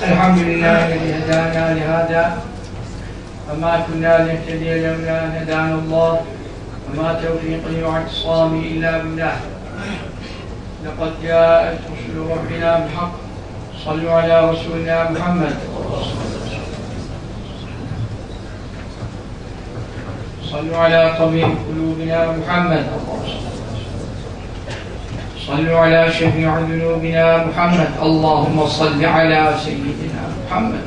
الحمد لله الذي هدانا لهذا. وما كنا لنهتدي لولا ان هدانا الله. وما توفيقي واعتصامي إلا بالله. لقد جاءت رسل ربنا بالحق. صلوا على رسولنا محمد. صلوا على طبيب قلوبنا محمد. صلوا على شفيع ذنوبنا محمد. اللهم صل على سيدنا محمد.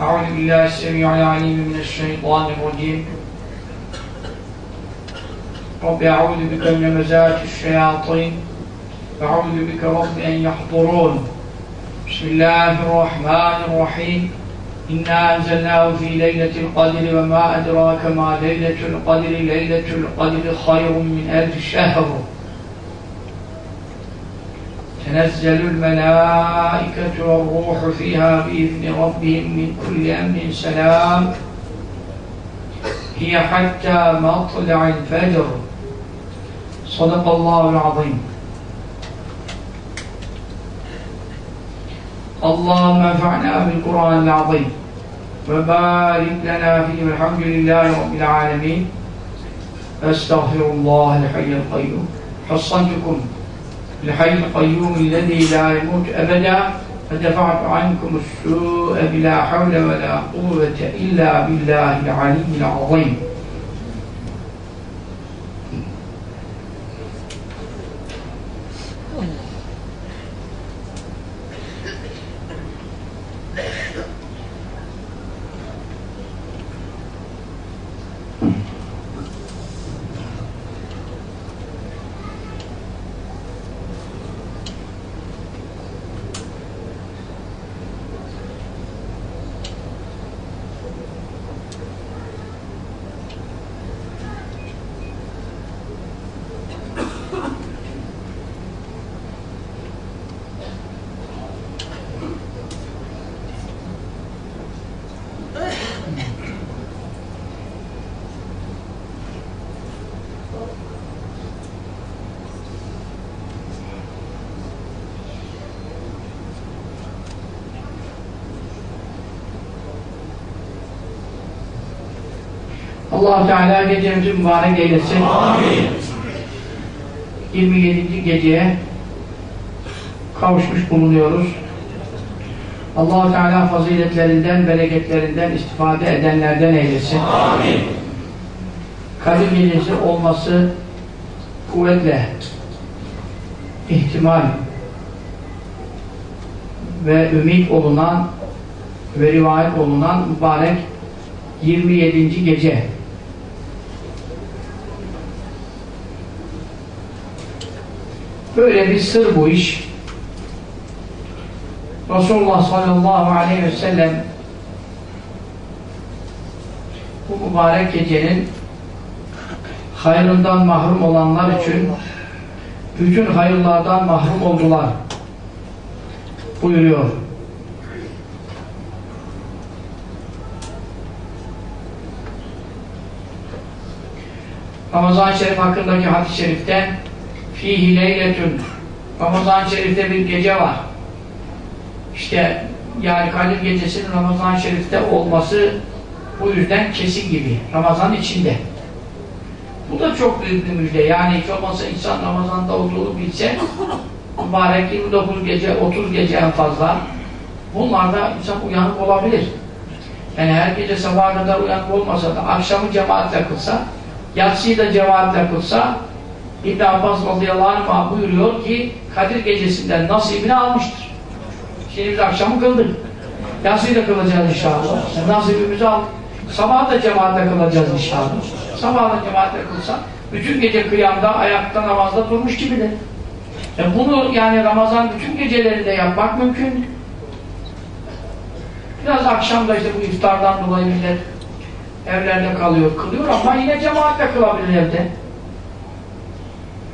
أعوذ بالله السميع العليم من الشيطان الرجيم. رب أعوذ بك من همزات الشياطين. وأعوذ بك رب أن يحضرون. بسم الله الرحمن الرحيم. إنا أنزلناه في ليلة القدر وما أدراك ما ليلة القدر. ليلة القدر خير من ألف شهر. تنزل الملائكة والروح فيها بإذن ربهم من كل أمر سلام. هي حتى مطلع الفجر. صدق الله العظيم. اللهم انفعنا بالقرآن العظيم. وبارك لنا فيه الحمد لله رب العالمين. أستغفر الله الحي القيوم. حصنتكم الحي القيوم الذي لا يموت أبدا فدفعت عنكم السوء بلا حول ولا قوة إلا بالله العلي العظيم. Allah Teala gecemizi mübarek eylesin. Amin. 27. geceye kavuşmuş bulunuyoruz. allah Teala faziletlerinden, bereketlerinden istifade edenlerden eylesin. Amin. Kadir gecesi olması kuvvetle ihtimal ve ümit olunan ve rivayet olunan mübarek 27. gece Böyle bir sır bu iş. Resulullah sallallahu aleyhi ve sellem bu mübarek gecenin hayrından mahrum olanlar için bütün hayırlardan mahrum oldular buyuruyor. Ramazan-ı Şerif hakkındaki hadis-i şerifte fihi leyletün Ramazan-ı Şerif'te bir gece var. İşte yani Kadir Gecesi'nin Ramazan-ı Şerif'te olması bu yüzden kesin gibi. Ramazan içinde. Bu da çok büyük bir müjde. Yani hiç olmazsa insan Ramazan'da olduğunu bilse mübarek 29 gece, 30 gece en fazla bunlarda insan uyanık olabilir. Yani her gece sabaha kadar uyanık olmasa da akşamı cemaatle kılsa yatsıyı da cemaatle kılsa İbn Abbas radıyallahu anh buyuruyor ki Kadir gecesinden nasibini almıştır. Şimdi biz akşamı kıldık. Yatsıyı da kılacağız inşallah. Nasibimizi al. Sabah da cemaatle kılacağız inşallah. Sabah da cemaatle kılsa bütün gece kıyamda, ayakta, namazda durmuş gibidir. E bunu yani Ramazan bütün gecelerinde yapmak mümkün. Biraz akşamda işte bu iftardan dolayı millet evlerde kalıyor, kılıyor ama yine cemaatle kılabilir evde.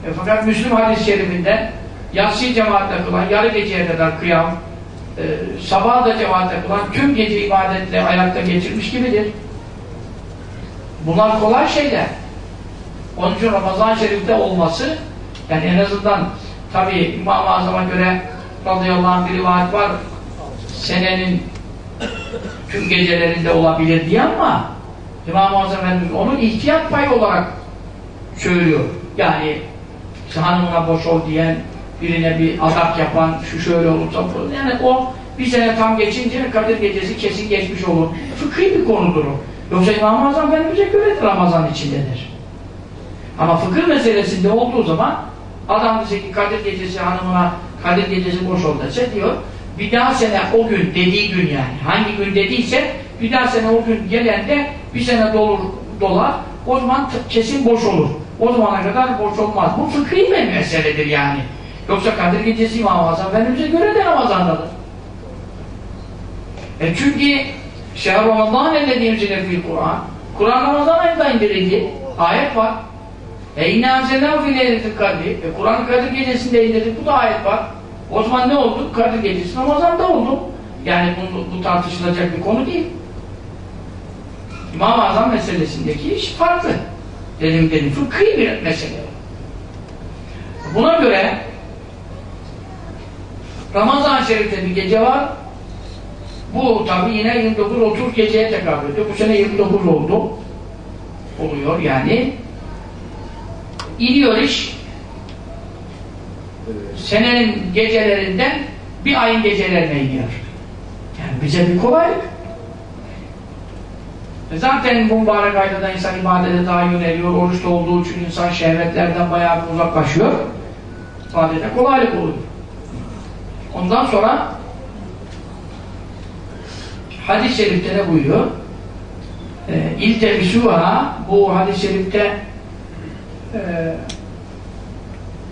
E fakat Müslüm hadis-i şerifinde yatsı cemaatle kılan, yarı geceye kadar kıyam, e, sabah da cemaatle kılan, tüm gece ibadetle ayakta geçirmiş gibidir. Bunlar kolay şeyler. Onun için Ramazan-ı Şerif'te olması, yani en azından tabi İmam-ı Azam'a göre radıyallahu anh bir rivayet var. Senenin tüm gecelerinde olabilir diye ama İmam-ı Azam Efendimiz onun ihtiyat payı olarak söylüyor. Yani hanımına boş ol diyen, birine bir adak yapan, şu şöyle olursa bu. Yani o bir sene tam geçince Kadir Gecesi kesin geçmiş olur. Fıkhi bir konudur o. Yoksa İmam-ı Azam Efendimiz'e göre Ramazan içindedir. Ama fıkıh meselesinde olduğu zaman adam dese ki Kadir Gecesi hanımına Kadir Gecesi boş ol dese diyor bir daha sene o gün dediği gün yani hangi gün dediyse bir daha sene o gün gelende bir sene dolur dolar o zaman kesin boş olur. O zamana kadar boş olmaz. Bu fıkhi bir meseledir yani. Yoksa Kadir Gecesi İmam-ı Azam Efendimiz'e göre de Ramazan'dadır. E çünkü Şehr Ramazan ellediğimizin fil Kur'an Kur'an Ramazan ayında indirildi. Ayet var. E inne anzelâhu fî leyletil kadri. E Kur'an Kadir Gecesi'nde indirdik. Bu da ayet var. O zaman ne oldu? Kadir Gecesi Ramazan'da oldu. Yani bu, bu tartışılacak bir konu değil. İmam-ı meselesindeki iş farklı. Dedim dedim. Fıkhi bir mesele. Buna göre Ramazan Şerif'te bir gece var. Bu tabi yine 29-30 geceye tekabül ediyor. Bu sene 29 oldu. Oluyor yani. İniyor iş. Senenin gecelerinden bir ayın gecelerine iniyor. Yani bize bir kolaylık. Zaten bu mübarek ayda da insan ibadete daha yöneliyor. Oruçta olduğu için insan şehvetlerden bayağı bir uzaklaşıyor. İbadete kolaylık oluyor. Ondan sonra hadis-i şerifte ne buyuruyor? E, İltebisuha bu hadis-i şerifte e,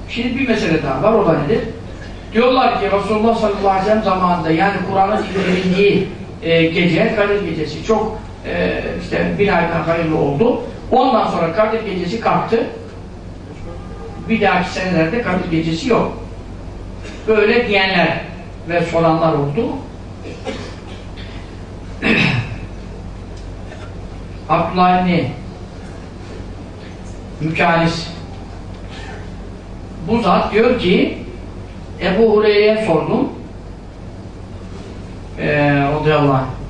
şimdi bir mesele daha var o da nedir? Diyorlar ki Resulullah sallallahu aleyhi ve sellem zamanında yani Kur'an'ın indirildiği e, gece Kadir gecesi çok e, işte bir aydan hayırlı oldu. Ondan sonra Kadir gecesi kalktı. Bir dahaki senelerde Kadir gecesi yok. Böyle diyenler ve soranlar oldu. Abdullah İbni Mükanis bu zat diyor ki Ebu Hureyre'ye sordum ee, radıyallahu anh ee,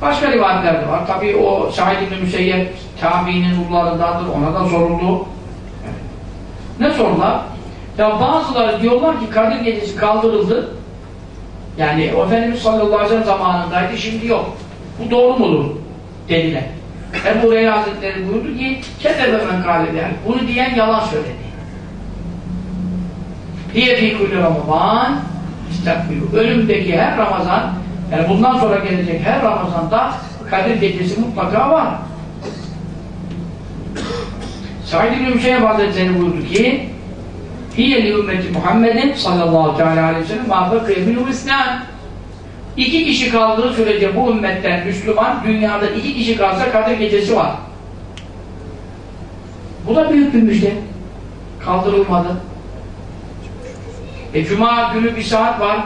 başka rivayetler de var. Tabi o Said İbni Müseyyep tabiinin ullarındandır ona da soruldu. Ne sordular? ya bazıları diyorlar ki Kadir Gecesi kaldırıldı. Yani Efendimiz sallallahu aleyhi ve sellem zamanındaydı şimdi yok. Bu doğru mudur? dediler. Ebu Hureyre Hazretleri buyurdu ki ketebe men bunu diyen yalan söyledi. Diye fi kulli Ramazan istakbilu. Ölümdeki her Ramazan yani bundan sonra gelecek her Ramazan'da Kadir Gecesi mutlaka var. Said İbni Müseyyep Hazretleri buyurdu ki Hiyeli ümmeti Muhammedin sallallahu aleyhi ve sellem mâfâ kıyemînû İslam İki kişi kaldığı sürece bu ümmetten Müslüman dünyada iki kişi kalsa Kadir Gecesi var. Bu da büyük bir müjde. Kaldırılmadı. E Cuma günü bir saat var.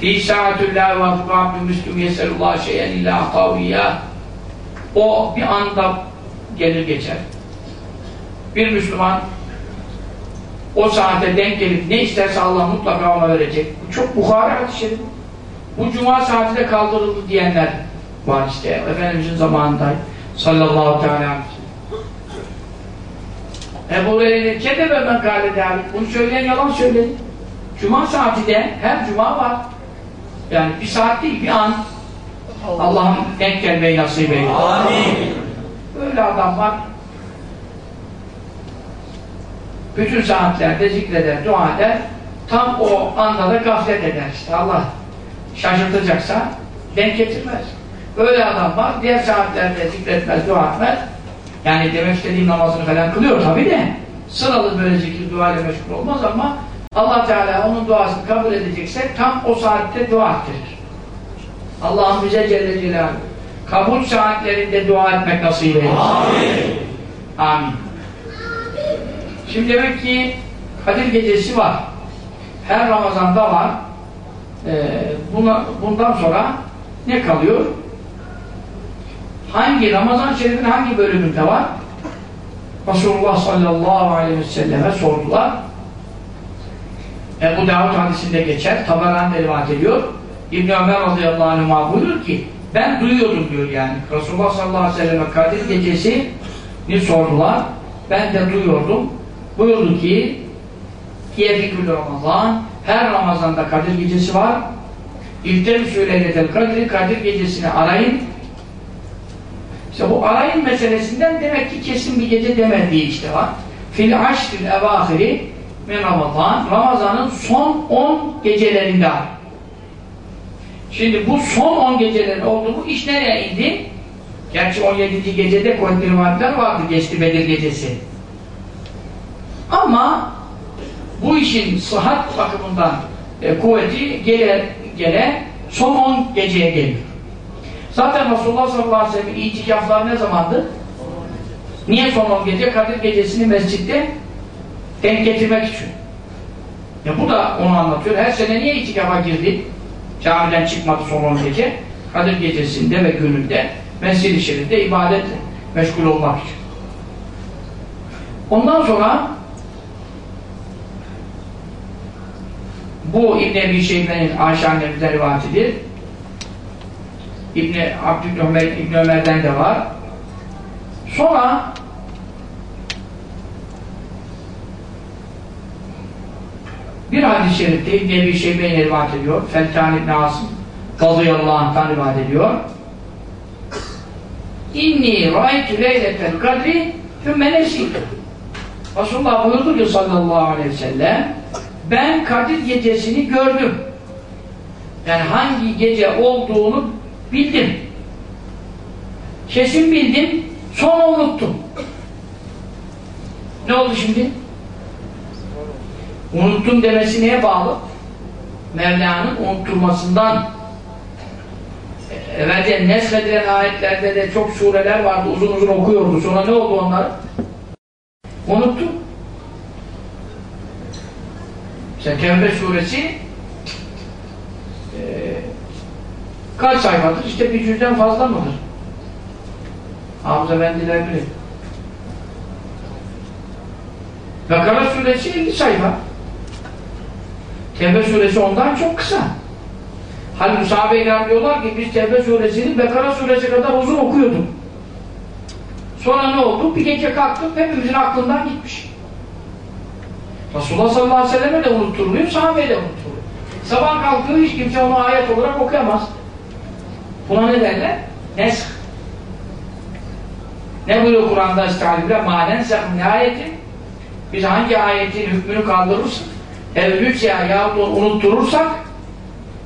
Fî saatüllâhi ve fukâbdü müslüm yeselullâh şeyen illâ kaviyya. O bir anda gelir geçer. Bir Müslüman o saate denk gelip ne isterse Allah mutlaka ona verecek. Bu çok Bukhara hadis. Bu cuma saati de kaldırıldı diyenler var işte. Efendimizin zamanında sallallahu teala Ebu Hureyre'nin kedebe men kâlede Bunu söyleyen yalan söyledi. Cuma saati de her cuma var. Yani bir saat değil, bir an. Allah'ım denk gelmeyi nasip eylesin. Amin. Böyle adam var. Bütün saatlerde zikreder, dua eder. Tam o anda da gaflet eder işte. Allah şaşırtacaksa denk getirmez. Böyle adam var. Diğer saatlerde zikretmez, dua etmez. Yani demek istediğim namazını falan kılıyor tabi de sıralı böyle zikir, dua ile meşgul olmaz ama Allah Teala onun duasını kabul edecekse tam o saatte dua ettirir. Allah'ım bize Celle Celaluhu kabul saatlerinde dua etmek nasip eylesin. Amin. Amin. Şimdi demek ki Kadir Gecesi var. Her Ramazan'da var. Ee, buna, bundan sonra ne kalıyor? Hangi Ramazan Şerif'in hangi bölümünde var? Resulullah sallallahu aleyhi ve selleme sordular. Ebu Davud hadisinde geçer. Tabaran rivayet ediyor. İbn Ömer radıyallahu anh'a buyurur ki ben duyuyordum diyor yani. Resulullah sallallahu aleyhi ve selleme Kadir gecesi ni sordular. Ben de duyuyordum. Buyurdu ki Yefikül Ramazan her Ramazan'da Kadir gecesi var. İltem süleyletel Kadir Kadir gecesini arayın. İşte bu arayın meselesinden demek ki kesin bir gece demediği işte var. Fil aşril evahiri min Ramazan Ramazan'ın son 10 gecelerinde Şimdi bu son 10 geceler oldu bu iş nereye indi? Gerçi 17. gecede rivayetler vardı geçti Bedir gecesi. Ama bu işin sıhhat bakımından e, kuvveti gele gele son 10 geceye geliyor. Zaten Resulullah sallallahu aleyhi ve sellem itikaflar ne zamandı? Niye son 10 gece? Kadir gecesini mescitte denk getirmek için. Ya bu da onu anlatıyor. Her sene niye itikafa girdi? Camiden çıkmadı son 10 gece. Kadir gecesinde ve gününde Mescid-i Şerif'te ibadetle meşgul olmak için. Ondan sonra bu İbn-i Ebi Şeybe'nin Ayşe annemizden rivayetidir. İbn-i Abdülömer, İbn Ömer'den de var. Sonra bir hadis-i şerifte İbn-i Şeybe'nin rivayet ediyor. Felkan İbn-i Asım radıyallahu anh'tan rivayet ediyor. İnni ra'aytu leyletel kadri fümme nesiytu. Resulullah buyurdu ki sallallahu aleyhi ve sellem ben Kadir gecesini gördüm. Yani hangi gece olduğunu bildim. Kesin bildim. Sonra unuttum. Ne oldu şimdi? Unuttum demesi neye bağlı? Mevla'nın unutturmasından evvelce nesredilen ayetlerde de çok sureler vardı. Uzun uzun okuyordu. Sonra ne oldu onlar? Unuttum. İşte Tevbe suresi e, kaç sayfadır? İşte bir yüzden fazla mıdır? Hafız efendiler bilir. Bekara suresi 50 sayfa. Tevbe suresi ondan çok kısa. Halbuki sahabe-i diyorlar ki biz Tevbe suresini Bekara suresi kadar uzun okuyorduk. Sonra ne oldu? Bir gece kalktım hepimizin aklından gitmiş. Resulullah sallallahu aleyhi ve selleme de unutturuluyor, sahabeye de unutturuluyor. Sabah kalkıyor hiç kimse onu ayet olarak okuyamaz. Buna ne derler? Nesk. Ne buyuruyor Kur'an'da estağfirullah? Manen sakın ayeti? Biz hangi ayetin hükmünü kaldırırsak, ev ya yahut onu unutturursak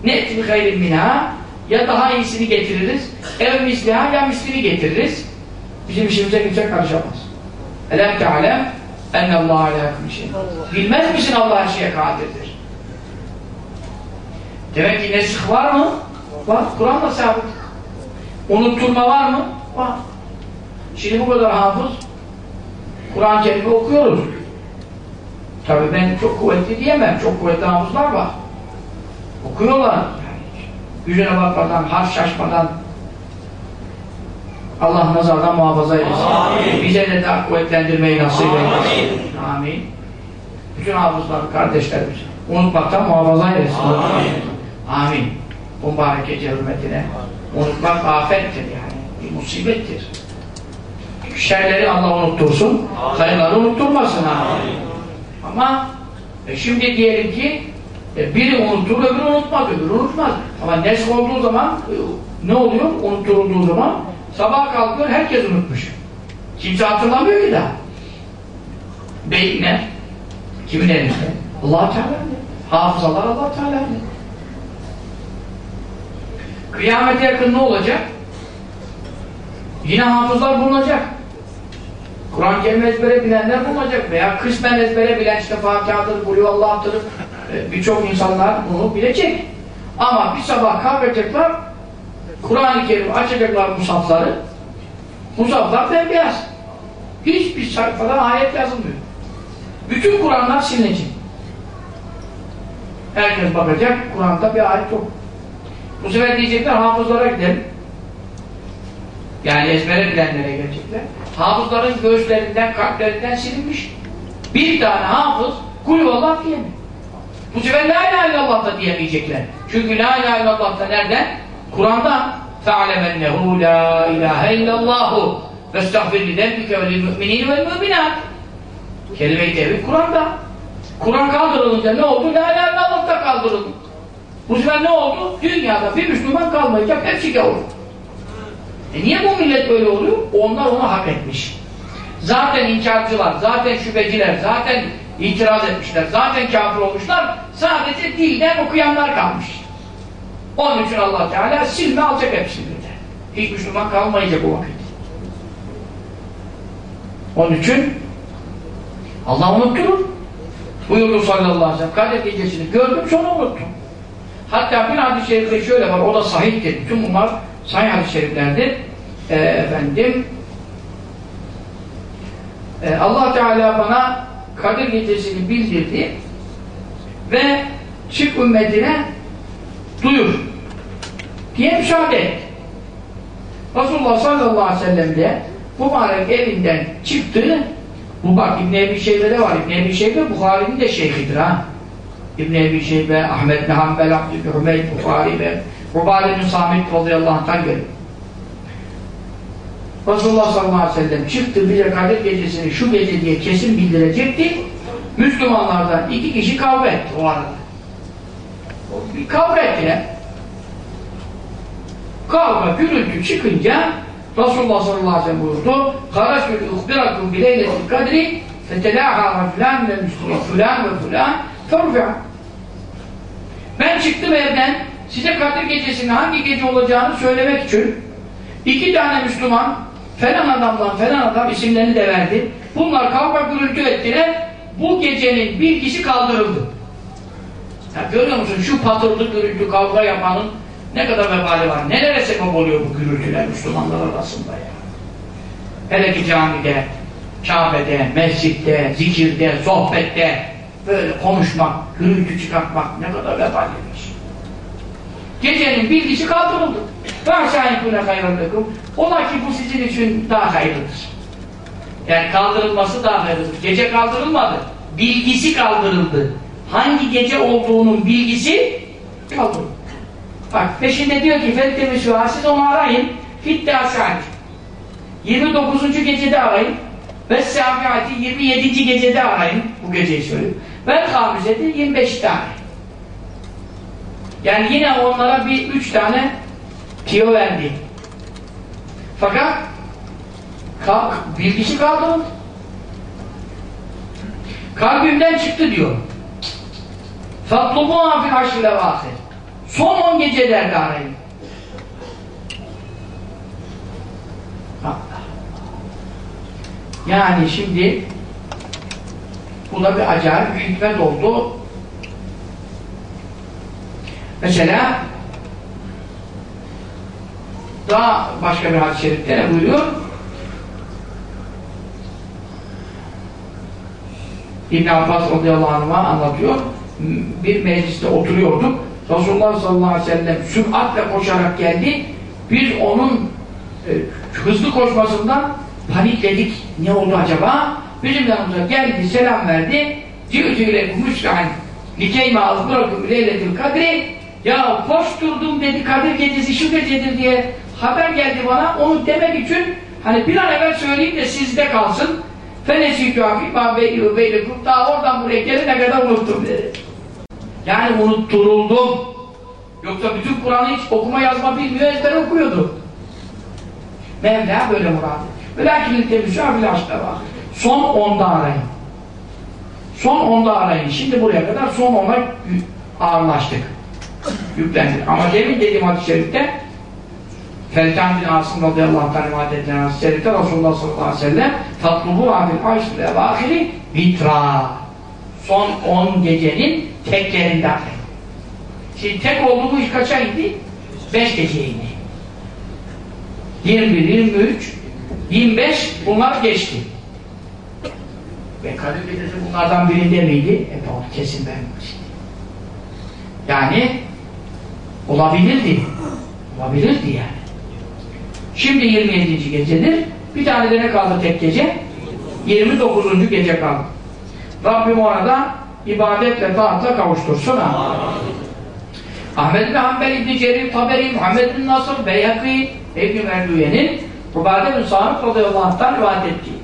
ne etmi hayrin minha ya daha iyisini getiririz ev misliha ya mislini getiririz. Bizim işimize kimse karışamaz. Elem te'alem ennallâhu alâ şey. bilmez misin Allah her şeye kadirdir? Demek ki nesih var mı? var. Kur'an'da sabit. Unutturma var mı? var. Şimdi bu kadar hafız Kur'an-ı okuyoruz tabi ben çok kuvvetli diyemem çok kuvvetli hafızlar var okuyorlar yani yüzüne bakmadan, harf şaşmadan Allah nazardan muhafaza eylesin. Amin. Bize de daha kuvvetlendirmeyi nasip eylesin. Amin. Bütün hafızlar, kardeşlerimiz unutmaktan muhafaza eylesin. Amin. Amin. Mübarek gece hürmetine. Unutmak afettir yani. Bir musibettir. Şerleri Allah unuttursun. Hayırları unutturmasın. Amin. Ama e şimdi diyelim ki e, biri unutur, öbürü unutmaz, öbürü unutmaz. Ama nesk olduğu zaman e, ne oluyor? Unutturulduğu zaman sabah kalkıyor, herkes unutmuş. Kimse hatırlamıyor ki daha. Beyin ne? Kimin elinde? allah Teala Hafızalar allah Teala Kıyamete yakın ne olacak? Yine hafızlar bulunacak. Kur'an-ı Kerim ezbere bilenler bulunacak veya kısmen ezbere bilen işte Fatiha'dır, Kulüvallah'tır, e, birçok insanlar bunu bilecek. Ama bir sabah kalkacaklar, Kur'an-ı Kerim açacaklar musafları, musaflar bembeyaz. Hiçbir sayfada ayet yazılmıyor. Bütün Kur'anlar silinecek. Herkes bakacak, Kur'an'da bir ayet yok. Bu sefer diyecekler hafızlara gidelim. Yani ezbere bilenlere gelecekler Hafızların göğüslerinden, kalplerinden silinmiş. Bir tane hafız kulüvallah diyemiyor. Bu sefer la ilahe illallah da diyemeyecekler. Çünkü la ilahe illallah da nereden? Kur'an'da فَعْلَمَنَّهُ لَا اِلَٰهَ اِلَّا اللّٰهُ وَاسْتَغْفِرْ لِذَنْبِكَ وَلِلْمُؤْمِنِينَ وَالْمُؤْمِنَاتِ Kelime-i tevhid Kur'an'da. Kur'an kaldırılınca ne oldu? La ilahe illallah da kaldırıldı. Bu sefer ne oldu? Dünyada bir Müslüman kalmayacak, hepsi gavur. E niye bu millet böyle oluyor? Onlar onu hak etmiş. Zaten inkarcılar, zaten şüpheciler, zaten itiraz etmişler, zaten kafir olmuşlar, sadece dilden okuyanlar kalmış. Onun için allah Teala silme alacak hepsini de. Hiç Müslüman kalmayacak o vakit. Onun için Allah unutturur. Buyurdu sallallahu aleyhi ve sellem, Kadir gecesini gördüm sonra unuttum. Hatta bir hadis-i şöyle var, o da sahihtir. Tüm bunlar sahih hadis-i şeriflerdir. Ee, efendim, e, allah Teala bana Kadir gecesini bildirdi ve çık ümmetine duyur diye müsaade et. Resulullah sallallahu aleyhi ve sellem de mübarek evinden çıktı bu bak İbn Ebi Şeybe'de var. İbn Ebi Şeybe Bukhari'nin de şeyhidir ha. İbn Ebi Şeybe, Ahmet bin Hanbel, Abdül Hümeyt, Bukhari ve Ubade bin Samit radıyallahu anh'tan geliyor. Resulullah sallallahu aleyhi ve sellem çıktı bir Kadir gecesini şu gece diye kesin bildirecekti. Müslümanlardan iki kişi kavga etti o arada. Bir kavga etti ettiler. Kavga, gürültü çıkınca Resulullah sallallahu aleyhi ve sellem buyurdu. Karasül uhbirakum bileyletil kadri fetelaha raflan ve müslüman fulan ve fulan ferfi'a. Ben çıktım evden size Kadir gecesinin hangi gece olacağını söylemek için iki tane Müslüman falan adamdan falan adam isimlerini de verdi. Bunlar kavga gürültü ettiler. Bu gecenin bir kişi kaldırıldı. Ya görüyor musun şu patırlı gürültü kavga yapanın ne kadar vebali var. Nelere sebep oluyor bu gürültüler Müslümanlar arasında ya. Hele ki camide, Kabe'de, mescitte, zikirde, sohbette böyle konuşmak, gürültü çıkartmak ne kadar vebaliymiş. Gecenin bir kişi kaldırıldı. Ola ki bu sizin için daha hayırlıdır. Yani kaldırılması daha hayırlıdır. Gece kaldırılmadı. Bilgisi kaldırıldı. Hangi gece olduğunun bilgisi kaldırıldı. Bak peşinde diyor ki Fettevi Şuha siz onu arayın. Fitte aşağı 29. gecede arayın. Ve Sabiati 27. gecede arayın. Bu geceyi söylüyorum. Ve Hamizeti 25'te arayın. Yani yine onlara bir üç tane tiyo verdi. Fakat kalk, bilgisi kaldırıldı. Kalbimden çıktı diyor. Fatlubuha fil aşrile vâhir. Son on gecelerde arayın. Yani şimdi bu da bir acayip bir hikmet oldu. Mesela daha başka bir hadis-i şerifte ne buyuruyor? İbn Abbas anlatıyor. Bir mecliste oturuyorduk. Resulullah sallallahu aleyhi ve sellem süratle koşarak geldi. Biz onun e, hızlı koşmasından panikledik. Ne oldu acaba? Bizim yanımıza geldi, selam verdi. Cü'tü ile kumuşkan likeyme azburakum leyletil kadri ya koşturdum dedi Kadir gecesi şu gecedir diye haber geldi bana onu demek için hani bir an evvel söyleyeyim de sizde kalsın fenesîtü afîmâ beylekum daha oradan buraya gelene kadar unuttum dedi. Yani unutturuldum. Yoksa bütün Kur'an'ı hiç okuma yazma bilmiyor ezber okuyordu. Mevla böyle murad. Velakin temüşâfil aşkta var. Son onda arayın. Son onda arayın. Şimdi buraya kadar son ona ağırlaştık. Yüklendik. Ama demin dediğim hadis-i şerifte Felkan bin Asım radıyallahu anh rivayet edilen hadis-i şerifte Resulullah sallallahu aleyhi ve sellem tatlubu afil aşkı ve vahiri vitra son 10 gecenin teklerinde. Şimdi tek oldu bu iş kaça indi? 5 geceye indi. 21, 23, 25 bunlar geçti. Ve Kadir Gecesi bunlardan birinde miydi? E tamam kesin ben Yani olabilirdi. Olabilirdi yani. Şimdi 27. gecedir. Bir tane de ne kaldı tek gece? 29. gece kaldı. Rabbim orada ibadetle, taatla kavuştursun. Ahmed bin Hanbel İbni Cerir Taberi, Muhammed bin Nasır, Beyhaki, İbni Merduye'nin Ubade bin Sa'nık radıyallahu anh'tan rivayet ettiği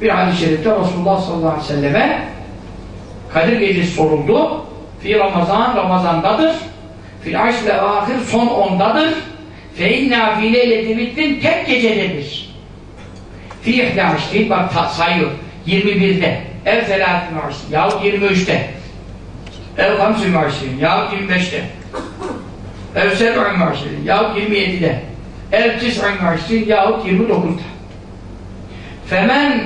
bir hadis-i şerifte Resulullah sallallahu aleyhi ve selleme Kadir gecesi soruldu. Fi Ramazan, Ramazandadır. Fil aşle ahir son ondadır. Fe inna fi leyleti bittin tek gecededir. Fi ihdâşti bak ta, sayıyor. 21'de. Ev felâtin aşri yahut 23'te. Ev hamsün aşri yahut 25'te. Ev seb'ün aşri yahut 27'de. Ev tis'ün aşri yahut 29'da. Femen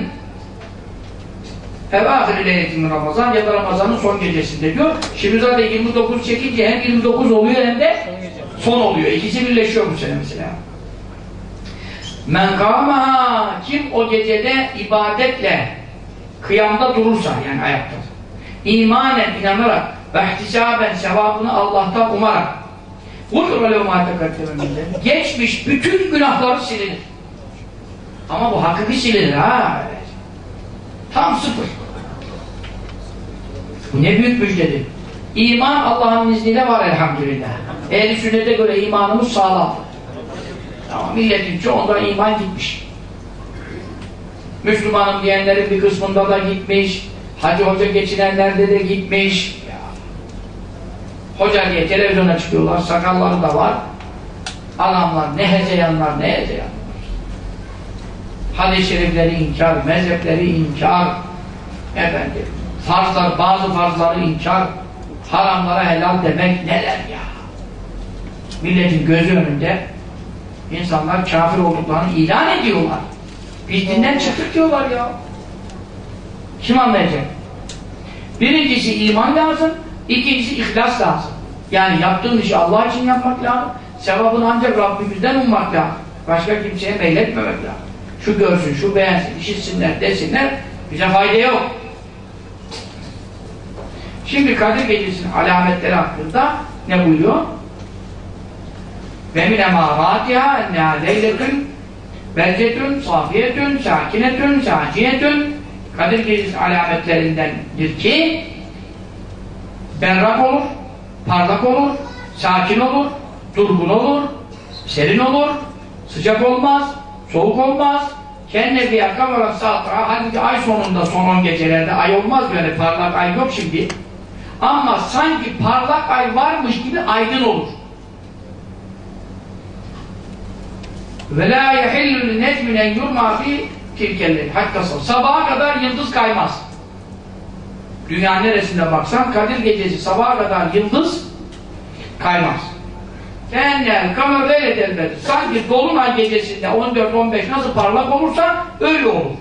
ev ahir leyletin Ramazan ya da Ramazan'ın son gecesinde diyor. Şimdi zaten 29 çekince hem 29 oluyor hem de son oluyor. İkisi birleşiyor bu sene mesela. Men kâmaha kim o gecede ibadetle kıyamda durursa yani ayakta imanen inanarak ve ihtisaben sevabını Allah'tan umarak geçmiş bütün günahları silinir. Ama bu hakiki silinir ha. Tam sıfır. Bu ne büyük müjdedir. İman Allah'ın izniyle var elhamdülillah. Ehl-i sünnete göre imanımız sağlam. Ama milletin çoğunda iman gitmiş. Müslümanım diyenlerin bir kısmında da gitmiş. Hacı hoca geçinenlerde de gitmiş. Hoca diye televizyona çıkıyorlar. Sakalları da var. Adamlar ne hezeyanlar ne hezeyanlar. Hadis-i şerifleri inkar, mezhepleri inkar, efendim, farzlar, bazı farzları inkar, haramlara helal demek neler ya? Milletin gözü önünde insanlar kafir olduklarını ilan ediyorlar. Biz dinden çıktık diyorlar ya. Kim anlayacak? Birincisi iman lazım, ikincisi ihlas lazım. Yani yaptığın işi Allah için yapmak lazım, sevabını ancak Rabbimizden ummak lazım. Başka kimseye meyletmemek lazım. Şu görsün, şu beğensin, işitsinler, desinler, bize fayda yok. Şimdi Kadir Gecesi'nin alametleri hakkında ne buyuruyor? Ve min emaratiha enneha leyletün beldetün, safiyetün, sakinetün, saciyetün Kadir Gecesi alametlerindendir ki berrak olur, parlak olur, sakin olur, durgun olur, serin olur, sıcak olmaz, soğuk olmaz, kendine bir yakam olarak saatra, halbuki ay sonunda son 10 gecelerde ay olmaz böyle parlak ay yok şimdi. Ama sanki parlak ay varmış gibi aydın olur. Ve la yehillu li necmin en yurma fi tilkelleri. Hatta sabaha kadar yıldız kaymaz. Dünya neresinde baksan Kadir gecesi sabaha kadar yıldız kaymaz. Kendel kamer öyle derler. Sanki dolunay gecesinde 14-15 nasıl parlak olursa öyle olur.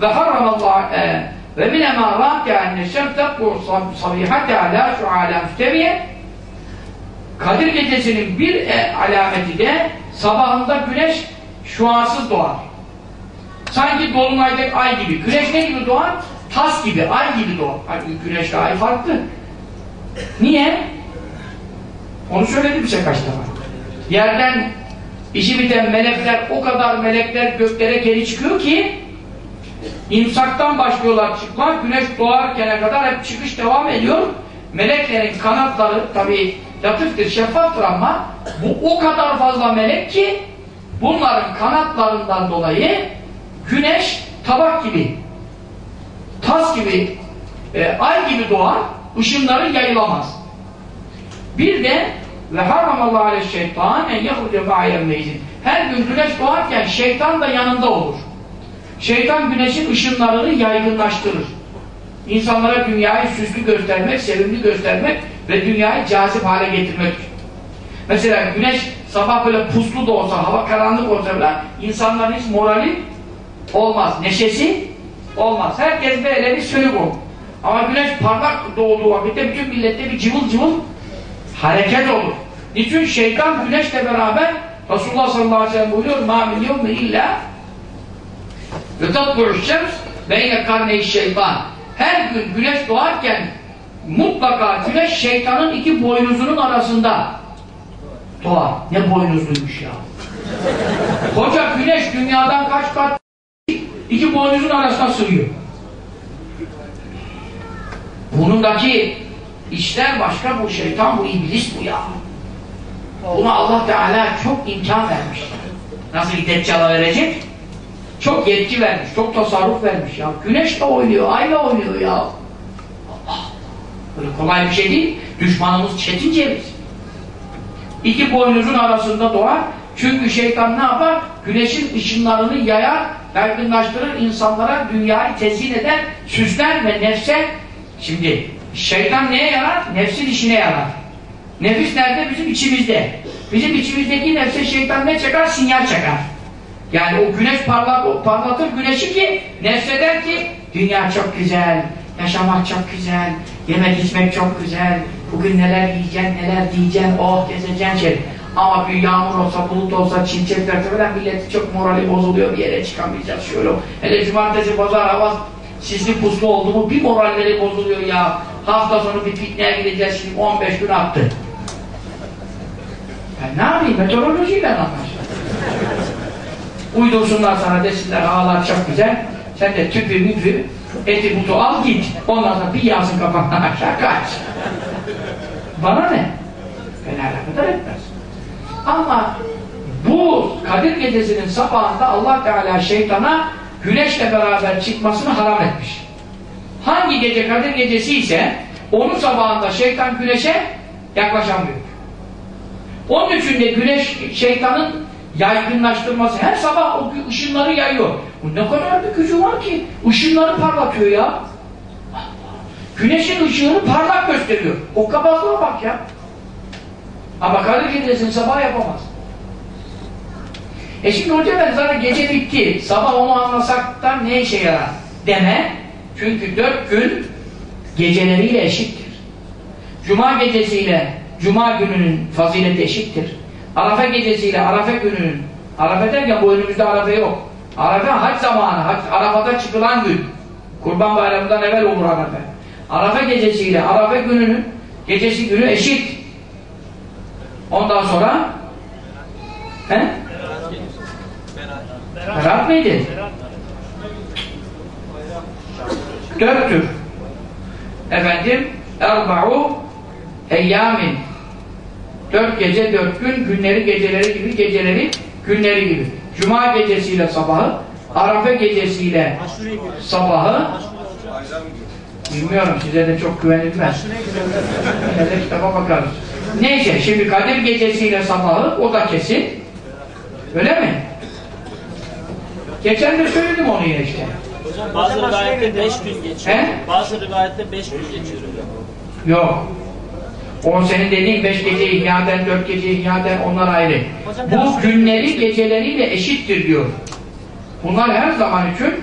Ve haramallah e, ve min emarat yani şemtekku sabihate ala şu ala müsteviye Kadir gecesinin bir e, alameti de sabahında güneş şuansız doğar. Sanki dolunayda ay gibi. Güneş ne gibi doğar? Tas gibi, ay gibi doğar. Güneşle ay farklı. Niye? Onu söyledi bize kaç defa. Yerden işi biten melekler, o kadar melekler göklere geri çıkıyor ki imsaktan başlıyorlar çıkmak, güneş doğarkene kadar hep çıkış devam ediyor. Meleklerin kanatları tabi latiftir, şeffaftır ama bu o kadar fazla melek ki bunların kanatlarından dolayı güneş tabak gibi tas gibi e, ay gibi doğar, ışınları yayılamaz. Bir de ve haramallahu aleyh şeytan en yahruce ma'yemmeyzin. Her gün güneş doğarken şeytan da yanında olur. Şeytan güneşin ışınlarını yaygınlaştırır. İnsanlara dünyayı süslü göstermek, sevimli göstermek ve dünyayı cazip hale getirmek. Mesela güneş sabah böyle puslu da olsa, hava karanlık olsa bile insanların hiç morali olmaz. Neşesi olmaz. Herkes böyle bir sönük olur. Ama güneş parlak doğduğu vakitte bütün millette bir cıvıl cıvıl hareket olur. Niçin şeytan güneşle beraber Resulullah sallallahu aleyhi ve sellem buyuruyor مَا مِنْ يَوْمِ اِلَّا وَتَطْبُعُ الشَّمْسِ بَيْنَ قَرْنَيْ şeytan. Her gün güneş doğarken mutlaka güneş şeytanın iki boynuzunun arasında doğar. Ne boynuzluymuş ya. Koca güneş dünyadan kaç kat iki boynuzun arasına sığıyor. Bunundaki işler başka bu şeytan bu iblis bu ya. Buna Allah Teala çok imkan vermiş. Nasıl Deccal'a verecek? Çok yetki vermiş, çok tasarruf vermiş ya. Güneş de oynuyor, ay da oynuyor ya. Allah! Böyle kolay bir şey değil. Düşmanımız çetin ceviz. İki boynuzun arasında doğar. Çünkü şeytan ne yapar? Güneşin ışınlarını yayar, yaygınlaştırır, insanlara dünyayı tezyin eder, süsler ve nefse şimdi şeytan neye yarar? Nefsin işine yarar. Nefis nerede? Bizim içimizde. Bizim içimizdeki nefse şeytan ne çakar? Sinyal çakar. Yani o güneş parlak, parlatır güneşi ki nefse der ki dünya çok güzel, yaşamak çok güzel, yemek içmek çok güzel, bugün neler yiyeceksin, neler diyeceksin, oh gezeceksin şey. Ama bir yağmur olsa, bulut olsa, çimçek verse falan millet çok morali bozuluyor, bir yere çıkamayacağız şöyle. Hele cumartesi, pazar hava sisli puslu oldu mu bir moralleri bozuluyor ya. Hafta sonu bir pikniğe gideceğiz şimdi 15 gün attı. Ben ne yapayım? Meteorolojiyle anlaşılır. Uydursunlar sana desinler ağlar çok güzel. Sen de tüpü müpü eti butu al git. Ondan sonra bir yağsın kafandan aşağı kaç. Bana ne? Beni alakadar etmez. Ama bu Kadir Gecesi'nin sabahında Allah Teala şeytana güneşle beraber çıkmasını haram etmiş. Hangi gece Kadir Gecesi ise onun sabahında şeytan güneşe yaklaşamıyor. Onun için de güneş şeytanın yaygınlaştırması. Her sabah o ışınları yayıyor. Bu ne kadar bir gücü var ki? Işınları parlatıyor ya. Güneşin ışığını parlak gösteriyor. O kabazlığa bak ya. Ama Kadir Gecesi'ni sabah yapamaz. E şimdi hoca ben zaten gece bitti. Sabah onu anlasaktan ne işe yarar? Deme. Çünkü dört gün geceleriyle eşittir. Cuma gecesiyle Cuma gününün fazileti eşittir. Arafa gecesiyle Arafa gününün Arafa derken bu önümüzde Arafa yok. Arafa hac zamanı, hac, Arafa'da çıkılan gün. Kurban bayramından evvel olur Arafa. Arafa gecesiyle Arafa gününün gecesi günü eşit. Ondan sonra he? Berat mıydı? Dört tür. Efendim erba'u eyyamin dört gece dört gün günleri geceleri gibi geceleri günleri gibi. Cuma gecesiyle sabahı Arafa gecesiyle sabahı bilmiyorum size de çok güvenilmez. Yine kitaba bakarız. Neyse şimdi Kadir gecesiyle sabahı o da kesin. Öyle mi? Geçen de söyledim onu yine işte. Hocam bazı rivayette 5 gün geçiyor. He? Bazı rivayette 5 gün geçiyor hocam. Yok. O senin dediğin beş gece ihyaden, dört gece ihyaden onlar ayrı. Bu günleri geceleriyle eşittir diyor. Bunlar her zaman için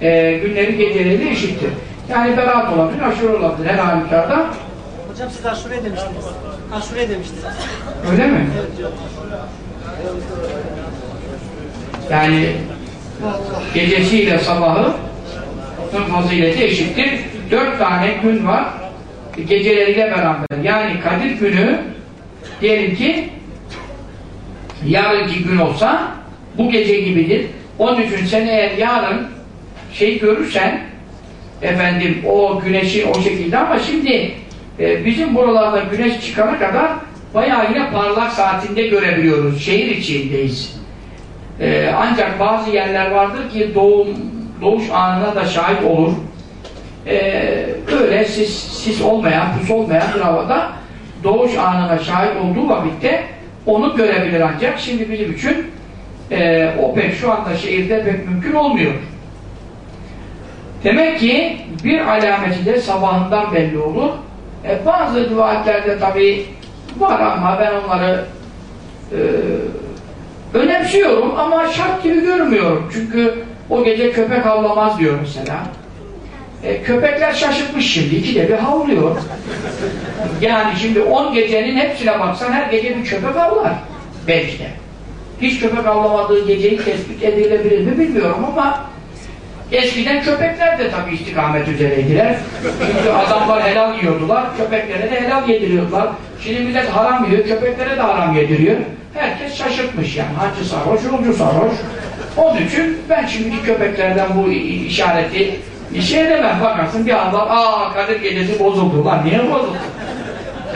e, günleri geceleriyle eşittir. Yani beraat olabilir, aşure olabilir her halükarda. Hocam siz aşure demiştiniz. Aşure demiştiniz. Öyle mi? Yani gecesiyle sabahı fazileti eşittir. Dört tane gün var geceleriyle beraber. Yani Kadir günü diyelim ki yarınki gün olsa bu gece gibidir. Onun için sen eğer yarın şey görürsen efendim o güneşi o şekilde ama şimdi e, bizim buralarda güneş çıkana kadar bayağı yine parlak saatinde görebiliyoruz. Şehir içindeyiz. E, ancak bazı yerler vardır ki doğum doğuş anına da şahit olur. Ee, böyle sis, sis olmayan, pus olmayan bir havada doğuş anına şahit olduğu vakitte onu görebilir ancak. Şimdi bizim için e, o pek şu anda şehirde pek mümkün olmuyor. Demek ki bir alameti de sabahından belli olur. E, bazı rivayetlerde tabi var ama ben onları e, önemsiyorum ama şart gibi görmüyorum. Çünkü o gece köpek avlamaz diyor mesela. E, köpekler şaşırtmış şimdi. İkide bir havlıyor. Yani şimdi on gecenin hepsine baksan her gece bir köpek avlar. Belki de. Hiç köpek avlamadığı geceyi tespit edilebilir mi bilmiyorum ama eskiden köpekler de tabii istikamet üzereydiler. Çünkü adamlar helal yiyordular. Köpeklere de helal yediriyordular. Şimdi millet haram yiyor. Köpeklere de haram yediriyor. Herkes şaşırtmış yani. Hacı sarhoş, yolcu sarhoş. Onun için ben şimdiki köpeklerden bu işareti Bir şey demem bakarsın bir anda aa Kadir gecesi bozuldu lan niye bozuldu?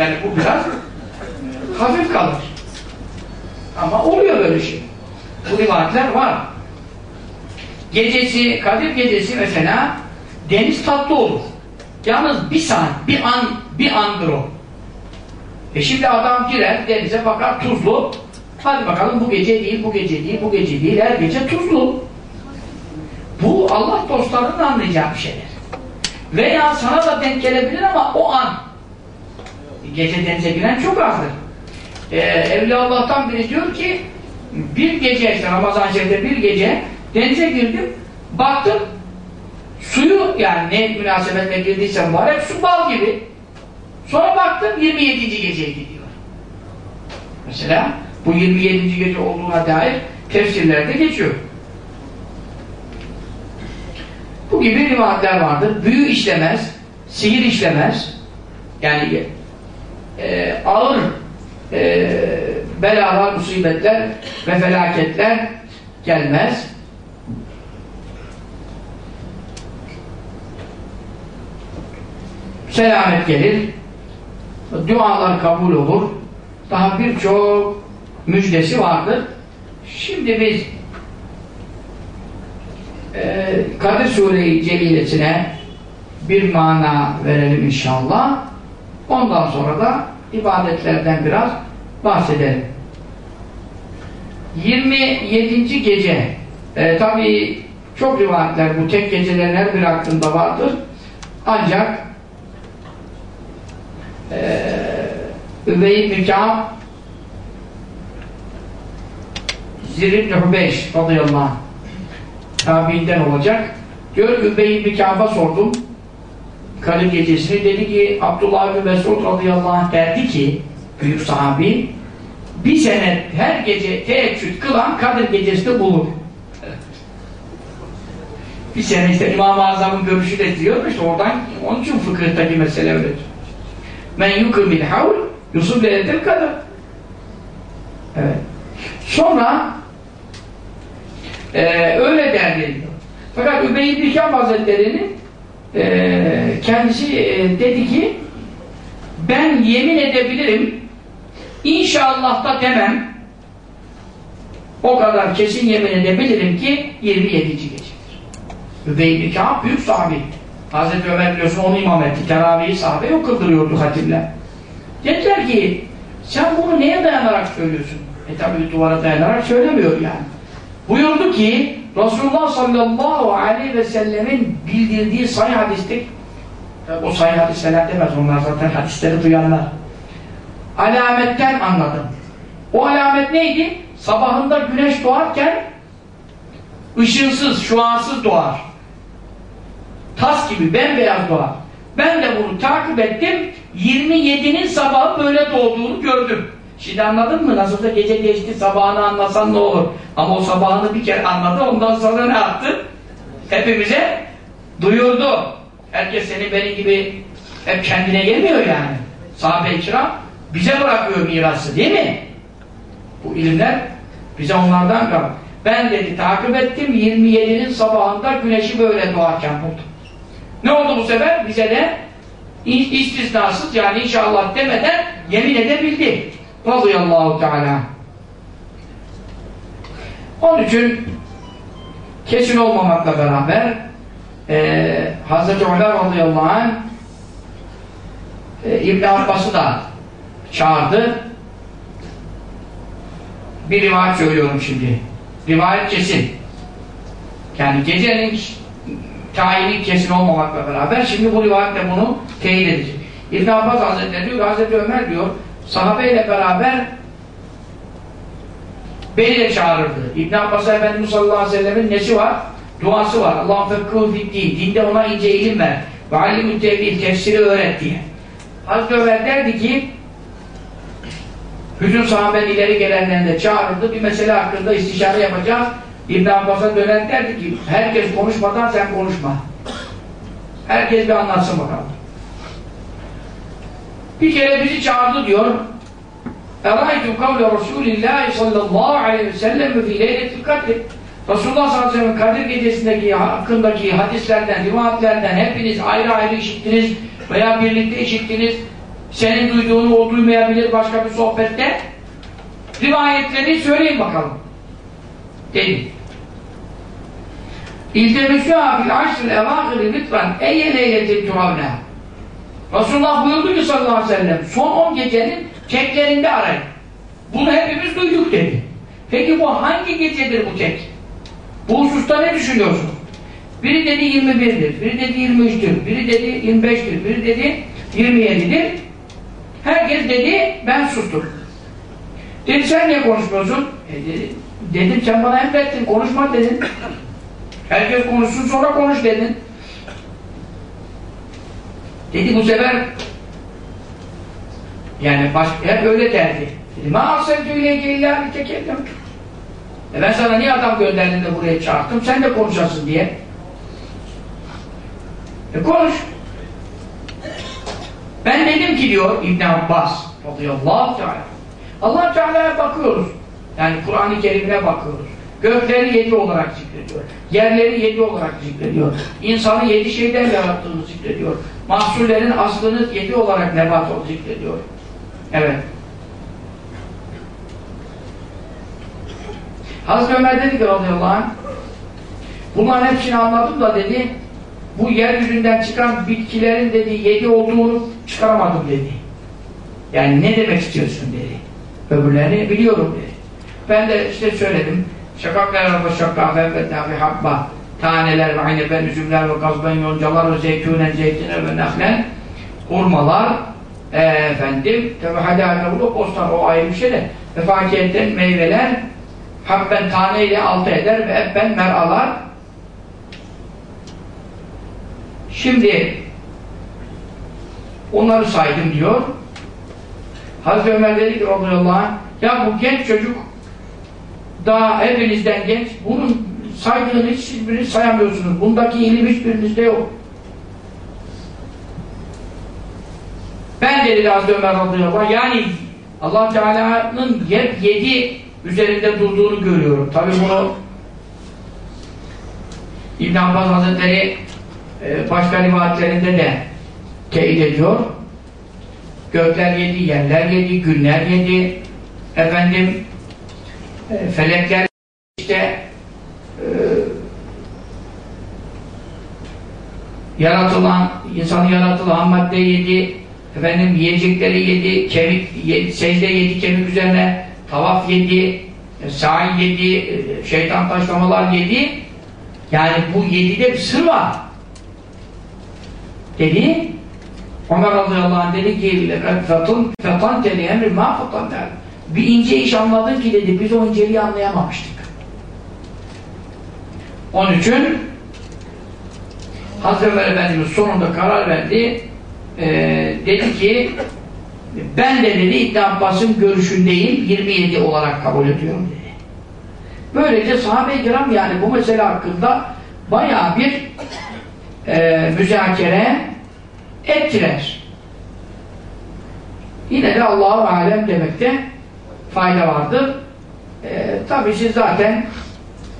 Yani bu biraz hafif kalır. Ama oluyor böyle şey. Bu rivayetler var. Gecesi, Kadir gecesi mesela deniz tatlı olur. Yalnız bir saat, bir an, bir andır o. E şimdi adam girer denize bakar tuzlu. Hadi bakalım bu gece değil, bu gece değil, bu gece değil, her gece tuzlu. Bu Allah dostlarının anlayacağı bir şeyler. Veya sana da denk gelebilir ama o an. Gece denize giren çok azdır. Ee, Evliya Allah'tan biri diyor ki bir gece işte Ramazan Şerif'te bir gece denize girdim baktım suyu yani ne münasebetle girdiyse mübarek su bal gibi sonra baktım 27. geceydi diyor. Mesela bu 27. gece olduğuna dair tefsirlerde geçiyor. Bu gibi rivayetler vardır. Büyü işlemez, sihir işlemez. Yani e, ağır e, belalar, musibetler ve felaketler gelmez. Selamet gelir. Dualar kabul olur. Daha birçok müjdesi vardır. Şimdi biz e, Kadir Sure-i Celilesine bir mana verelim inşallah. Ondan sonra da ibadetlerden biraz bahsedelim. 27. gece e, tabi çok rivayetler bu tek gecelerin her biri hakkında vardır. Ancak e, Übey ibn Kâb Zir ibn Hübeyş radıyallahu anh tabiinden olacak. Diyor Übey ibn Kâb'a sordum Kadir gecesini dedi ki Abdullah bin Mesud radıyallahu anh derdi ki büyük sahabi bir sene her gece teheccüd kılan Kadir gecesinde bulur. bir sene işte İmam-ı Azam'ın görüşü de diyor işte oradan onun için fıkıhtaki mesele öyledir. Men yukrimil havl Yusuf leyletil kadar. Evet. Sonra e, öyle derdi. Fakat Übey ibn Kâb Hazretleri'nin e, kendisi e, dedi ki ben yemin edebilirim inşallah da demem o kadar kesin yemin edebilirim ki 27. gecedir. Übey ibn Kâb büyük sahabi. Hazreti Ömer biliyorsun onu imam etti. Teravih-i sahabe o kıldırıyordu hatimler. Dediler ki sen bunu neye dayanarak söylüyorsun? E tabi duvara dayanarak söylemiyor yani. Buyurdu ki Resulullah sallallahu aleyhi ve sellemin bildirdiği sayı hadistik o sayı hadisler demez onlar zaten hadisleri duyanlar alametten anladım. O alamet neydi? Sabahında güneş doğarken ışınsız, şuansız doğar. Tas gibi bembeyaz doğar. Ben de bunu takip ettim. 27'nin sabahı böyle doğduğunu gördüm. Şimdi anladın mı? Nasıl da gece geçti sabahını anlasan ne olur? Ama o sabahını bir kere anladı. Ondan sonra ne yaptı? Hepimize duyurdu. Herkes senin benim gibi hep kendine gelmiyor yani. Sahabe-i kiram bize bırakıyor mirası değil mi? Bu ilimler bize onlardan kalır. Ben dedi takip ettim 27'nin sabahında güneşi böyle doğarken buldum. Ne oldu bu sefer? Bize de istisnasız yani inşallah demeden yemin edebildi. Radıyallahu Teala. Onun için kesin olmamakla beraber e, Hazreti Ömer radıyallahu anh e, İbn Abbas'ı da çağırdı. Bir rivayet söylüyorum şimdi. Rivayet kesin. Yani gecenin tayini kesin olmamakla beraber şimdi bu rivayetle bunu teyit edecek. İbn Abbas Hazretleri diyor, Hazreti Ömer diyor sahabeyle beraber beni de çağırırdı. İbn Abbas'a Efendimiz sallallahu aleyhi ve sellemin nesi var? Duası var. Allah'ın fıkhı fittiği. Dinde ona ince ilim ver. Ve alim-ü tevhid, tefsiri öğret diye. Hazreti Ömer derdi ki bütün sahabenin ileri gelenlerinde çağırıldı. Bir mesele hakkında istişare yapacağız. İbn Abbas'a döner derdi ki herkes konuşmadan sen konuşma. Herkes bir anlatsın bakalım. Bir kere bizi çağırdı diyor. اَرَيْتُ قَوْلَ رَسُولِ اللّٰهِ sallallahu aleyhi ve sellem فِي لَيْلَةِ الْقَدْرِ Resulullah sallallahu aleyhi ve sellem Kadir gecesindeki hakkındaki hadislerden, rivayetlerden hepiniz ayrı ayrı işittiniz veya birlikte işittiniz. Senin duyduğunu o duymayabilir başka bir sohbette. Rivayetleri söyleyin bakalım. Dedi. İltemesûhâ fil aşril evâhiri lütfen eyye leyletin tuhavne. Resulullah buyurdu ki sallallahu aleyhi ve sellem son 10 gecenin teklerinde arayın. Bunu hepimiz duyduk dedi. Peki bu hangi gecedir bu tek? Bu hususta ne düşünüyorsun? Biri dedi 21'dir, biri dedi 23'tür, biri dedi 25'tir, biri dedi 27'dir. Herkes dedi ben sustum. Dedi sen niye konuşmuyorsun? E dedi, dedim sen bana emrettin konuşma dedin. Herkes konuşsun sonra konuş dedin. Dedi bu sefer yani baş, hep öyle derdi. Dedi ma ileyke illa bir tekellem. E ben sana niye adam gönderdim de buraya çağırdım? Sen de konuşasın diye. E konuş. Ben dedim ki diyor İbn Abbas radıyallahu teala allah Teala'ya bakıyoruz. Yani Kur'an-ı Kerim'e bakıyoruz. Gökleri yedi olarak zikrediyor. Yerleri yedi olarak zikrediyor. İnsanı yedi şeyden yarattığını zikrediyor. Mahsullerin aslını yedi olarak nebat olarak zikrediyor. Evet. Hazreti Ömer dedi ki radıyallahu anh bunların hepsini anladım da dedi bu yeryüzünden çıkan bitkilerin dedi yedi olduğunu çıkaramadım dedi. Yani ne demek istiyorsun dedi. Öbürlerini biliyorum dedi. Ben de işte söyledim. Şakaklar ve şakka ve tabi habba. Taneler ve ayneben, üzümler ve gazben, yoncalar ve zeytünen, zeytine ve nehlen hurmalar e, efendim tabi hadâle bu da bostan o ayrı bir şey de. Ve fakiyetten meyveler habben taneyle altı eder ve ebben meralar. Şimdi onları saydım diyor. Hazreti Ömer dedi ki radıyallahu anh ya bu genç çocuk daha hepinizden genç bunun saydığını hiçbirini sayamıyorsunuz bundaki ilim hiçbirinizde yok ben dedi Hazreti Ömer radıyallahu yani allah Teala'nın hep yedi üzerinde durduğunu görüyorum. Tabi bunu İbn Abbas Hazretleri e, başka rivayetlerinde de teyit ediyor. Gökler yedi, yerler yedi, günler yedi. Efendim e, felekler işte e, yaratılan, insanı yaratılan madde yedi, efendim yiyecekleri yedi, kemik, yedi, secde yedi kemik üzerine tavaf yedi, e, sahi yedi, e, şeytan taşlamalar yedi. Yani bu yedide bir sır var. Dedi. Ömer radıyallahu anh dedi ki emri ma fatan der. Bir ince iş anladın ki dedi biz o inceliği anlayamamıştık. Onun için Hazreti Efendimiz sonunda karar verdi. Ee, dedi ki ben de dedi İbn Abbas'ın görüşündeyim 27 olarak kabul ediyorum dedi. Böylece sahabe-i kiram yani bu mesele hakkında bayağı bir e, müzakere ettiler. Yine de Allahu alem demekte fayda vardır. E, Tabi siz zaten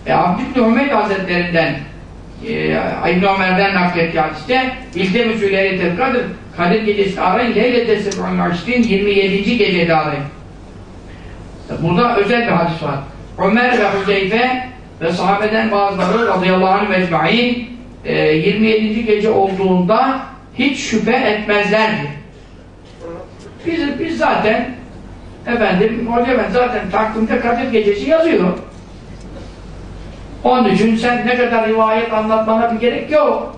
e, Abdülhamid Ömer Hazretlerinden e, İbn Ömer'den naklettiği hadiste İlde müsüleri tefkadır Kadir gecesi arayın, Leyle Sefrun Açtın 27. gecede arayın. Burada özel bir hadis var. Ömer ve Huzeyfe ve sahabeden bazıları radıyallahu anh mecmain e, 27. gece olduğunda hiç şüphe etmezlerdi. Biz, biz zaten efendim, Hoca ben zaten takvimde Kadir gecesi yazıyor. Onun için sen ne kadar rivayet anlatmana bir gerek yok.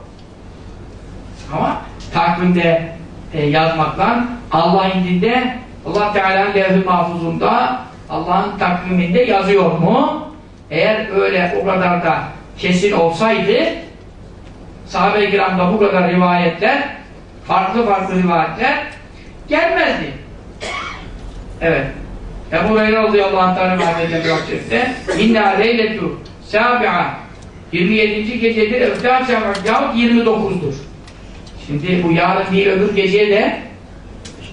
Ama takvimde e, yazmakla Allah indinde Allah Teala'nın levh-i mahfuzunda Allah'ın takviminde yazıyor mu? Eğer öyle o kadar da kesin olsaydı sahabe-i kiramda bu kadar rivayetler farklı farklı rivayetler gelmezdi. Evet. Ebu Hureyre radıyallahu rivayet eden bir İnna leyletu sabi'a 27. gecedir öftar yahut 29'dur. Şimdi bu yarın değil öbür geceye de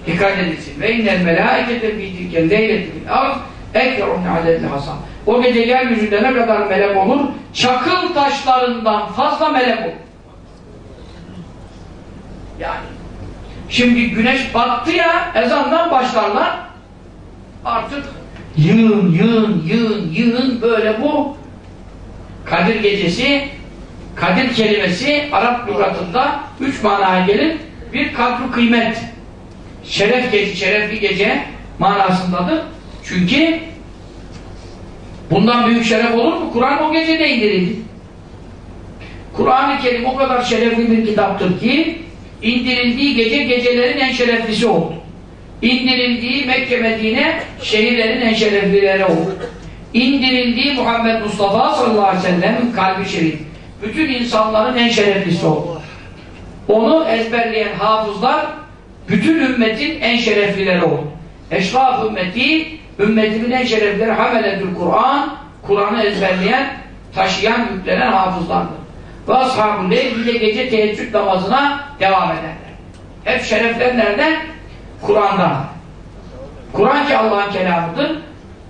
dikkat edilsin. Ve innel melâikete fî tilkel leyletil arz ekferun adedli hasan. O gece yeryüzünde ne kadar melek olur? Çakıl taşlarından fazla melek olur. Yani şimdi güneş battı ya ezandan başlarlar artık yığın yığın yığın yığın böyle bu Kadir gecesi Kadir kelimesi Arap lügatında üç manaya gelir. Bir kadru kıymet şeref gece, şerefli gece manasındadır. Çünkü bundan büyük şeref olur mu? Kur'an o gece de indirildi. Kur'an-ı Kerim o kadar şerefli bir kitaptır ki indirildiği gece gecelerin en şereflisi oldu. İndirildiği Mekke Medine şehirlerin en şereflileri oldu. İndirildiği Muhammed Mustafa sallallahu aleyhi ve sellem'in kalbi şerif. Bütün insanların en şereflisi oldu. Onu ezberleyen hafızlar bütün ümmetin en şereflileri oldu. Eşraf ümmeti ümmetimin en şerefleri hameletül Kur'an Kur'an'ı ezberleyen, taşıyan, yüklenen hafızlardır. Ve ashabı gece teheccüd namazına devam ederler. Hep şerefler nereden? Kur'an'dan. Kur'an ki Allah'ın kelamıdır.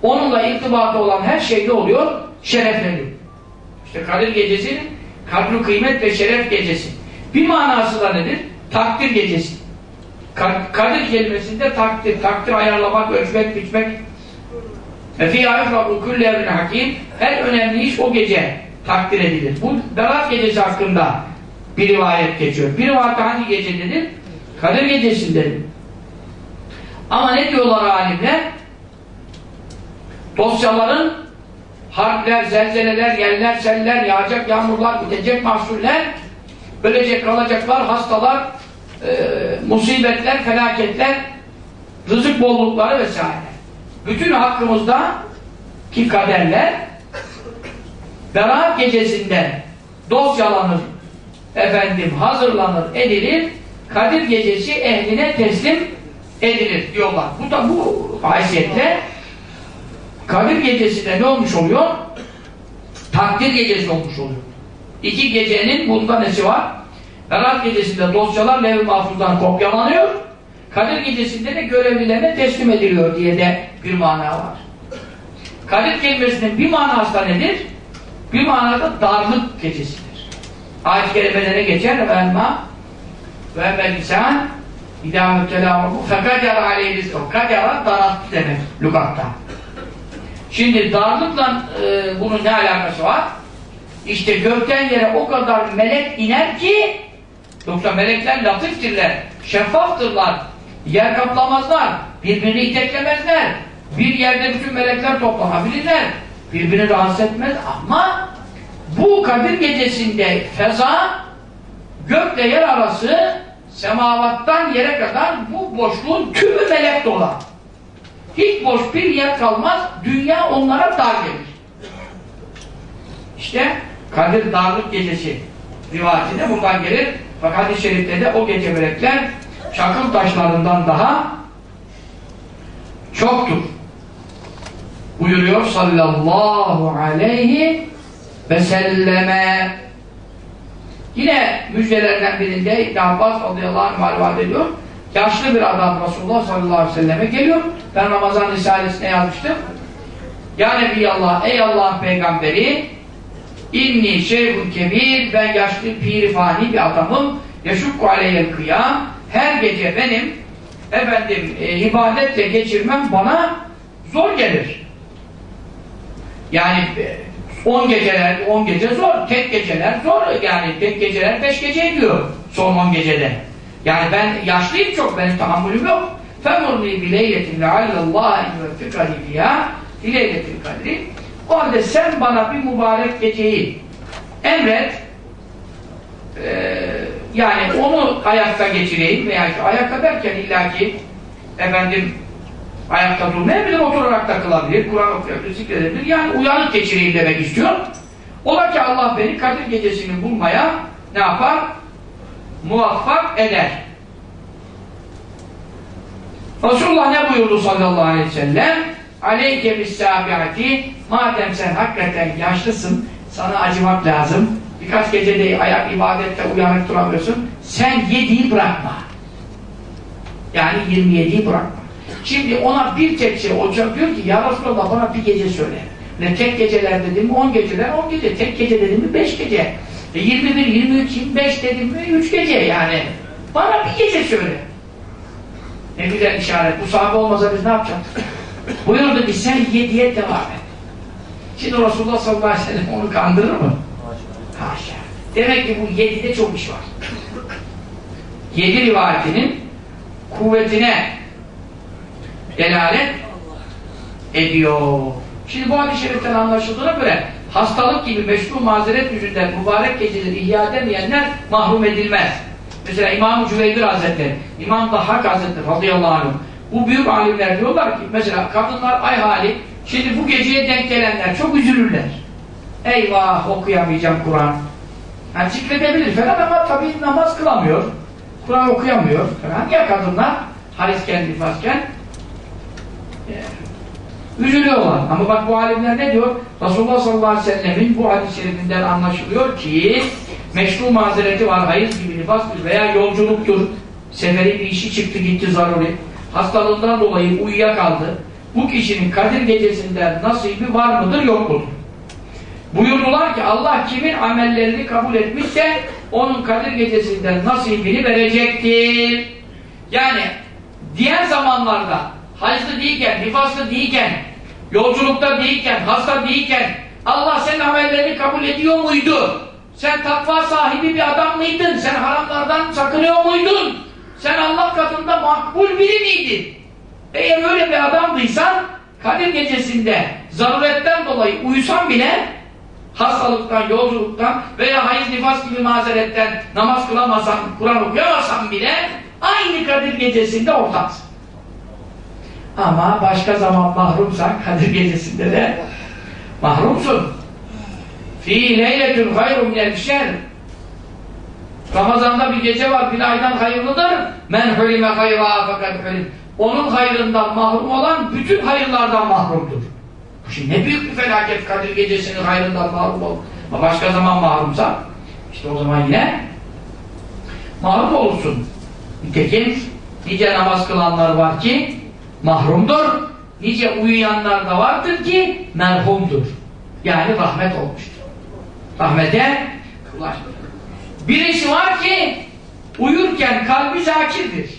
Onunla irtibatı olan her şeyde oluyor, şerefleniyor. İşte Kadir Gecesi'nin kadru kıymet ve şeref gecesi. Bir manası da nedir? Takdir gecesi. Kadir kelimesinde takdir, takdir ayarlamak, ölçmek, biçmek. Ayıfrabu külle emrin hakim. Her önemli iş o gece takdir edilir. Bu Berat gecesi hakkında bir rivayet geçiyor. Bir rivayet hangi gecededir? Kadir gecesindedir. Ama ne diyorlar alimler? Dosyaların harpler, zelzeleler, yerler, seller, yağacak yağmurlar, bitecek mahsuller, ölecek kalacaklar, hastalar, e, musibetler, felaketler, rızık bollukları vesaire. Bütün hakkımızda ki kaderler Berat gecesinde dosyalanır, efendim hazırlanır, edilir, Kadir gecesi ehline teslim edilir diyorlar. Bu da bu haysiyetle Kadir gecesinde ne olmuş oluyor? Takdir gecesi olmuş oluyor. İki gecenin bunda nesi var? Berat gecesinde dosyalar levh-i mahfuzdan kopyalanıyor. Kadir gecesinde de görevlilerine teslim ediliyor diye de bir mana var. Kadir kelimesinin bir manası da nedir? Bir manada darlık gecesidir. Ayet-i kerimelere geçer ve elma ve emmel insan İdâ müptelâhu fekadera aleyhi kadera daralttı demek lügatta. Şimdi darlıkla e, bunun ne alakası var? İşte gökten yere o kadar melek iner ki yoksa melekler latiftirler, şeffaftırlar, yer kaplamazlar, birbirini iteklemezler, bir yerde bütün melekler toplanabilirler, birbirini rahatsız etmez ama bu Kadir gecesinde feza gökle yer arası semavattan yere kadar bu boşluğun tümü melek dolar. Hiç boş bir yer kalmaz, dünya onlara dar gelir. İşte Kadir Darlık Gecesi rivayetinde buradan gelir. Fakat hadis-i şerifte de o gece melekler çakıl taşlarından daha çoktur. Buyuruyor sallallahu aleyhi ve selleme Yine müjdelerden birinde İbn Abbas radıyallahu anh malumat ediyor. Yaşlı bir adam Resulullah sallallahu aleyhi ve selleme geliyor. Ben Ramazan Risalesi'ne yazmıştım. Ya Nebiyallah, ey Allah peygamberi inni şeyhun kebir ben yaşlı pirifani bir adamım yaşukku aleyhel kıyam her gece benim efendim e, ibadetle geçirmem bana zor gelir. Yani e, 10 geceler, 10 gece zor, tek geceler zor yani tek geceler 5 gece ediyor son 10 gecede. Yani ben yaşlıyım çok, benim tahammülüm yok. فَمُرْنِي بِلَيْلَةٍ لَعَلَّ اللّٰهِ اِنْوَفِّقَنِ فِيهَا بِلَيْلَةِ الْقَدْرِ O halde sen bana bir mübarek geceyi emret, ee, yani onu ayakta geçireyim veya ayakta derken illaki efendim Ayakta durmayabilir, oturarak da kılabilir, Kur'an okuyabilir, zikredebilir. Yani uyanık geçireyim demek istiyor. Ola ki Allah beni Kadir gecesini bulmaya ne yapar? Muvaffak eder. Resulullah ne buyurdu sallallahu aleyhi ve sellem? Aleyke bis-sabiati madem sen hakikaten yaşlısın, sana acımak lazım. Birkaç gecede ayak ibadette uyanık duramıyorsun. Sen yediği bırakma. Yani 27'yi bırakma. Şimdi ona bir tek şey, o diyor ki ya Resulallah bana bir gece söyle. Ne tek geceler dedim mi 10 geceler 10 gece, tek gece dedim mi 5 gece. E 21, 23, 25 dedim mi 3 gece yani. Bana bir gece söyle. Ne güzel işaret. Bu sahabe olmasa biz ne yapacaktık? Buyurdu ki sen yediye devam et. Şimdi Resulullah sallallahu aleyhi ve sellem onu kandırır mı? Haşa. Demek ki bu yedide çok iş var. Yedi rivayetinin kuvvetine delalet ediyor. Şimdi bu hadis-i şeriften anlaşıldığına göre hastalık gibi meşru mazeret yüzünden mübarek geceleri ihya edemeyenler mahrum edilmez. Mesela İmam-ı Cüveybir Hazretleri, İmam Dahhak Hazretleri radıyallahu anh bu büyük alimler diyorlar ki mesela kadınlar ay hali şimdi bu geceye denk gelenler çok üzülürler. Eyvah okuyamayacağım Kur'an. Yani zikredebilir falan ama tabii namaz kılamıyor. Kur'an okuyamıyor falan. Ya kadınlar harisken, nifasken üzülüyorlar. Ama bak bu alimler ne diyor? Resulullah sallallahu aleyhi ve sellemin bu hadis-i şerifinden anlaşılıyor ki meşru mazereti var, hayız gibi nifastır veya yolculuktur. Seferi bir işi çıktı gitti zaruri. Hastalığından dolayı uyuyakaldı. Bu kişinin Kadir gecesinden nasibi var mıdır yok mudur? Buyurdular ki Allah kimin amellerini kabul etmişse onun Kadir gecesinden nasibini verecektir. Yani diğer zamanlarda hacda değilken, nifaslı değilken, yolculukta değilken, hasta değilken Allah senin amellerini kabul ediyor muydu? Sen takva sahibi bir adam mıydın? Sen haramlardan sakınıyor muydun? Sen Allah katında makbul biri miydin? Eğer öyle bir adamdıysan Kadir gecesinde zaruretten dolayı uyusan bile hastalıktan, yolculuktan veya hayız nifas gibi mazeretten namaz kılamasan, Kur'an okuyamasan bile aynı Kadir gecesinde ortaksın. Ama başka zaman mahrumsan Kadir gecesinde de mahrumsun. Fî leyletün hayrun minel şer Ramazan'da bir gece var, bir aydan hayırlıdır. Men hulime hayra fakat hulim. Onun hayrından mahrum olan bütün hayırlardan mahrumdur. Şimdi ne büyük bir felaket Kadir gecesinin hayrından mahrum ol. Ama başka zaman mahrumsa işte o zaman yine mahrum olursun. Nitekim nice namaz kılanlar var ki mahrumdur. Nice uyuyanlar da vardır ki merhumdur. Yani rahmet olmuştur. Rahmete ulaşmıştır. Birisi var ki uyurken kalbi zakirdir.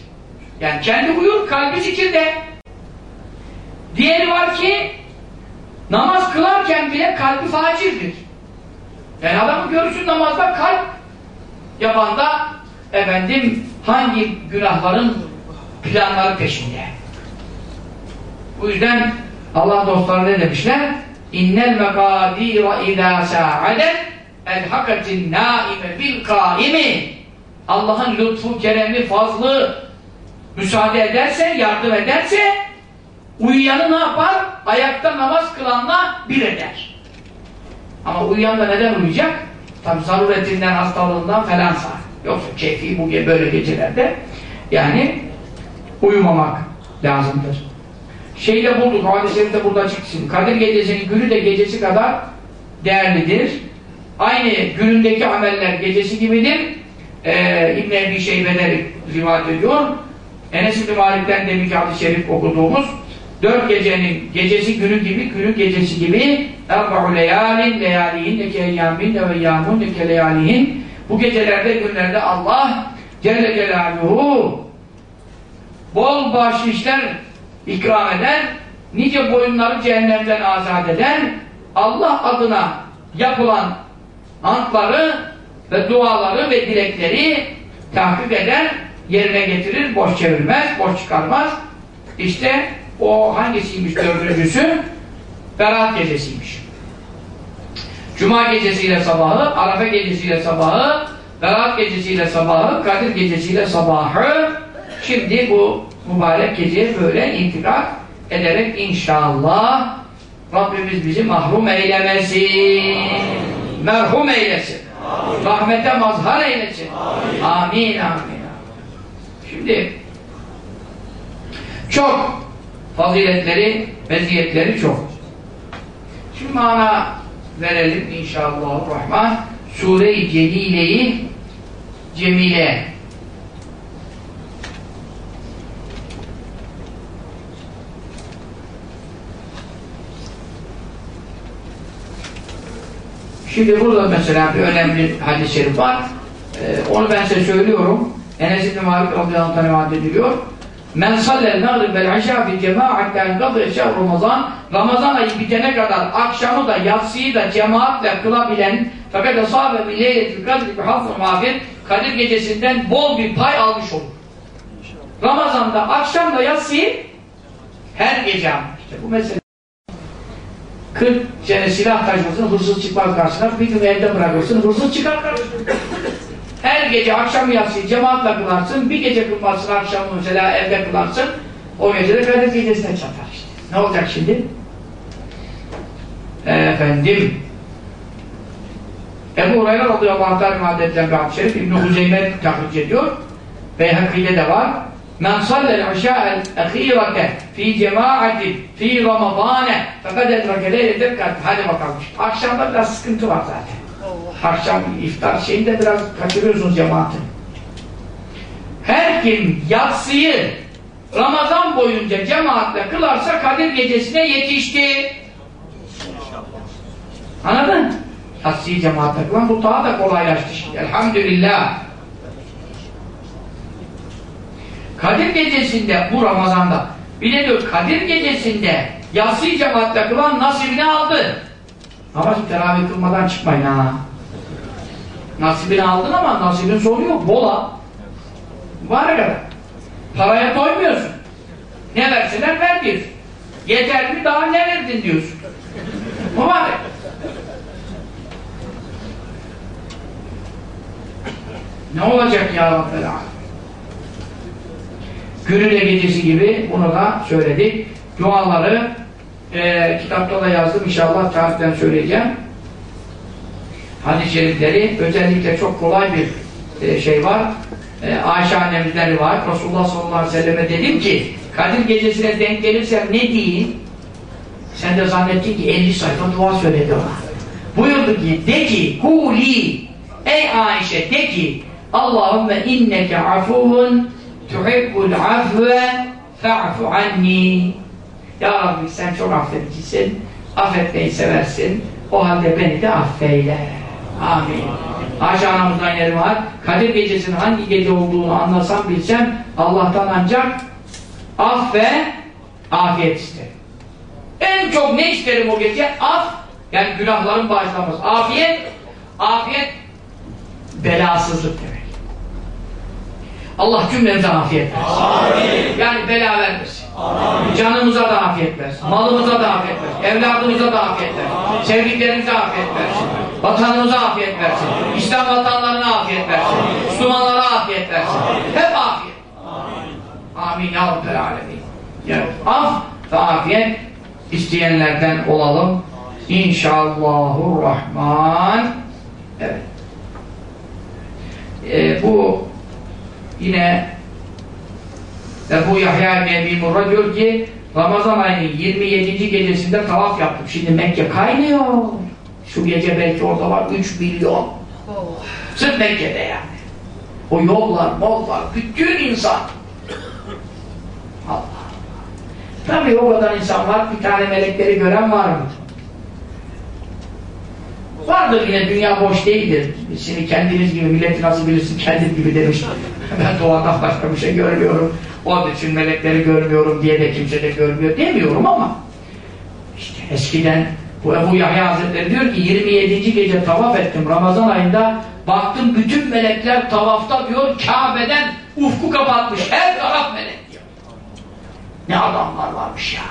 Yani kendi uyur, kalbi zikirde. Diğeri var ki namaz kılarken bile kalbi facirdir. Yani adamı görürsün namazda kalp yabanda efendim hangi günahların planları peşinde. Bu yüzden Allah dostları ne demişler? İnnel mekadira idâ sa'adet elhakatin naime bil kaimi Allah'ın lütfu, keremi, fazlı müsaade ederse, yardım ederse uyuyanı ne yapar? Ayakta namaz kılanla bir eder. Ama uyuyan da neden uyuyacak? Tabi zaruretinden, hastalığından falansa. Yoksa keyfi bu böyle gecelerde yani uyumamak lazımdır. Şeyde bulduk, hadis-i şerifte burada çıksın. Kadir gecesinin günü de gecesi kadar değerlidir. Aynı günündeki ameller gecesi gibidir. Ee, İbn-i Ebi Şeybe'de rivayet ediyor. Enes İbni Malik'ten deminki hadis-i şerif okuduğumuz dört gecenin gecesi günü gibi, günü gecesi gibi leke eyyamin ve eyyamun leke leyalihin bu gecelerde günlerde Allah Celle Celaluhu bol bahşişler ikram eder nice boyunları cehennemden azat eder Allah adına yapılan antları ve duaları ve dilekleri tahkik eder yerine getirir, boş çevirmez, boş çıkarmaz. İşte o hangisiymiş dördüncüsü? Berat gecesiymiş. Cuma gecesiyle sabahı, Arafa gecesiyle sabahı, Berat gecesiyle sabahı, Kadir gecesiyle sabahı. Şimdi bu mübarek geceye böyle intikal ederek inşallah Rabbimiz bizi mahrum eylemesin. Merhum eylesin. Amin. Rahmete mazhar eylesin. Amin. amin. amin. Şimdi çok faziletleri, meziyetleri çok. Şimdi mana verelim inşallah rahman. Sure-i Celile'yi Cemile Şimdi burada mesela bir önemli hadis-i şerif var. Ee, onu ben size söylüyorum. Enes İbni Malik radıyallahu anh rivayet ediliyor. Men sallel mağrib vel aşağı fi cemaatten kadı şehr Ramazan Ramazan ayı bitene kadar akşamı da yatsıyı da cemaatle kılabilen fakat asabe bi leyletül kadri bi hafız mağfir Kadir gecesinden bol bir pay almış olur. Ramazan'da akşam da yatsıyı her gece ama. işte bu mesele 40 sene silah taşımasın, hırsız çıkmaz karşına, bir gün evde bırakırsın, hırsız çıkar karşına. Her gece akşam yatsıyı cemaatle kılarsın, bir gece kılmazsın, akşam mesela evde kılarsın, o gece de Kadir gecesine çatar işte. Ne olacak şimdi? Efendim, Ebu Hureyre radıyallahu anh'tan edilen bir hadis-i şerif, İbn-i Huzeyme tahric ediyor. Beyhaki'de de var. Men sallel aşâ'el ehîrete fî cemâ'atin fî ramazâne fekad edreke leyletel kadr. Hadi bakalım. Akşamda biraz sıkıntı var zaten. Akşam iftar şeyinde biraz kaçırıyorsunuz cemaati. Her kim yatsıyı Ramazan boyunca cemaatle kılarsa Kadir gecesine yetişti. Anladın? Yatsıyı cemaatle kılan bu daha da kolaylaştı şimdi. Elhamdülillah. Kadir gecesinde bu Ramazan'da bir de diyor Kadir gecesinde yatsı cemaatle kılan nasibini aldı. Ama şimdi teravih kılmadan çıkmayın ha. Nasibini aldın ama nasibin sonu yok. Bola. Var kadar. Paraya doymuyorsun. Ne verseler ver diyorsun. Yeter mi daha ne verdin diyorsun. O var ya. Ne olacak ya Rabbel Alem? Günüyle gecesi gibi bunu da söyledik. Duaları e, kitapta da yazdım. İnşallah tarihten söyleyeceğim. Hadis-i şerifleri özellikle çok kolay bir e, şey var. E, Ayşe annemizleri var. Resulullah sallallahu aleyhi ve selleme dedim ki Kadir gecesine denk gelirsem ne diyeyim? Sen de zannettin ki 50 sayfa dua söyledi ona. Buyurdu ki de ki Kuli Ey Ayşe de ki Allahümme inneke afuvun tuhibbul afve fa'fu anni. Ya Rabbi sen çok affedicisin affetmeyi seversin. O halde beni de affeyle. Amin. Ayşe anamızdan yeri var? Kadir gecesinin hangi gece olduğunu anlasam bilsem Allah'tan ancak af ve afiyet isterim. En çok ne isterim o gece? af yani günahların bağışlanması afiyet afiyet belasızlık demek Allah cümlemize afiyet versin. Amin. Yani bela vermesin. Amin. Canımıza da afiyet versin. Malımıza da afiyet versin. Evladımıza da afiyet versin. Sevdiklerimize afiyet versin. Vatanımıza afiyet versin. İslam vatanlarına afiyet versin. Müslümanlara afiyet versin. Hep afiyet. Amin. Ya Rabbel Alemin. Af ve afiyet isteyenlerden olalım. İnşallahurrahman. Evet. Ee, bu yine Ebu Yahya Ebi Murra diyor ki Ramazan ayının 27. gecesinde tavaf yaptım. Şimdi Mekke kaynıyor. Şu gece belki orada var 3 milyon. Sırf Mekke'de yani. O yollar, mollar, bütün insan. Allah. Tabii o kadar insan var, bir tane melekleri gören var mı? Vardır yine dünya boş değildir. Şimdi kendiniz gibi milleti nasıl bilirsin kendim gibi demiş. Ben doğadan başka bir şey görmüyorum. Onun için melekleri görmüyorum diye de kimse de görmüyor demiyorum ama işte eskiden bu Ebu Yahya Hazretleri diyor ki 27. gece tavaf ettim Ramazan ayında baktım bütün melekler tavafta diyor Kabe'den ufku kapatmış. Her taraf melek diyor. Ne adamlar varmış ya.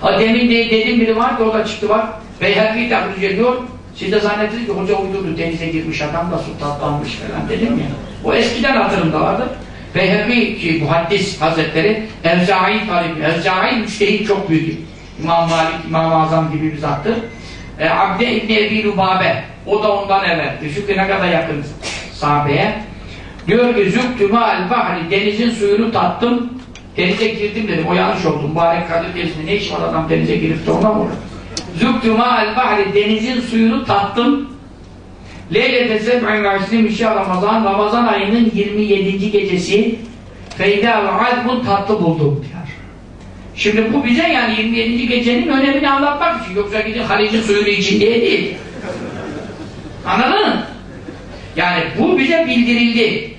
Ha, demin de, dediğim biri var ki o da çıktı var. Beyhekî taklit ediyor. Siz de zannettiniz ki hoca uydurdu denize girmiş adam da su tatlanmış falan dedim ya. O eskiden hatırımda vardı. Beyhekî ki muhaddis hazretleri Evzai talibi. Evzai müştehit çok büyük. İmam Malik, İmam-ı Azam gibi bir zattır. E, Abde İbni Ebi Lubabe o da ondan evvel. Düşük ne kadar yakın sahabeye. Diyor ki züktüme el bahri denizin suyunu tattım Denize girdim dedim, o yanlış oldu. Mübarek Kadir Gecesi'nde ne iş var adam denize girip de ona vurur. Züktüma el bahri, denizin suyunu tattım. Leylete seb'in verslim işe Ramazan, Ramazan ayının 27. gecesi Feyda ve almun tatlı buldum diyor. Şimdi bu bize yani 27. gecenin önemini anlatmak için. Yoksa gidin Halic'in suyunu için diye değil. Anladın mı? Yani bu bize bildirildi.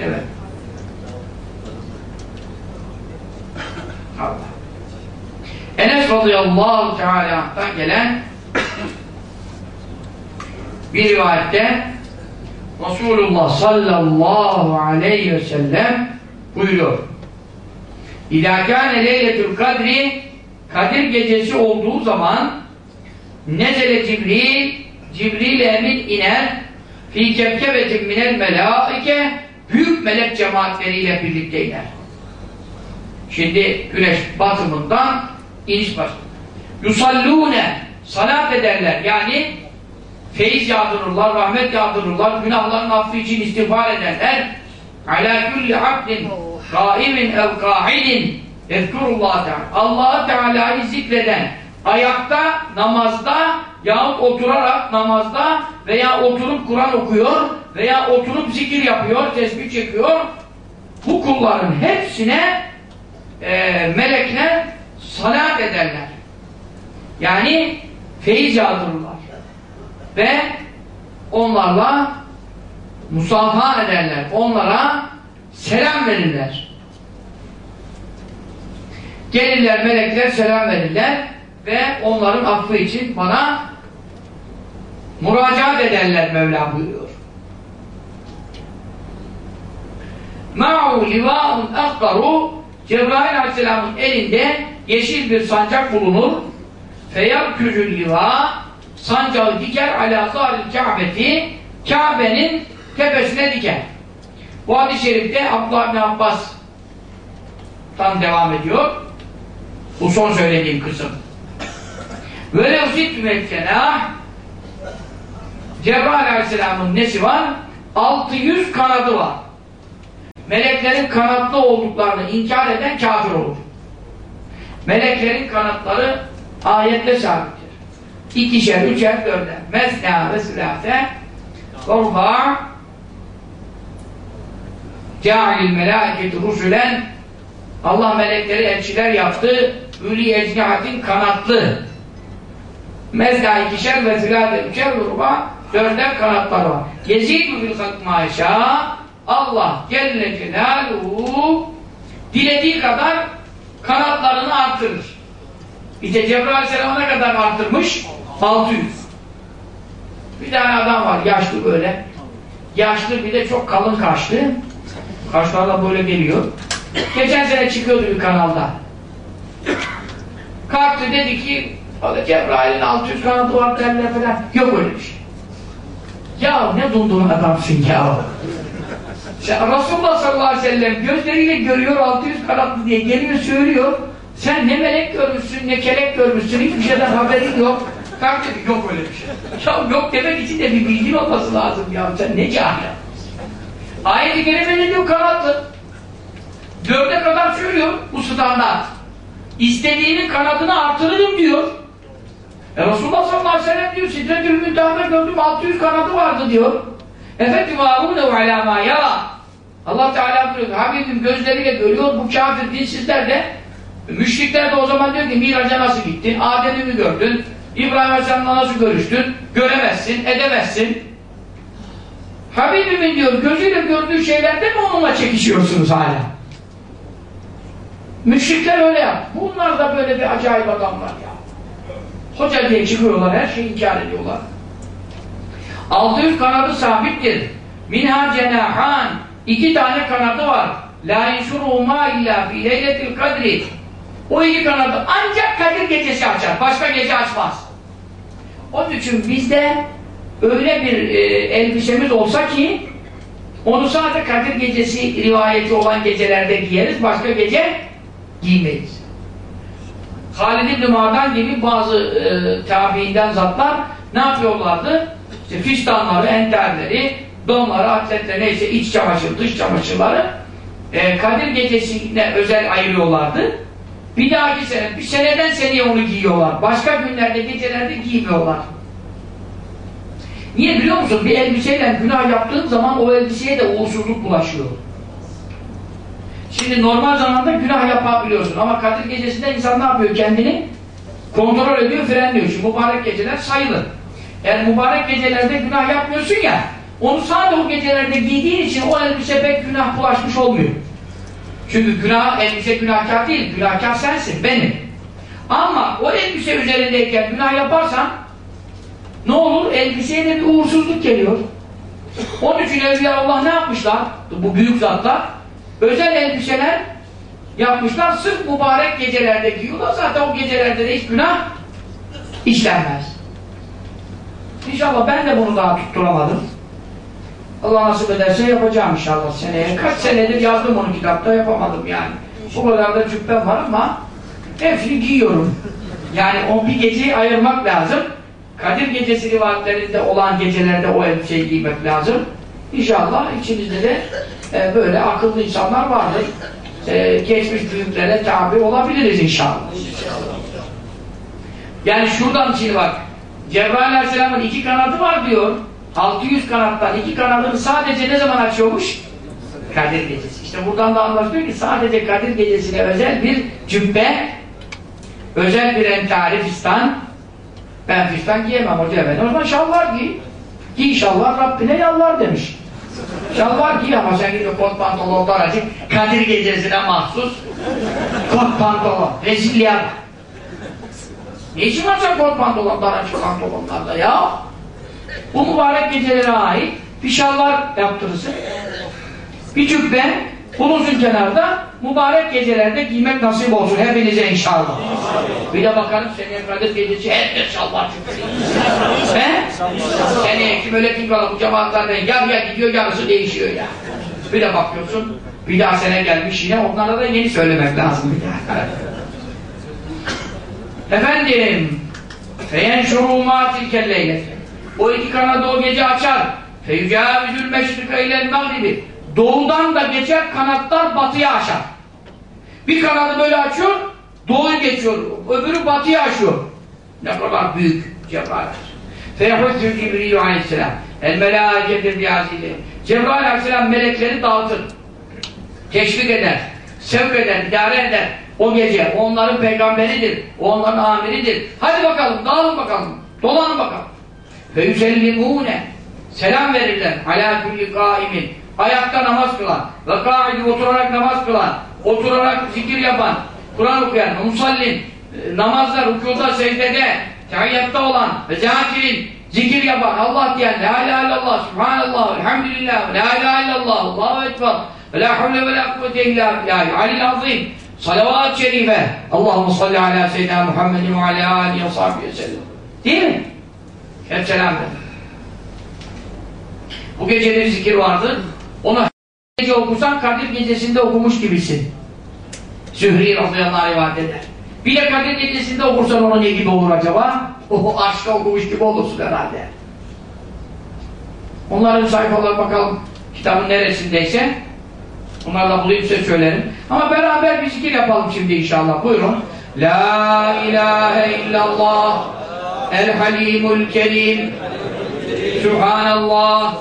Evet. Allah. Enes radıyallahu teala'dan gelen bir rivayette Resulullah sallallahu aleyhi ve sellem buyuruyor. İlâ kâne leyletül kadri Kadir gecesi olduğu zaman nezele Cibril Cibril emin iner fi kebkebetin minel melâike büyük melek cemaatleriyle birlikte iner. Şimdi güneş batımından iniş başlıyor. Yusallûne salat ederler. Yani feyiz yağdırırlar, rahmet yağdırırlar, günahların affı için istiğfar ederler. Alâ kulli abdin kâimin ev kâidin ezkurullah Teala. Allah Teala'yı zikreden ayakta, namazda yahut oturarak namazda veya oturup Kur'an okuyor veya oturup zikir yapıyor, tesbih çekiyor. Bu kulların hepsine e, melekler salat ederler. Yani feyiz yağdırırlar. Ve onlarla musafaha ederler. Onlara selam verirler. Gelirler melekler selam verirler ve onların affı için bana müracaat ederler Mevla buyuruyor. Ma'u liva'un akbaru Cebrail Aleyhisselam'ın elinde yeşil bir sancak bulunur. Feyaküzül liva sancağı diker ala zâlil kâbeti Kabe'nin tepesine diker. Bu hadis-i şerifte Abdullah bin Abbas'tan devam ediyor. Bu son söylediğim kısım. Velev zitmet cenah Cebrail Aleyhisselam'ın nesi var? 600 kanadı var. Meleklerin kanatlı olduklarını inkar eden kafir olur. Meleklerin kanatları ayette sabittir. İkişer, üçer, dörder. Mesna ve sülâfe Korba Câilil melâiketi rusulen Allah melekleri elçiler yaptı. Ülî ecnihatin kanatlı. Mezda ikişer ve zilâde üçer gruba dörder kanatları var. Yezîdü bil halk maşâ Allah Celle Celaluhu dilediği kadar kanatlarını arttırır. İşte Cebrail Aleyhisselam'a kadar arttırmış? 600. Bir tane adam var yaşlı böyle. Yaşlı bir de çok kalın kaşlı. Kaşlarla böyle geliyor. Geçen sene çıkıyordu bir kanalda. Kalktı dedi ki Cebrail'in 600 kanadı var derler falan. Yok öyle bir şey. Ya ne dundun adamsın ya. Resulullah sallallahu aleyhi ve sellem gözleriyle görüyor 600 kanatlı diye geliyor söylüyor. Sen ne melek görmüşsün ne kelek görmüşsün hiçbir şeyden haberin yok. Dedi yok öyle bir şey. Ya yok demek için de bir bilgin olması lazım ya. Sen ne cahil. Ayet-i Kerime diyor kanatlı. Dörde kadar söylüyor bu standart. İstediğinin kanadını artırırım diyor. E Resulullah sallallahu aleyhi ve sellem diyor Sidretül Müntaha'da gördüm 600 kanadı vardı diyor. Vâhûne ve alâmâ yara. Allah Teala buyuruyor. Habibim gözleriyle görüyor. Bu kafir dinsizler de müşrikler de o zaman diyor ki Miraç'a nasıl gittin? Adem'i mi gördün? İbrahim Aleyhisselam'la nasıl görüştün? Göremezsin, edemezsin. Habibimin diyor gözüyle gördüğü şeylerde mi onunla çekişiyorsunuz hala? Müşrikler öyle yap. Bunlar da böyle bir acayip adamlar ya. Hoca diye çıkıyorlar, her şeyi inkar ediyorlar. 600 kanadı sabittir. Minha cenahan iki tane kanadı var. La inşuruhuma illa fi leyletil kadri. O iki kanadı ancak Kadir gecesi açar. Başka gece açmaz. Onun için bizde öyle bir e, elbisemiz olsa ki onu sadece Kadir gecesi rivayeti olan gecelerde giyeriz. Başka gece giymeyiz. Halid İbn-i gibi bazı e, tabiinden zatlar ne yapıyorlardı? İşte fistanları, enterleri, donları, atletleri, neyse iç çamaşır, dış çamaşırları e, Kadir gecesine özel ayırıyorlardı. Bir dahaki sene, bir seneden seneye onu giyiyorlar. Başka günlerde, gecelerde giymiyorlar. Niye biliyor musun? Bir elbiseyle günah yaptığın zaman o elbiseye de uğursuzluk bulaşıyor. Şimdi normal zamanda günah yapabiliyorsun ama Kadir gecesinde insan ne yapıyor? Kendini kontrol ediyor, frenliyor. Şimdi mübarek geceler sayılır. Yani mübarek gecelerde günah yapmıyorsun ya, onu sadece o gecelerde giydiğin için o elbise pek günah bulaşmış olmuyor. Çünkü günah, elbise günahkar değil, günahkar sensin, benim. Ama o elbise üzerindeyken günah yaparsan ne olur? Elbiseye de bir uğursuzluk geliyor. Onun için Evliya Allah ne yapmışlar? Bu büyük zatlar özel elbiseler yapmışlar. Sırf mübarek gecelerde giyiyorlar. Zaten o gecelerde de hiç günah işlenmez. İnşallah ben de bunu daha tutturamadım. Allah nasip ederse yapacağım inşallah seneye. Kaç senedir yazdım onu kitapta yapamadım yani. Bu kadar da cübbem var ama hepsini giyiyorum. Yani o bir geceyi ayırmak lazım. Kadir gecesi rivayetlerinde olan gecelerde o elbiseyi giymek lazım. İnşallah içinizde de e, böyle akıllı insanlar vardır. E, geçmiş büyüklere tabi olabiliriz inşallah. Yani şuradan şimdi bak. Cebrail Aleyhisselam'ın iki kanadı var diyor. 600 kanattan iki kanadını sadece ne zaman açıyormuş? Kadir gecesi. İşte buradan da anlaşılıyor ki sadece Kadir gecesine özel bir cübbe, özel bir entari fistan. Ben fistan giyemem hoca efendi. O zaman şalvar giy. Giy şalvar Rabbine yalvar demiş. Şalvar giy ama sen gidip kot pantolonlar açık. Kadir gecesine mahsus kot pantolon. Rezilliğe bak. Ne işin sen kot pantolonlar açık pantolonlarda ya? Bu mübarek gecelere ait bir şalvar yaptırırsın. Bir cübbe bulunsun kenarda mübarek gecelerde giymek nasip olsun hepinize inşallah. Bir de bakarım seneye Kadir gecesi herkes şalvar cübbe. He? Seneye kim öyle kim kalır bu cemaatlerden yarıya gidiyor yarısı değişiyor ya. Bir de bakıyorsun bir daha sene gelmiş yine onlara da yeni söylemek lazım. Efendim feyenşurû mâ tilkelleylet o iki kanadı o gece açar. Feyücâvizül meşrika ilel mağribi doğudan da geçer kanatlar batıya aşar. Bir kanadı böyle açıyor doğuyu geçiyor. Öbürü batıya aşıyor. Ne kadar büyük Cebrail feyhüzzü Cibril aleyhisselam el melâketir biyazili Cebrail aleyhisselam melekleri dağıtır. Teşvik eder sevk eder, idare eder o gece onların peygamberidir onların amiridir. Hadi bakalım dağılın bakalım dolanın bakalım. Ve yüsellimûne selam verirler. Alâ külli kâimin. Ayakta namaz kılan ve kâidi oturarak namaz kılan oturarak zikir yapan Kur'an okuyan, musallin e, namazda, rükuda, secdede tehiyyatta olan ve zakirin zikir yapan, Allah diyen la ilahe illallah, subhanallah, elhamdülillah la ilahe illallah, Allahu ekber ve la havle ve la kuvvete illa billahi alil azim salavat-ı şerife Allahümme salli ala seyyidina Muhammedin ve ala alihi ve sellem değil mi? Hep selam. Bu gece bir zikir vardır. Onu gece okursan Kadir gecesinde okumuş gibisin. Zühri radıyallahu anh rivayet eder. Bir de Kadir gecesinde okursan ona ne gibi olur acaba? O aşka okumuş gibi olursun herhalde. Onların sayfaları bakalım kitabın neresindeyse onlarla bulayım size söylerim. Ama beraber bir zikir yapalım şimdi inşallah. Buyurun. La ilahe illallah. El halimul kerim. Subhanallah.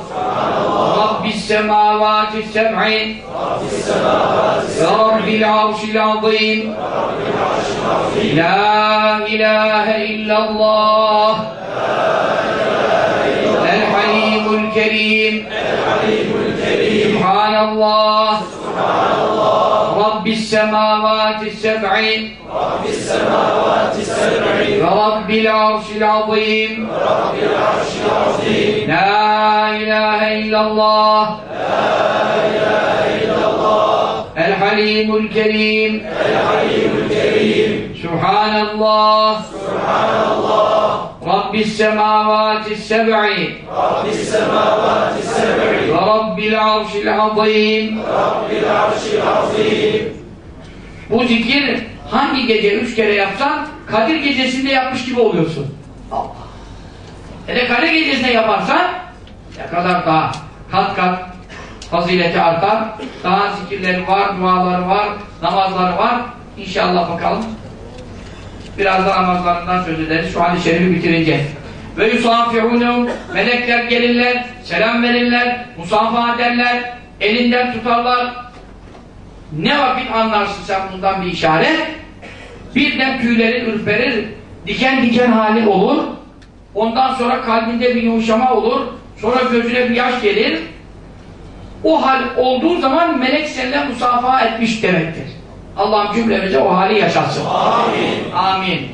Rabbis semavati seb'in ve Rabbil arşil azim. La ilahe illallah. El halimul kerim سبحان الله. سبحان الله رب السماوات السبع رب السماوات السبع ورب العرش العظيم. رب العرش العظيم لا إله إلا الله. لا إله إلا الله الحليم الكريم. الحليم الكريم سبحان الله سبحان الله. İllallah El halimul kerim Subhanallah Rabbis semavati seb'i ve Rabbil arşil azim Bu zikir hangi gece üç kere yapsan Kadir gecesinde yapmış gibi oluyorsun. Allah. Hele Kadir gecesinde yaparsan ne kadar daha kat kat fazileti artar. Daha zikirleri var, duaları var, namazları var. İnşallah bakalım. Biraz da namazlarından söz ederiz. Şu hadis-i şerifi bitirince. Ve yusafihûnehum melekler gelirler, selam verirler, musafaha ederler, elinden tutarlar. Ne vakit anlarsın sen bundan bir işaret? Birden tüylerin ürperir, diken diken hali olur. Ondan sonra kalbinde bir yumuşama olur. Sonra gözüne bir yaş gelir. O hal olduğu zaman melek seninle musafaha etmiş demektir. Allah'ım cümlemize o hali yaşatsın. Amin. Amin.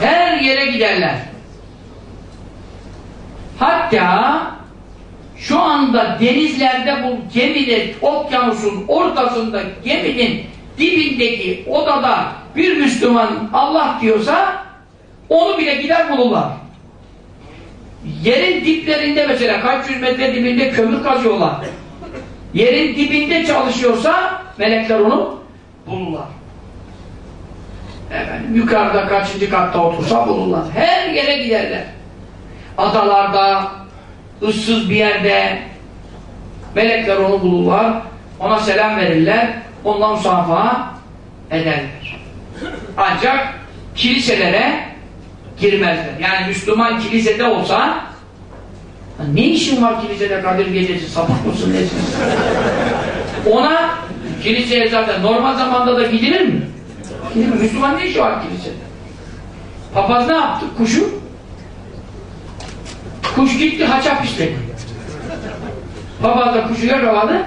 Her yere giderler. Hatta şu anda denizlerde bu gemide, okyanusun ortasında geminin dibindeki odada bir Müslüman Allah diyorsa onu bile gider bulurlar. Yerin diplerinde mesela kaç yüz metre dibinde kömür kazıyorlar. Yerin dibinde çalışıyorsa melekler onu bulurlar. Efendim, yukarıda kaçıncı katta otursa bulurlar. Her yere giderler. Adalarda, ıssız bir yerde melekler onu bulurlar. Ona selam verirler. Ondan musafaha ederler. Ancak kiliselere girmezler. Yani Müslüman kilisede olsa ne işin var kilisede Kadir Gecesi sapık mısın nesin? Ona kiliseye zaten normal zamanda da gidilir mi? Gidilir? Müslüman ne işi var kilisede? Papaz ne yaptı? Kuşu Kuş gitti haça pisledi. Papaz da kuşu yakaladı.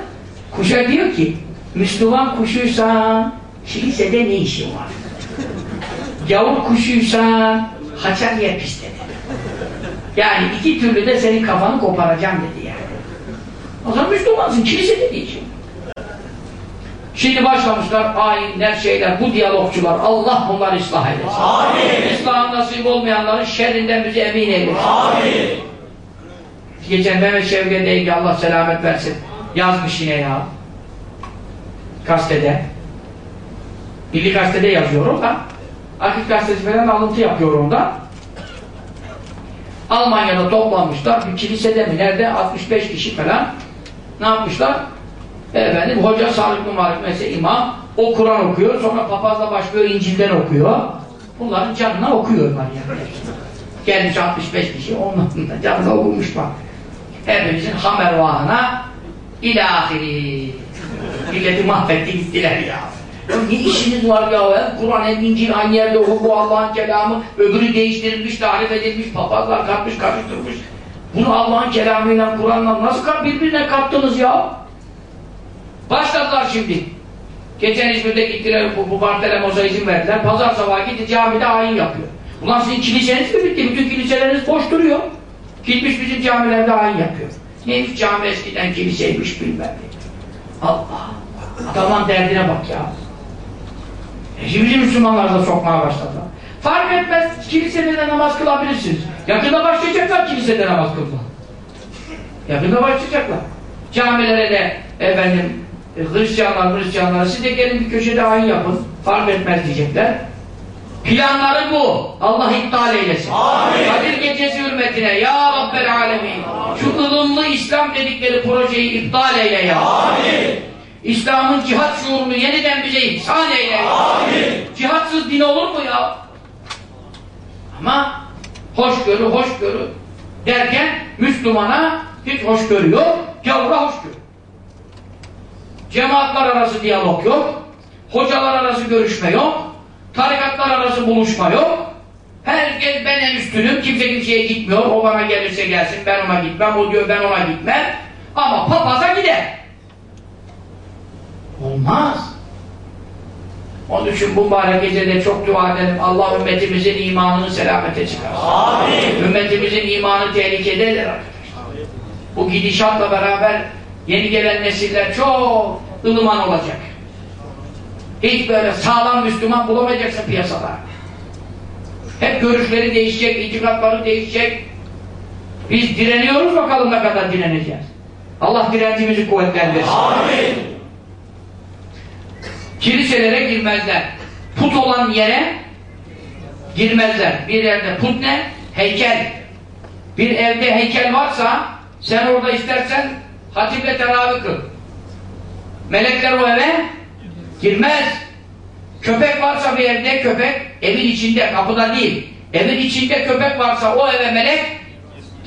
Kuşa diyor ki Müslüman kuşuysan kilisede ne işin var? Yavur kuşuysan haça niye pisledi? Yani iki türlü de senin kafanı koparacağım dedi yani. O zaman Müslümansın, kilisede değil. Şimdi başlamışlar ayinler şeyler, bu diyalogçular. Allah bunları ıslah eylesin. Amin. İslam nasip olmayanların şerrinden bizi emin eylesin. Amin. Geçen Mehmet Şevket Eygi Allah selamet versin. Yazmış yine ya. Gazetede. Milli Gazete'de yazıyorum da. Akit Gazetesi falan alıntı yapıyorum da. Almanya'da toplanmışlar. Bir kilisede mi? Nerede? 65 kişi falan. Ne yapmışlar? Efendim hoca sağlıklı malik mesela imam o Kur'an okuyor. Sonra papazla başlıyor İncil'den okuyor. Bunların canına okuyorlar yani. Gelmiş 65 kişi onların da canına okumuşlar. Hepimizin hamervahına ilahiri. Milleti mahvetti gittiler ya. Ne işiniz var ya? Kur'an hem İncil aynı yerde oku bu Allah'ın kelamı. Öbürü değiştirilmiş, tarif edilmiş, papazlar katmış, karıştırmış. Bunu Allah'ın kelamıyla, Kur'an'la nasıl birbirine kattınız ya? Başladılar şimdi. Geçen İzmir'de gittiler, bu, bu Bartolomeos'a izin verdiler. Pazar sabahı gitti camide ayin yapıyor. Ulan sizin kiliseniz mi bitti? Bütün kiliseleriniz boş duruyor. Gitmiş bizim camilerde ayin yapıyor. Neymiş cami eskiden kiliseymiş bilmem ne. Allah! Adamın derdine bak ya. E şimdi Müslümanlar da sokmaya başladılar. Fark etmez, kilisede namaz kılabilirsiniz. Yakında başlayacaklar kilisede namaz kılma. Yakında başlayacaklar. Camilere de efendim Hristiyanlar, Hristiyanlar siz de gelin bir köşede ayin yapın. Fark etmez diyecekler. Planları bu. Allah iptal eylesin. Amin. Kadir gecesi hürmetine ya Rabbel alemin. Şu ılımlı İslam dedikleri projeyi iptal eyle ya. Amin. İslam'ın cihat şuurunu yeniden bize ihsan eyle. Amin. Cihatsız din olur mu ya? Ama hoşgörü, hoşgörü derken Müslümana hiç hoşgörü yok, gavura hoşgörü. Cemaatler arası diyalog yok, hocalar arası görüşme yok, tarikatlar arası buluşma yok. Herkes ben en üstünüm, kimse kimseye gitmiyor, o bana gelirse gelsin, ben ona gitmem, o diyor ben ona gitmem. Ama papaza gider. Olmaz. Onun için bu mübarek gecede çok dua edelim. Allah ümmetimizin imanını selamete çıkarsın. Amin. Ümmetimizin imanı tehlikededir arkadaşlar. Bu gidişatla beraber yeni gelen nesiller çok ılıman olacak. Hiç böyle sağlam Müslüman bulamayacaksın piyasada. Hep görüşleri değişecek, itikatları değişecek. Biz direniyoruz bakalım ne kadar direneceğiz. Allah direncimizi kuvvetlendirsin. Amin. Kiliselere girmezler. Put olan yere girmezler. Bir yerde put ne? Heykel. Bir evde heykel varsa sen orada istersen hatiple teravih kıl. Melekler o eve girmez. Köpek varsa bir evde köpek evin içinde kapıda değil. Evin içinde köpek varsa o eve melek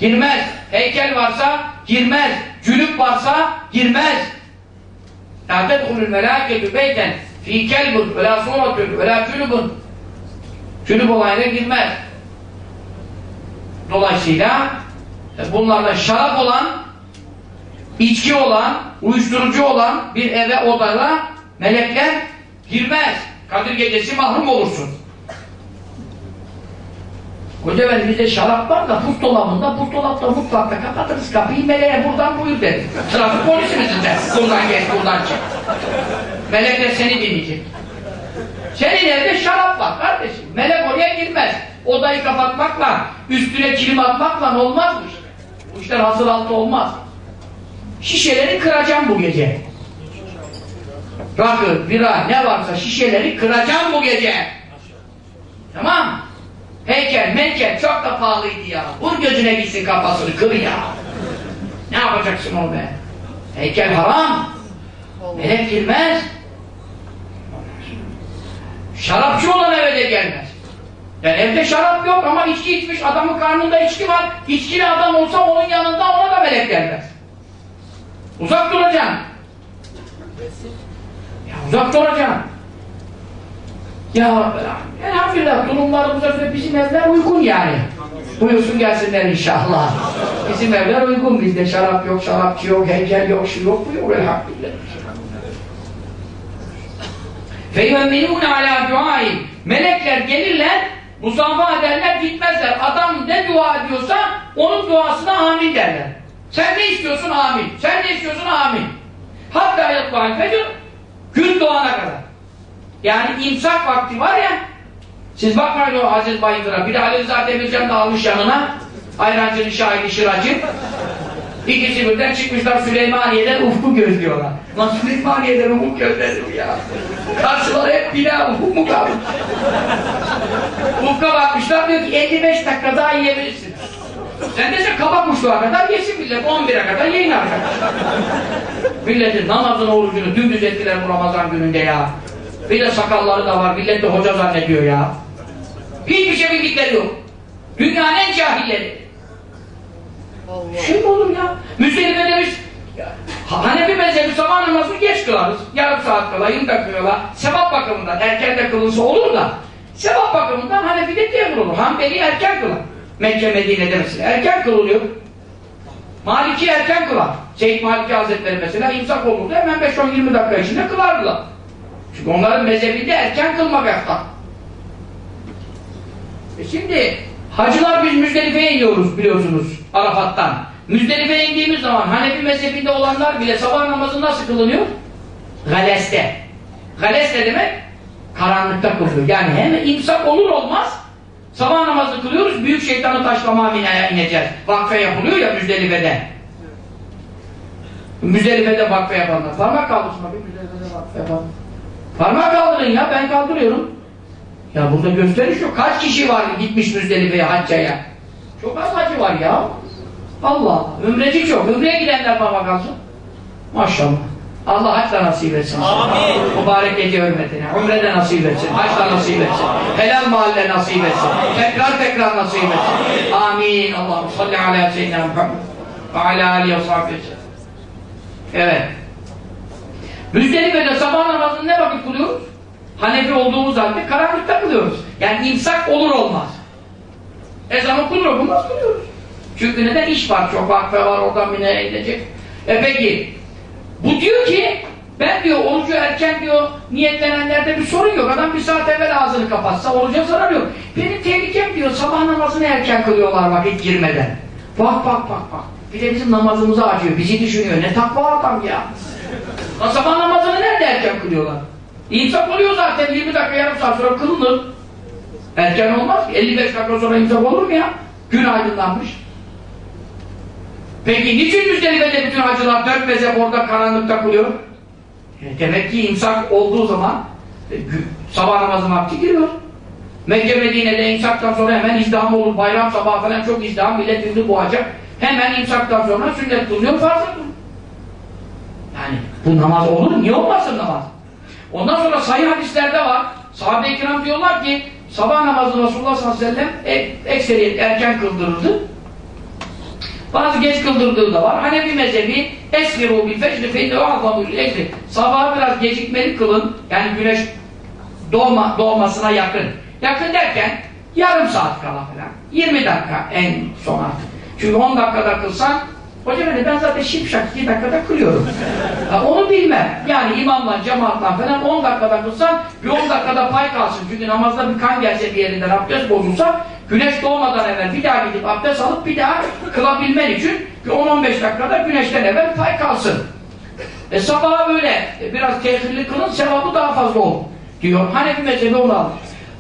girmez. Heykel varsa girmez. Cülük varsa girmez. La tedhulul melâketü beyten fî kelbun ve la suratun ve cünubun Cünüp olayına girmez. Dolayısıyla bunlarla şarap olan içki olan, uyuşturucu olan bir eve odada melekler girmez. Kadir gecesi mahrum olursun. Hoca ben bizde şarap var da buzdolabında, buzdolapta mutfakta kapatırız kapıyı meleğe buradan buyur dedi. Trafik polisi misin sen? Buradan geç, buradan çık. Melekler seni dinleyecek. Senin evde şarap var kardeşim. Melek oraya girmez. Odayı kapatmakla, üstüne kilim atmakla olmaz bu işler hasıl altı olmaz. Şişeleri kıracağım bu gece. Rakı, bira ne varsa şişeleri kıracağım bu gece. Tamam Heykel, menkel çok da pahalıydı ya. Vur gözüne gitsin kafasını, kır ya. Ne yapacaksın o be? Heykel haram. Melek girmez. Şarapçı olan eve de gelmez. Yani evde şarap yok ama içki içmiş, adamın karnında içki var. İçkili adam olsa onun yanında ona da melek gelmez. Uzak duracaksın. Ya uzak duracaksın. Ya elhamdülillah durumlarımıza göre bizim evler uygun yani. Buyursun gelsinler inşallah. Bizim evler uygun bizde şarap yok, şarapçı yok, heykel yok, şu yok, bu yok elhamdülillah. فَيُمَّنُونَ عَلَى دُعَائِهِمْ Melekler gelirler, musafa ederler, gitmezler. Adam ne dua ediyorsa onun duasına amin derler. Sen ne istiyorsun? Amin. Sen ne istiyorsun? Amin. Hatta yatbâl fecr gün doğana kadar. Yani imsak vakti var ya siz bakmayın o Aziz Bayındır'a. Bir de Ali Rıza Demircan da almış yanına ayrancının şahidi şıracı. İkisi birden çıkmışlar Süleymaniye'den ufku gözlüyorlar. Lan Süleymaniye'den ufuk gözledim ya. Karşılar hep bina ufuk mu kalmış? Ufka bakmışlar diyor ki 55 dakika daha yiyebilirsin. Sen de sen kabak kuşluğa kadar yesin millet 11'e kadar yiyin arkadaş. Milletin namazını orucunu dümdüz ettiler bu Ramazan gününde ya. Bir de sakalları da var millet de hoca zannediyor ya. Hiçbir şey bildikleri yok. Dünyanın en cahilleri. Şey mi olur ya? Müzdelife demiş, Hanefi mezhebi sabah namazını geç kılarız. Yarım saat kala, 20 dakika kala. Sevap bakımından erken de kılınsa olur da sevap bakımından Hanefi'de devir olur. Hanbeli erken kılar. Mekke Medine'de mesela erken kılınıyor. Maliki erken kılar. Seyyid Maliki Hazretleri mesela imsak olurdu. Hemen 5-10-20 dakika içinde kılardılar. Çünkü onların mezhebinde erken kılmak yasak. E şimdi hacılar biz Müzdelife'ye iniyoruz biliyorsunuz Arafat'tan. Müzdelife'ye indiğimiz zaman Hanefi mezhebinde olanlar bile sabah namazı nasıl kılınıyor? Galeste. Galeste demek karanlıkta kılıyor. Yani hem imsak olur olmaz sabah namazı kılıyoruz büyük şeytanı taşlama minaya ineceğiz. Vakfe yapılıyor ya Müzdelife'de. Müzdelife'de vakfe yapanlar. Parmak kaldırsın bakayım Müzdelife'de vakfe yapanlar. Parmak kaldırın ya ben kaldırıyorum. Ya burada gösteriş yok. Kaç kişi var gitmiş Müzdelife'ye haccaya? Çok az hacı var ya. Allah Allah. Ümreci çok. Ümreye gidenler parmak kalsın. Maşallah. Allah haçla nasip etsin. Amin. Mübarek gece hürmetine. Umrede nasip etsin. Haçla nasip etsin. Helal mahalle nasip etsin. Tekrar tekrar nasip etsin. Amin. Allah'ım salli ala seyyidina Muhammed ve ala alihi ve sahbihi Evet. Müzdelife'de sabah namazını ne vakit kılıyoruz? Hanefi olduğumuz halde karanlıkta kılıyoruz. Yani imsak olur olmaz. Ezan okunur okunmaz kılıyoruz. Çünkü neden iş var çok vakfe var oradan bir nereye gidecek. E peki bu diyor ki ben diyor orucu erken diyor niyetlenenlerde bir sorun yok. Adam bir saat evvel ağzını kapatsa oruca zarar yok. Benim tehlikem diyor sabah namazını erken kılıyorlar vakit girmeden. Bak bak bak bak. Bir de bizim namazımızı acıyor. Bizi düşünüyor. Ne takva adam ya. Lan sabah namazını nerede erken kılıyorlar? İmsak oluyor zaten 20 dakika yarım saat sonra kılınır. Erken olmaz ki. 55 dakika sonra imsak olur mu ya? Gün aydınlanmış. Peki niçin Müzdelife'de bütün hacılar dört mezhep orada karanlıkta kılıyor? E, demek ki imsak olduğu zaman e, sabah namazı vakti giriyor. Mekke Medine'de imsaktan sonra hemen izdiham olur. Bayram sabahı falan çok izdiham. Millet birbirini boğacak. Hemen imsaktan sonra sünnet kılınıyor, farz kılınıyor. Yani bu namaz olur, niye olmasın namaz? Ondan sonra sahih hadislerde var. Sahabe-i kiram diyorlar ki sabah namazını Resulullah sallallahu aleyhi ve sellem e, ekseriyet erken kıldırırdı. Bazı geç kıldırdığı da var. Hanefi mezhebi esgiru bil fecri feyde ve azamul ecri. Sabahı biraz gecikmeli kılın. Yani güneş doğma, doğmasına yakın. Yakın derken yarım saat kala falan. 20 dakika en son artık. Çünkü 10 dakikada kılsan Hocam öyle ben zaten şipşak 2 dakikada kılıyorum. Onu bilmem. Yani imamla, cemaatla falan 10 dakikada kılsan bir 10 dakikada pay kalsın. Çünkü namazda bir kan gelse bir yerinden abdest bozulsa güneş doğmadan evvel bir daha gidip abdest alıp bir daha kılabilmen için bir 10-15 dakikada güneşten evvel pay kalsın. E sabaha böyle e, biraz tehirli kılın sevabı daha fazla olur diyor. Hanefi mezhebi onu alır.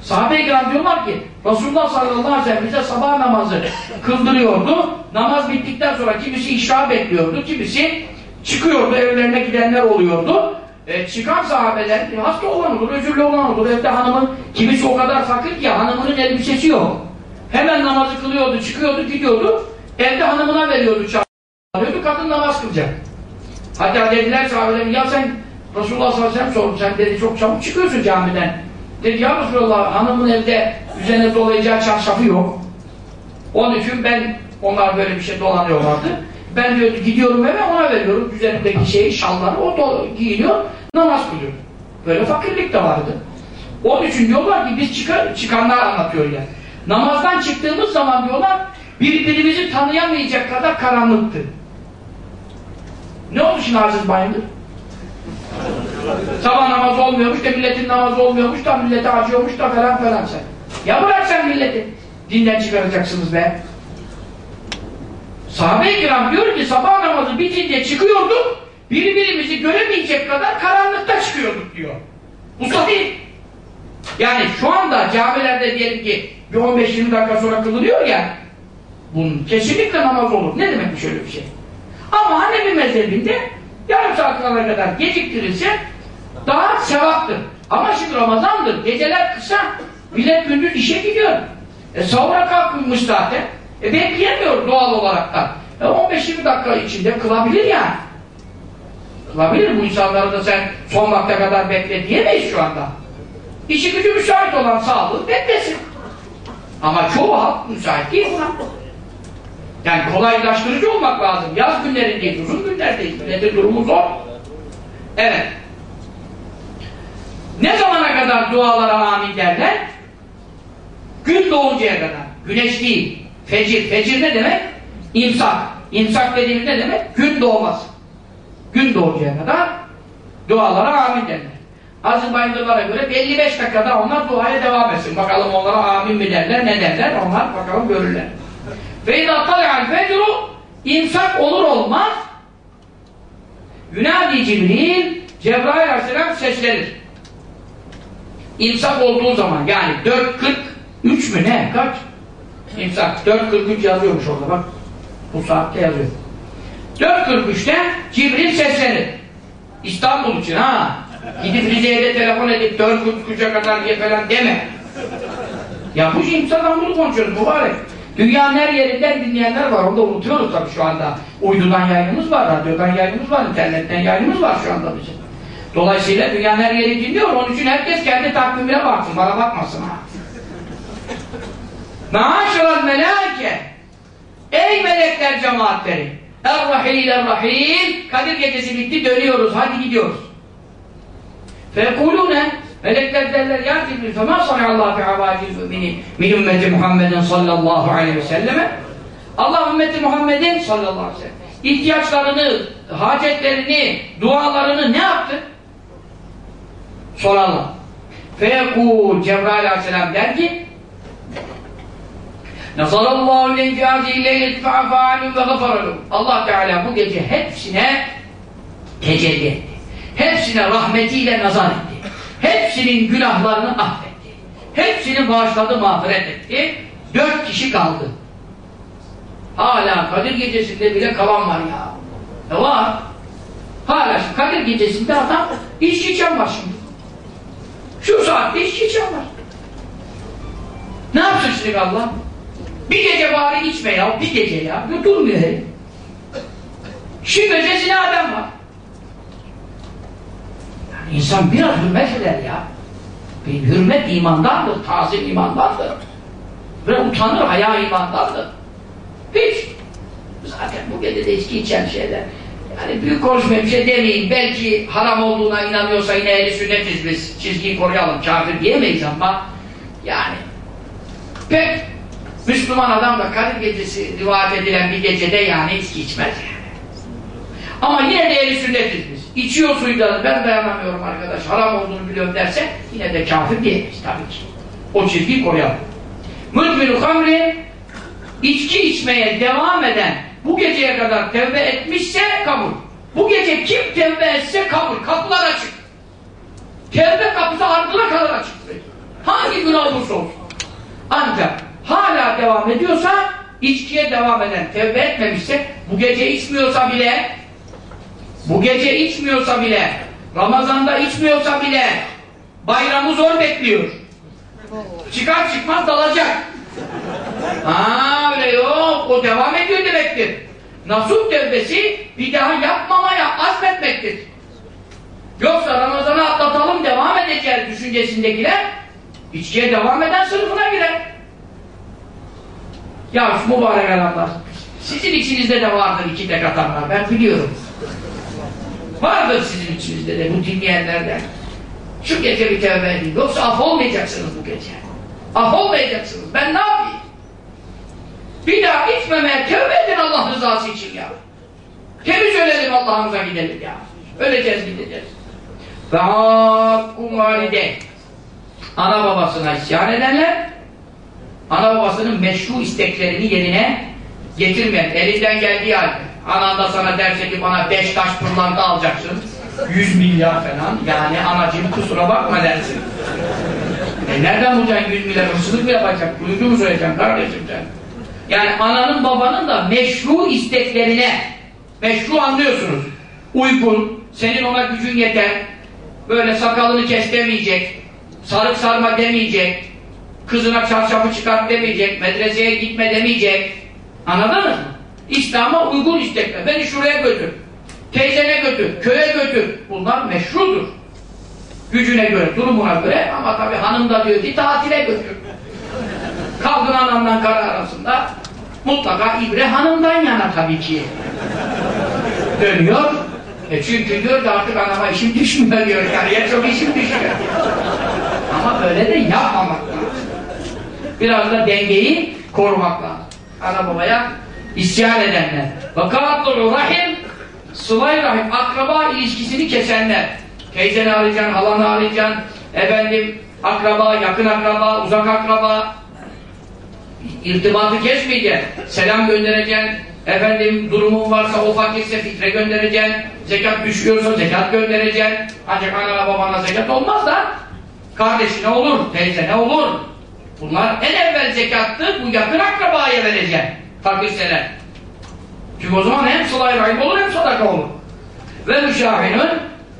Sahabe-i kiram diyorlar ki Resulullah sallallahu aleyhi ve sellem bize sabah namazı kıldırıyordu. Namaz bittikten sonra kimisi işra bekliyordu, kimisi çıkıyordu, evlerine gidenler oluyordu. E, çıkan sahabeler e, hasta olan olur, özürlü olan olur. Evde hanımın, kimisi o kadar fakir ki hanımının elbisesi yok. Hemen namazı kılıyordu, çıkıyordu, gidiyordu. Evde hanımına veriyordu, çağırıyordu, kadın namaz kılacak. Hatta dediler sahabelerim ya sen Resulullah sallallahu aleyhi ve sellem sordu sen dedi çok çabuk çıkıyorsun camiden. Dedi ya Resulallah hanımın evde üzerine dolayacağı çarşafı yok. Onun için ben onlar böyle bir şey dolanıyorlardı. Ben diyor gidiyorum eve ona veriyorum. Üzerindeki şeyi şalları o do giyiniyor namaz kılıyor. Böyle fakirlik de vardı. Onun için diyorlar ki biz çıkar, çıkanlar anlatıyor yani. Namazdan çıktığımız zaman diyorlar birbirimizi tanıyamayacak kadar karanlıktı. Ne oldu şimdi Aziz Bayındır? Sabah namazı olmuyormuş da milletin namazı olmuyormuş da millete acıyormuş da falan falan sen. Ya bırak sen milleti. Dinden çıkaracaksınız be. Sahabe-i kiram diyor ki sabah namazı bitince çıkıyorduk birbirimizi göremeyecek kadar karanlıkta çıkıyorduk diyor. Bu sahih. Yani şu anda camilerde diyelim ki bir 15-20 dakika sonra kılınıyor ya bunun kesinlikle namaz olur. Ne demek şöyle bir şey? Ama Hanefi mezhebinde yarım saat kadar geciktirilse daha sevaptır. Ama şimdi Ramazan'dır. Geceler kısa. Millet gündüz işe gidiyor. E sahura kalkmış zaten. E bekleyemiyor doğal olarak da. E 15-20 dakika içinde kılabilir yani. Kılabilir bu insanları da sen son vakte kadar bekle diyemeyiz şu anda. İşi gücü müsait olan sağlığı beklesin. Ama çoğu halk müsait değil buna. Yani kolaylaştırıcı olmak lazım. Yaz günlerindeyiz, uzun günlerdeyiz. Milletin durumu zor. Evet. Ne zamana kadar dualara amin derler? Gün doğuncaya kadar. Güneş değil. Fecir. Fecir ne demek? İmsak. İmsak dediğimiz ne demek? Gün doğması. Gün doğuncaya kadar dualara amin derler. Aziz Bayındırlara göre 55 dakikada onlar duaya devam etsin. Bakalım onlara amin mi derler, ne derler? Onlar bakalım görürler. Ve tala'al fecru imsak olur olmaz Yunadi Cibril Cebrail Aleyhisselam seslenir. İmsak olduğu zaman yani 4.43 mü ne? Kaç? İmsak 4.43 yazıyormuş orada bak. Bu saatte yazıyor. 4.43'te Cibril seslenir. İstanbul için ha. Gidip Rize'ye de telefon edip 4.43'e kadar diye falan deme. Ya bu imsadan bunu konuşuyoruz mübarek. Dünyanın her yerinden dinleyenler var. Onu da unutuyoruz tabii şu anda. Uydudan yayınımız var, radyodan yayınımız var, internetten yayınımız var şu anda bizim. Dolayısıyla dünyanın her yeri dinliyor. Onun için herkes kendi takvimine baksın. Bana bakmasın ha. Maaşral melâke Ey melekler cemaatleri Er-Rahil Er-Rahil Kadir gecesi bitti dönüyoruz. Hadi gidiyoruz. Fekulune Melekler derler ya Cibril fema sallallahu fi avacil mümini min ümmeti Muhammedin sallallahu aleyhi ve selleme Allah ümmeti Muhammed'in sallallahu aleyhi ve sellem ihtiyaçlarını, hacetlerini, dualarını ne yaptı? Soralım. Feyekûl Cebrail aleyhisselam der ki Nasarallahu lenfi azî leylet fe'afâlûn ve gafaralûn Allah Teala bu gece hepsine tecelli etti. Hepsine rahmetiyle nazar etti. Hepsinin günahlarını affetti. Hepsini bağışladı, mağfiret etti. Dört kişi kaldı. Hala Kadir gecesinde bile kalan var ya. E var. Hala Kadir gecesinde adam içki içen var şimdi. Şu saatte içki içen var. Ne yapsın şimdi Allah? Bir gece bari içme ya, bir gece ya. Durmuyor herif. Şu gecesine adam var. İnsan biraz hürmet eder ya. Bir hürmet imandandır, tazim imandandır. Ve utanır, haya imandandır. Hiç. Zaten gece de içki içen şeyler. Yani büyük konuşmayayım şey demeyin. Belki haram olduğuna inanıyorsa yine ehli sünnetiz biz. Çizgiyi koruyalım. Kafir diyemeyiz ama yani pek Müslüman adam da Kadir gecesi rivayet edilen bir gecede yani içki içmez yani. Ama yine de ehli sünnetiz biz. İçiyor suyla ben dayanamıyorum arkadaş haram olduğunu biliyorum derse yine de kafir diyemeyiz tabii ki. O çizgiyi koruyalım. Müdminu hamri içki içmeye devam eden bu geceye kadar tevbe etmişse kabul. Bu gece kim tevbe etse kabul. Kapılar açık. Tevbe kapısı ardına kadar açık. Hangi günah olursa olsun. Ancak hala devam ediyorsa içkiye devam eden tevbe etmemişse bu gece içmiyorsa bile bu gece içmiyorsa bile Ramazan'da içmiyorsa bile bayramı zor bekliyor. Çıkar çıkmaz dalacak. Aa öyle yok. O devam ediyor demektir. Nasuh tevbesi bir daha yapmamaya azmetmektir. Yoksa Ramazan'ı atlatalım devam edeceğiz düşüncesindekiler içkiye devam eden sınıfına girer. Ya mübarek adamlar sizin içinizde de vardır iki tek atanlar ben biliyorum. Vardır sizin içinizde de bu dinleyenlerden. Şu gece bir tevbe edin. Yoksa af olmayacaksınız bu gece. Af olmayacaksınız. Ben ne yapayım? Bir daha içmemeye tevbe edin Allah rızası için ya. Temiz ölelim Allah'ımıza gidelim ya. Öleceğiz gideceğiz. Ve hakkum valide. Ana babasına isyan edenler ana babasının meşru isteklerini yerine getirmeyen, elinden geldiği halde anan da sana derse ki bana beş taş pırlanta alacaksın. Yüz milyar falan. Yani anacığım kusura bakma dersin. E nereden bulacaksın yüz milyar? Hırsızlık mı yapacaksın duygu mu söyleyeceksin kardeşim sen? Yani ananın babanın da meşru isteklerine meşru anlıyorsunuz. Uygun senin ona gücün yeter. Böyle sakalını kes demeyecek sarık sarma demeyecek kızına çarşafı çıkart demeyecek medreseye gitme demeyecek. Anladınız mı? İslam'a uygun istekler. Beni şuraya götür. Teyzene götür. Köye götür. Bunlar meşrudur. Gücüne göre, durumuna göre ama tabi hanım da diyor ki tatile götür. Kaldın anamdan karı arasında mutlaka ibre hanımdan yana tabii ki. Dönüyor. E çünkü diyor ki artık anama işim düşmüyor diyor. Yani ya çok işim düşüyor. Ama böyle de yapmamak lazım. Biraz da dengeyi korumak lazım. Ana babaya isyan edenler. Vakatlu rahim sılay rahim akraba ilişkisini kesenler. Teyzeni arayacaksın, halanı arayacaksın, efendim akraba, yakın akraba, uzak akraba irtibatı kesmeyeceksin. Selam göndereceksin. Efendim durumun varsa o fakirse fitre göndereceksin. Zekat düşüyorsa zekat göndereceksin. Ancak anana babana zekat olmaz da kardeşine olur, teyzene olur. Bunlar en evvel zekattı, bu yakın akrabaya vereceksin. Fakirseler. Çünkü o zaman hem sılay rahim olur hem sadaka olur. Ve müşahinin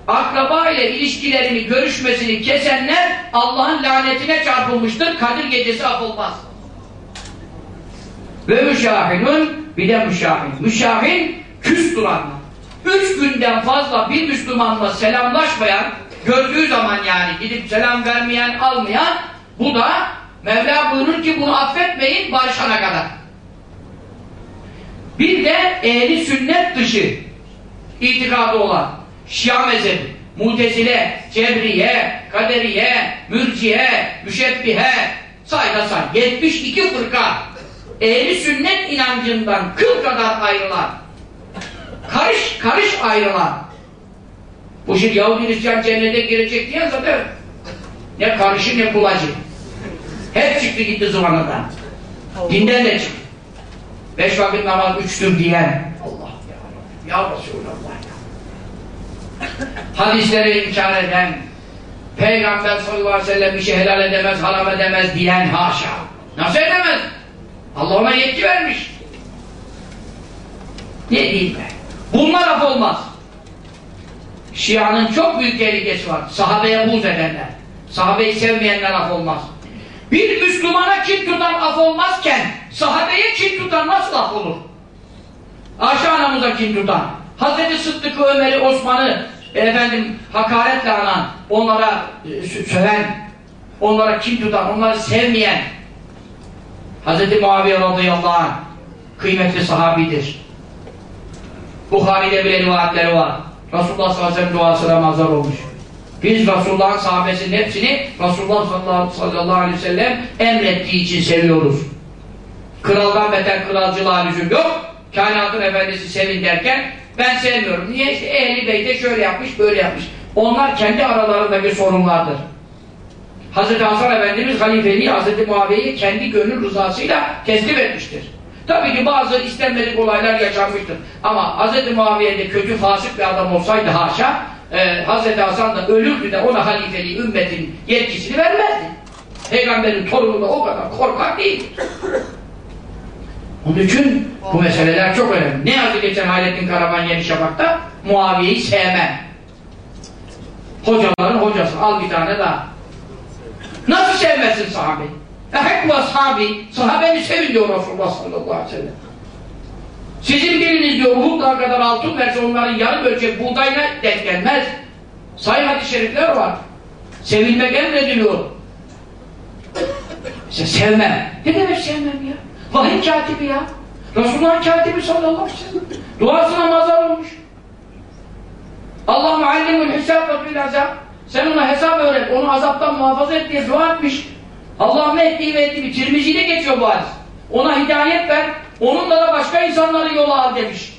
akraba ile ilişkilerini, görüşmesini kesenler Allah'ın lanetine çarpılmıştır. Kadir gecesi affolmaz. Ve müşahinin bir de müşahin. Müşahin küs duranlar. Üç günden fazla bir Müslümanla selamlaşmayan, gördüğü zaman yani gidip selam vermeyen, almayan, bu da Mevla buyurur ki bunu affetmeyin barışana kadar. Bir de ehli sünnet dışı itikadı olan Şia mezhebi, Mutezile, Cebriye, Kaderiye, Mürciye, Müşebbihe sayda say. 72 fırka ehli sünnet inancından kıl kadar ayrılan karış karış ayrılan. Bu şimdi Yahudi Hristiyan cennete girecek diye zaten ne karışı ne kulacı. Hep çıktı gitti zıvanadan. Dinden de çıktı beş vakit namaz üçtür diyen Allah ya, ya Resulallah ya hadisleri inkar eden Peygamber sallallahu aleyhi ve sellem bir şey helal edemez, haram edemez diyen haşa. Nasıl edemez? Allah ona yetki vermiş. Ne diyeyim ben? Bunlar af olmaz. Şia'nın çok büyük tehlikesi var. Sahabeye buz edenler. Sahabeyi sevmeyenler af olmaz. Bir Müslümana kin tutan af olmazken sahabeye kin tutan nasıl af olur? Ayşe anamıza kin tutan. Hazreti Sıddık'ı, Ömer'i, Osman'ı efendim hakaretle anan, onlara e, söven, onlara kin tutan, onları sevmeyen Hz. Muaviye radıyallahu anh kıymetli sahabidir. Bukhari'de bile rivayetleri var. Resulullah sallallahu aleyhi ve sellem duasına mazhar olmuş. Biz Resulullah'ın sahabesinin hepsini Resulullah sallallahu aleyhi ve sellem emrettiği için seviyoruz. Kraldan beter kralcılığa lüzum yok. Kainatın efendisi sevin derken ben sevmiyorum. Niye? İşte ehli beyte şöyle yapmış, böyle yapmış. Onlar kendi aralarındaki sorunlardır. Hz. Hasan Efendimiz halifeliği Hz. Muaviye'yi kendi gönül rızasıyla teslim etmiştir. Tabii ki bazı istenmedik olaylar yaşanmıştır. Ama Hz. Muaviye de kötü, fasık bir adam olsaydı haşa, e, Hz. Hasan da ölürdü de ona halifeliği, ümmetin yetkisini vermezdi. Peygamberin torunu da o kadar korkak değildir. Onun için bu meseleler çok önemli. Ne yazdı geçen Hayrettin Karaman Yeni Şafak'ta? Muaviye'yi sevmem. Hocaların hocası. Al bir tane daha. Nasıl sevmezsin sahabeyi? Ehekku ashabi. Sahabeni sevin diyor Resulullah sallallahu aleyhi ve sellem. Sizin biriniz diyor Uhud dağı kadar altın verse onların yarım ölçek buğdayına denk gelmez. Sayın hadis-i şerifler var. Sevilmek emrediliyor. İşte sevmem. Ne demek sevmem ya? Vahiy katibi ya. Resulullah katibi sallallahu aleyhi ve sellem. Duasına mazhar olmuş. Allah muallimul hesab ve bil azab. Sen ona hesap öğret, onu azaptan muhafaza et diye dua etmiş. Allah mehdi ve ettiği Tirmizi'de geçiyor bu hadis. Ona hidayet ver, onunla da başka insanları yola al demiş.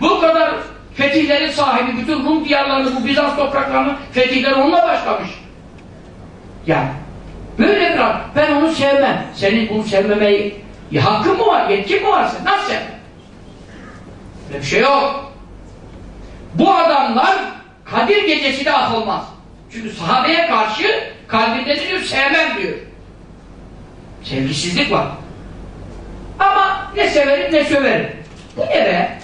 Bu kadar fetihlerin sahibi, bütün Rum diyarlarını, bu Bizans topraklarını fetihler onunla başlamış. Yani böyle bir adam. Ben onu sevmem. Senin bunu sevmemeyi ya hakkın mı var, yetkin mi var sen? Nasıl sevmem? Böyle bir şey yok. Bu adamlar Kadir gecesi de atılmaz. Çünkü sahabeye karşı kalbinde diyor sevmem diyor. Sevgisizlik var. Ama ne severim ne söverim. Bu ne be?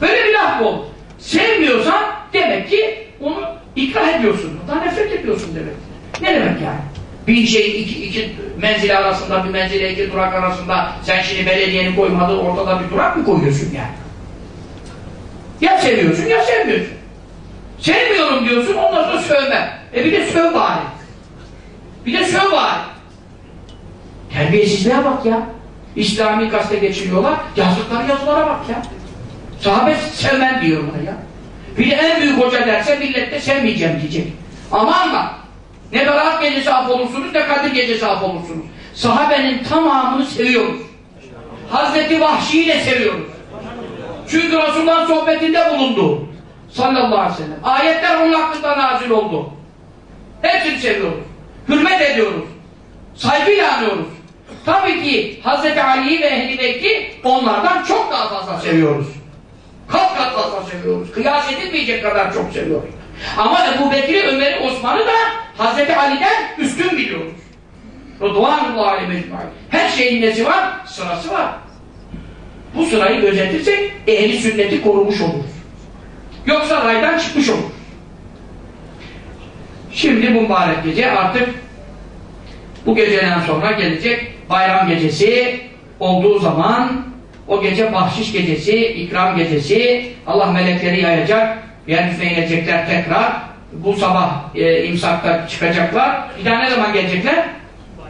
Böyle bir laf bu. Sevmiyorsan demek ki onu ikrah ediyorsun. Ondan nefret ediyorsun demek. Ne demek yani? Bir şey iki, iki menzile arasında bir menzile iki durak arasında sen şimdi belediyenin koymadığı ortada bir durak mı koyuyorsun yani? Ya seviyorsun ya sevmiyorsun. Sevmiyorum diyorsun ondan sonra sövme. E bir de söv bari. Bir de söv bari. Terbiyesizliğe bak ya. İslami gazete geçiriyorlar. Yazdıkları yazılara bak ya. Sahabe sevmem diyorlar ya. Bir de en büyük hoca derse millet de sevmeyeceğim diyecek. Aman bak. Ne Berat gecesi af ne Kadir gecesi af. Sahabenin tamamını seviyoruz. Hazreti Vahşi'yi de seviyoruz. Çünkü Resulullah'ın sohbetinde bulundu. Sallallahu aleyhi ve sellem. Ayetler onun hakkında nazil oldu. Hepsini seviyoruz. Hürmet ediyoruz. Saygıyla anıyoruz. Tabii ki Hz. Ali'yi ve Ehl-i Beyti onlardan çok daha fazla seviyoruz. Kat kat fazla seviyoruz. Kıyas edilmeyecek kadar çok seviyoruz. Ama Ebu Bekir'i, Ömer'i, Osman'ı da Hz. Ali'den üstün biliyoruz. Rıdvanullah aleyhi mecmuayı. Her şeyin nesi var? Sırası var. Bu sırayı gözetirsek ehli sünneti korumuş oluruz. Yoksa raydan çıkmış olur. Şimdi bu mübarek gece artık bu geceden sonra gelecek bayram gecesi olduğu zaman o gece bahşiş gecesi, ikram gecesi Allah melekleri yayacak yeryüzüne inecekler tekrar bu sabah e, imsakta çıkacaklar bir daha ne zaman gelecekler?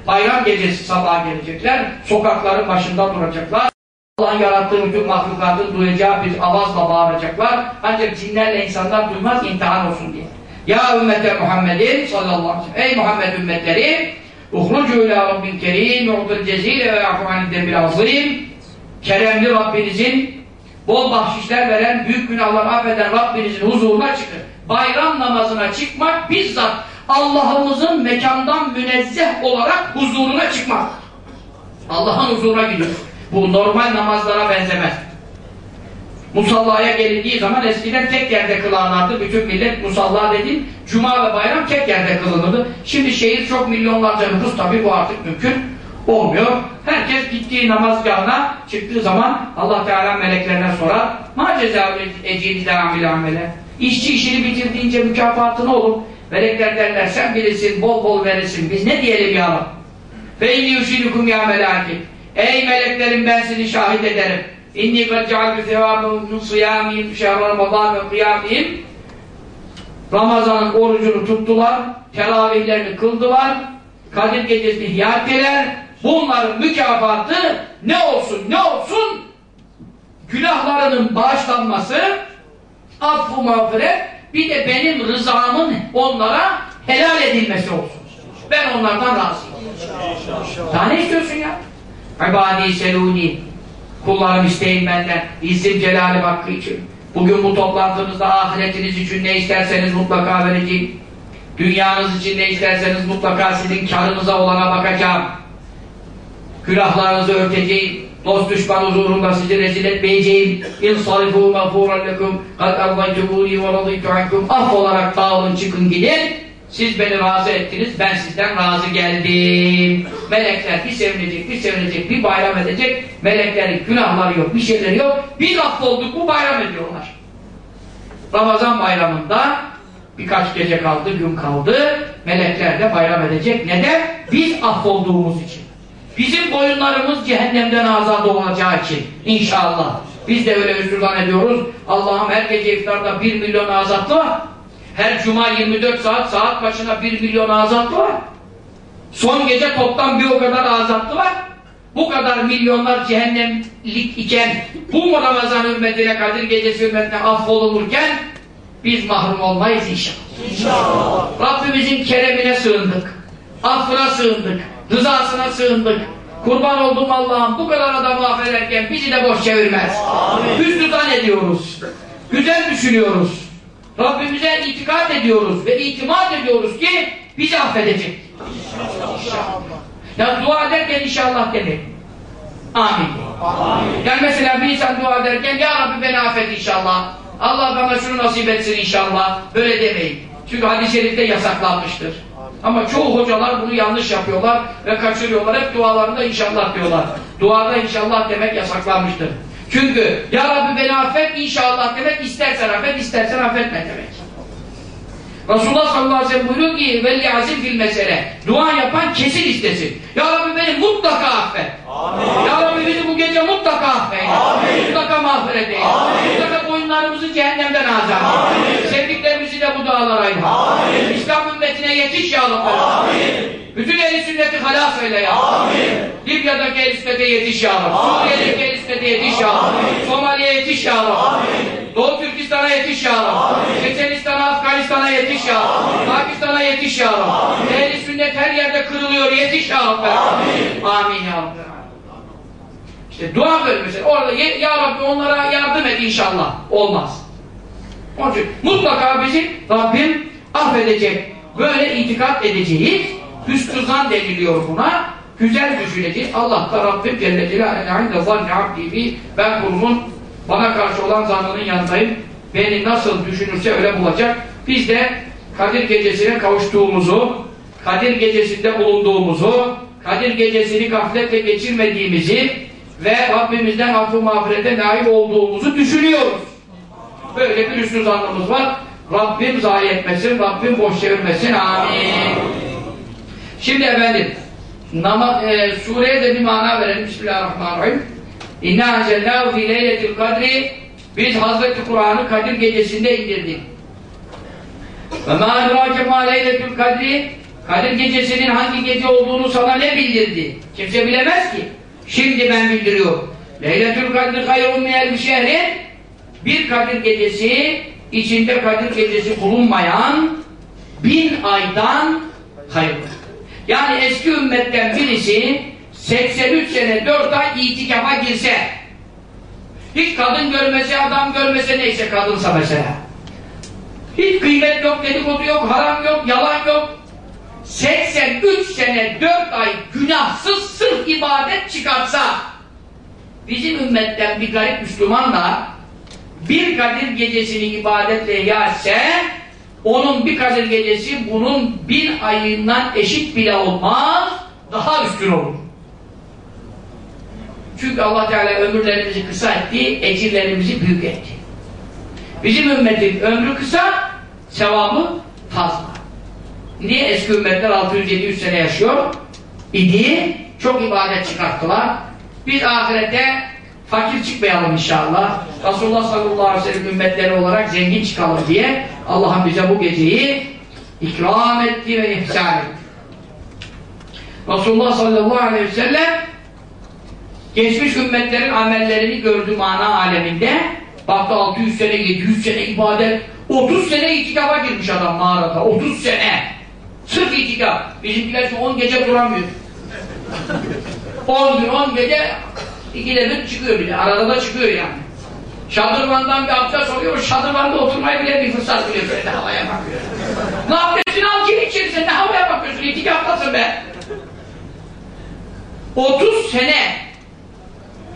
bayram gecesi sabah gelecekler sokakların başında duracaklar Allah'ın yarattığı bütün mahlukatın duyacağı bir avazla bağıracaklar. Ancak cinlerle insanlar duymaz imtihan olsun diye. Ya ümmete Muhammedin sallallahu aleyhi ve sellem. Ey Muhammed ümmetleri uhrucu ila rabbin kerim u'dul cezile ve yafu'anid demir azim keremli Rabbinizin bol bahşişler veren büyük günahları affeden Rabbinizin huzuruna çıkın. Bayram namazına çıkmak bizzat Allah'ımızın mekandan münezzeh olarak huzuruna çıkmak. Allah'ın huzuruna gidiyor. Bu normal namazlara benzemez. Musallaya gelindiği zaman eskiden tek yerde kılanlardı. Bütün millet musalla dediğin cuma ve bayram tek yerde kılınırdı. Şimdi şehir çok milyonlarca nüfus tabi bu artık mümkün olmuyor. Herkes gittiği namazgahına çıktığı zaman Allah Teala meleklerine sorar. Ma cezâ ecîlî amil amele. İşçi işini bitirdiğince mükafatı ne olur? Melekler derler sen bilirsin bol bol verirsin. Biz ne diyelim ya Rab? Fe inni yuşilukum ya melâki. Ey meleklerim ben sizi şahit ederim. İnni kad cealtu sevâbı min sıyâmihim şehr ramazan ve kıyâmihim Ramazan'ın orucunu tuttular, teravihlerini kıldılar, Kadir gecesini ihya. Bunların mükafatı ne olsun ne olsun günahlarının bağışlanması, affı mağfiret, bir de benim rızamın onlara helal edilmesi olsun. Ben onlardan razıyım. Daha ne istiyorsun ya? İbadi seluni. Kullarım isteyin benden. İzzim celalim hakkı için. Bugün bu toplantımızda ahiretiniz için ne isterseniz mutlaka vereceğim. Dünyanız için ne isterseniz mutlaka sizin karınıza olana bakacağım. Günahlarınızı örteceğim. Dost düşman huzurunda sizi rezil etmeyeceğim. İnsarifû mağfûran lekum. Kad ardaytumûni ve radîtu ankum. Af olarak dağılın çıkın gidin. Siz beni razı ettiniz, ben sizden razı geldim. Melekler bir sevinecek, bir sevinecek, bir bayram edecek. Meleklerin günahları yok, bir şeyleri yok. Biz affolduk, bu bayram ediyorlar. Ramazan bayramında birkaç gece kaldı, gün kaldı. Melekler de bayram edecek. Neden? Biz affolduğumuz için. Bizim boyunlarımız cehennemden azad olacağı için. İnşallah. Biz de öyle üstüdan ediyoruz. Allah'ım her gece iftarda bir milyon azatlı var. Her cuma 24 saat saat başına 1 milyon azatlı var. Son gece toplam bir o kadar azatlı var. Bu kadar milyonlar cehennemlik iken bu Ramazan hürmetine Kadir Gecesi hürmetine affolunurken biz mahrum olmayız inşallah. İnşallah. Rabbimizin keremine sığındık. Affına sığındık. Rızasına sığındık. Kurban oldum Allah'ım bu kadar adamı affederken bizi de boş çevirmez. Hüsnü ediyoruz. Güzel düşünüyoruz. Rabbimize itikad ediyoruz ve itimat ediyoruz ki bizi affedecek. İnşallah. Ya dua ederken inşallah demek. Amin. Amin. Yani mesela bir insan dua ederken Ya Rabbi beni affet inşallah. Allah bana şunu nasip etsin inşallah. Böyle demeyin. Çünkü hadis-i şerifte yasaklanmıştır. Ama çoğu hocalar bunu yanlış yapıyorlar ve kaçırıyorlar. Hep dualarında inşallah diyorlar. Duada inşallah demek yasaklanmıştır. Çünkü Ya Rabbi beni affet inşallah demek istersen affet istersen affetme demek. Resulullah sallallahu aleyhi ve sellem buyuruyor ki velli azim fil mesele dua yapan kesin istesin. Ya Rabbi beni mutlaka affet. Amin. Ya Rabbi bizi bu gece mutlaka affet. Amin. Mutlaka mağfiret eyle. Mutlaka boyunlarımızı cehennemden azat. Amin. Sevdiklerimizi de bu dualara ayır. Amin. Yetiş ya Rabbi. Amin. Bütün ehli sünneti halas eyle ya. Amin. Libya'daki ehli sünnete yetiş ya Rabbi. Suriye'deki ehli sünnete yetiş ya Rabbi. Somali'ye yetiş ya Rabbi. Amin. Doğu Türkistan'a yetiş ya Rabbi. Çeçenistan'a, Afganistan'a yetiş ya Rabbi. Pakistan'a yetiş ya Rabbi. Ehli sünnet her yerde kırılıyor. Yetiş ya Rabbi. Amin. Amin ya Rabbi. İşte dua böyle mesela. Orada ya Rabbi onlara yardım et inşallah. Olmaz. Onun için mutlaka bizi Rabbim affedecek. Böyle itikat edeceğiz. Hüsnü zan deniliyor buna. Güzel düşüneceğiz. Allah da Rabbim Celle Celaluhu'nde zanni abdi ben kulumun bana karşı olan zannının yanındayım. Beni nasıl düşünürse öyle bulacak. Biz de Kadir Gecesi'ne kavuştuğumuzu, Kadir Gecesi'nde bulunduğumuzu, Kadir Gecesi'ni gafletle geçirmediğimizi ve Rabbimizden affı mağfirete nail olduğumuzu düşünüyoruz. Böyle bir üstü zannımız var. Rabbim zayi etmesin, Rabbim boş çevirmesin. Amin. Şimdi efendim, nama, e, sureye de bir mana verelim. Bismillahirrahmanirrahim. İnna anzellâhu fî leyletil kadri Biz Hazreti Kur'an'ı Kadir gecesinde indirdik. Ve mâ edrâke mâ leyletül kadri Kadir gecesinin hangi gece olduğunu sana ne bildirdi? Kimse bilemez ki. Şimdi ben bildiriyorum. Leyletül kadri hayrun minel şehrin bir Kadir gecesi içinde Kadir gecesi bulunmayan bin aydan hayırlı. Yani eski ümmetten birisi 83 sene 4 ay itikafa girse hiç kadın görmese, adam görmese neyse kadınsa mesela hiç kıymet yok, dedikodu yok, haram yok, yalan yok 83 sene 4 ay günahsız sırf ibadet çıkarsa bizim ümmetten bir garip Müslüman da bir Kadir gecesini ibadetle yerse onun bir Kadir gecesi bunun bin ayından eşit bile olmaz daha üstün olur. Çünkü Allah Teala ömürlerimizi kısa etti, ecirlerimizi büyük etti. Bizim ümmetin ömrü kısa, sevabı fazla. Niye eski ümmetler 600-700 sene yaşıyor? İdi, çok ibadet çıkarttılar. Biz ahirete fakir çıkmayalım inşallah. Resulullah sallallahu aleyhi ve sellem ümmetleri olarak zengin çıkalım diye Allah'ım bize bu geceyi ikram etti ve ihsan etti. Resulullah sallallahu aleyhi ve sellem Geçmiş ümmetlerin amellerini gördü mana aleminde. Baktı 600 sene, 700 sene ibadet. 30 sene itikafa girmiş adam mağarada. 30 sene. Sırf itikaf. Bizimkiler şu 10 gece duramıyor. 10 gün 10 gece ikide bir çıkıyor bile. Arada da çıkıyor yani. Şadırvandan bir abdest oluyor. Şadırvanda oturmayı bile bir fırsat buluyor. Böyle havaya bakıyor. ne abdestini al gir içeri ne havaya bakıyorsun? İtikaftasın be. 30 sene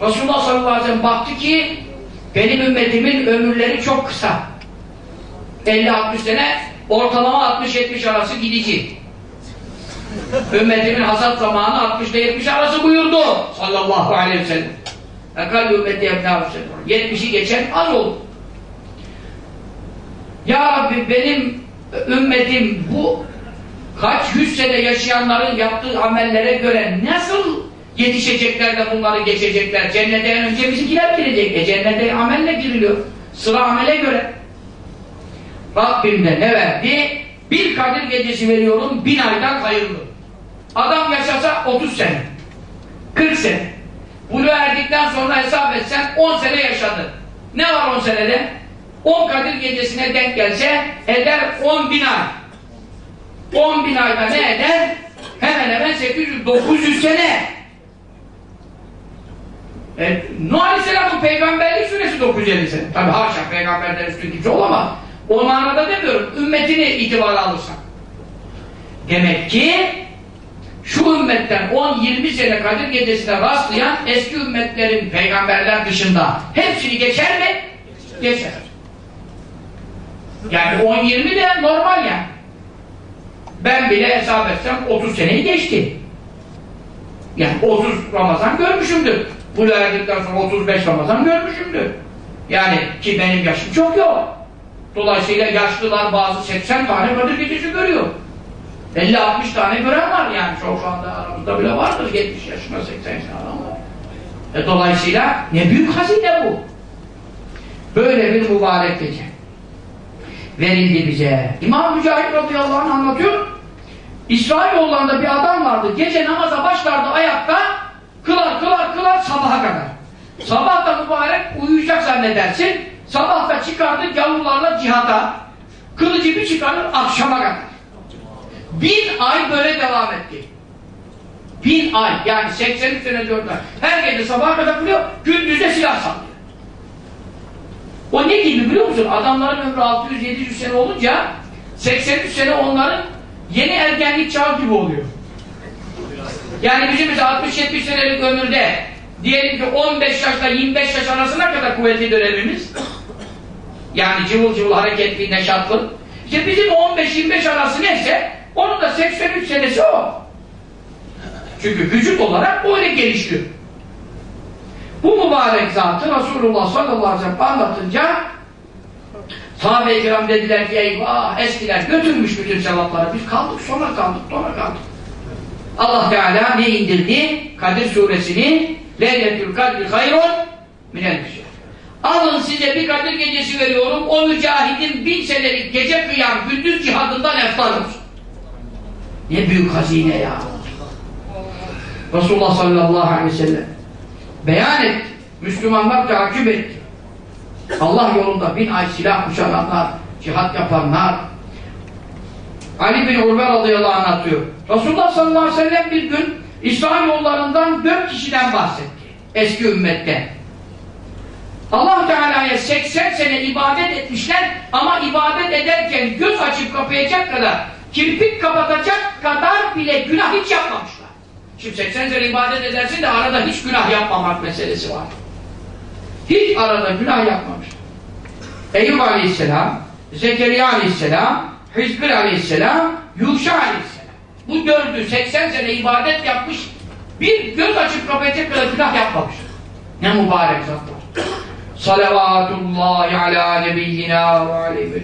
Resulullah sallallahu aleyhi ve sellem baktı ki benim ümmetimin ömürleri çok kısa. 50-60 sene ortalama 60-70 arası gidici. Ümmetimin hasat zamanı 60 ile 70 arası buyurdu sallallahu aleyhi ve sellem. Ekal ümmeti ebnâ 70'i geçen az olur. Ya Rabbi benim ümmetim bu kaç yüz sene yaşayanların yaptığı amellere göre nasıl yetişecekler de bunları geçecekler? Cennete en önce bizimkiler girecek. E cennete amelle giriliyor. Sıra amele göre. Rabbim de ne verdi? Bir Kadir gecesi veriyorum bin aydan hayırlı. Adam yaşasa 30 sene. 40 sene. Bunu verdikten sonra hesap etsen 10 sene yaşadı. Ne var 10 senede? 10 Kadir gecesine denk gelse eder 10 bin ay. 10 bin ayda ne eder? Hemen hemen 800-900 sene. E, Nuh Aleyhisselam'ın peygamberlik süresi 950 sene. Tabi haşa peygamberden üstün kimse olamaz. O manada demiyorum. Ümmetini itibara alırsan. Demek ki şu ümmetten 10-20 sene Kadir Gecesi'ne rastlayan eski ümmetlerin peygamberler dışında hepsini geçer mi? Geçer. Yani 10-20 de normal yani. Ben bile hesap etsem 30 seneyi geçti. Yani 30 Ramazan görmüşümdür. Bu verdikten sonra 35 Ramazan görmüşümdür. Yani ki benim yaşım çok yok. Dolayısıyla yaşlılar bazı 80 tane Kadir Gecesi görüyor. 50-60 tane gören var yani. Çok şu anda aramızda bile vardır 70 yaşında 80 yaşında adam var. E dolayısıyla ne büyük hazine bu. Böyle bir mübarek gece verildi bize. İmam Mücahit radıyallahu anh anlatıyor. İsrailoğullarında bir adam vardı. Gece namaza başlardı ayakta kılar kılar kılar sabaha kadar. Sabah da mübarek uyuyacak zannedersin. Sabah da çıkardı gavurlarla cihada. Kılıcı bir çıkarır akşama kadar. Bin ay böyle devam etti. Bin ay yani 83 sene 4 ay. Her gece sabaha kadar kılıyor, gündüzde silah sallıyor. O ne gibi biliyor musun? Adamların ömrü 600-700 sene olunca 83 sene onların yeni ergenlik çağı gibi oluyor. Yani bizim mesela 60-70 senelik ömürde diyelim ki 15 yaşla 25 yaş arasına kadar kuvvetli dönemimiz yani cıvıl cıvıl hareketli, neşatlı. İşte bizim 15-25 arası neyse onun da 83 senesi o. Çünkü vücut olarak öyle gelişiyor. Bu mübarek zatı Resulullah sallallahu aleyhi ve sellem anlatınca sahabe-i kiram dediler ki eyvah eskiler götürmüş bütün sevapları biz kaldık sonra kaldık sonra kaldık. Allah Teala ne indirdi? Kadir suresini Leyletül kadri hayrun minel. Alın size bir Kadir gecesi veriyorum o mücahidin bin senelik gece kıyam gündüz cihadından olsun. Ne büyük hazine ya. Resulullah sallallahu aleyhi ve sellem beyan etti. Müslümanlar takip etti. Allah yolunda bin ay silah kuşananlar, cihat yapanlar. Ali bin Urve radıyallahu anlatıyor. Resulullah sallallahu aleyhi ve sellem bir gün İslam yollarından dört kişiden bahsetti. Eski ümmette. Allah Teala'ya 80 sene ibadet etmişler ama ibadet ederken göz açıp kapayacak kadar, kirpik kapatacak kadar bile günah hiç yapmamışlar. Şimdi 80 sene ibadet edersin de arada hiç günah yapmamak meselesi var. Hiç arada günah yapmamış. Eyüp Aleyhisselam, Zekeriya Aleyhisselam, Hizkir Aleyhisselam, Yuşa Aleyhisselam. Bu dördü 80 sene ibadet yapmış, bir göz açıp kapayacak kadar günah yapmamış. Ne mübarek zatlar. Salavatullahi ala nebiyyina ve aleyhi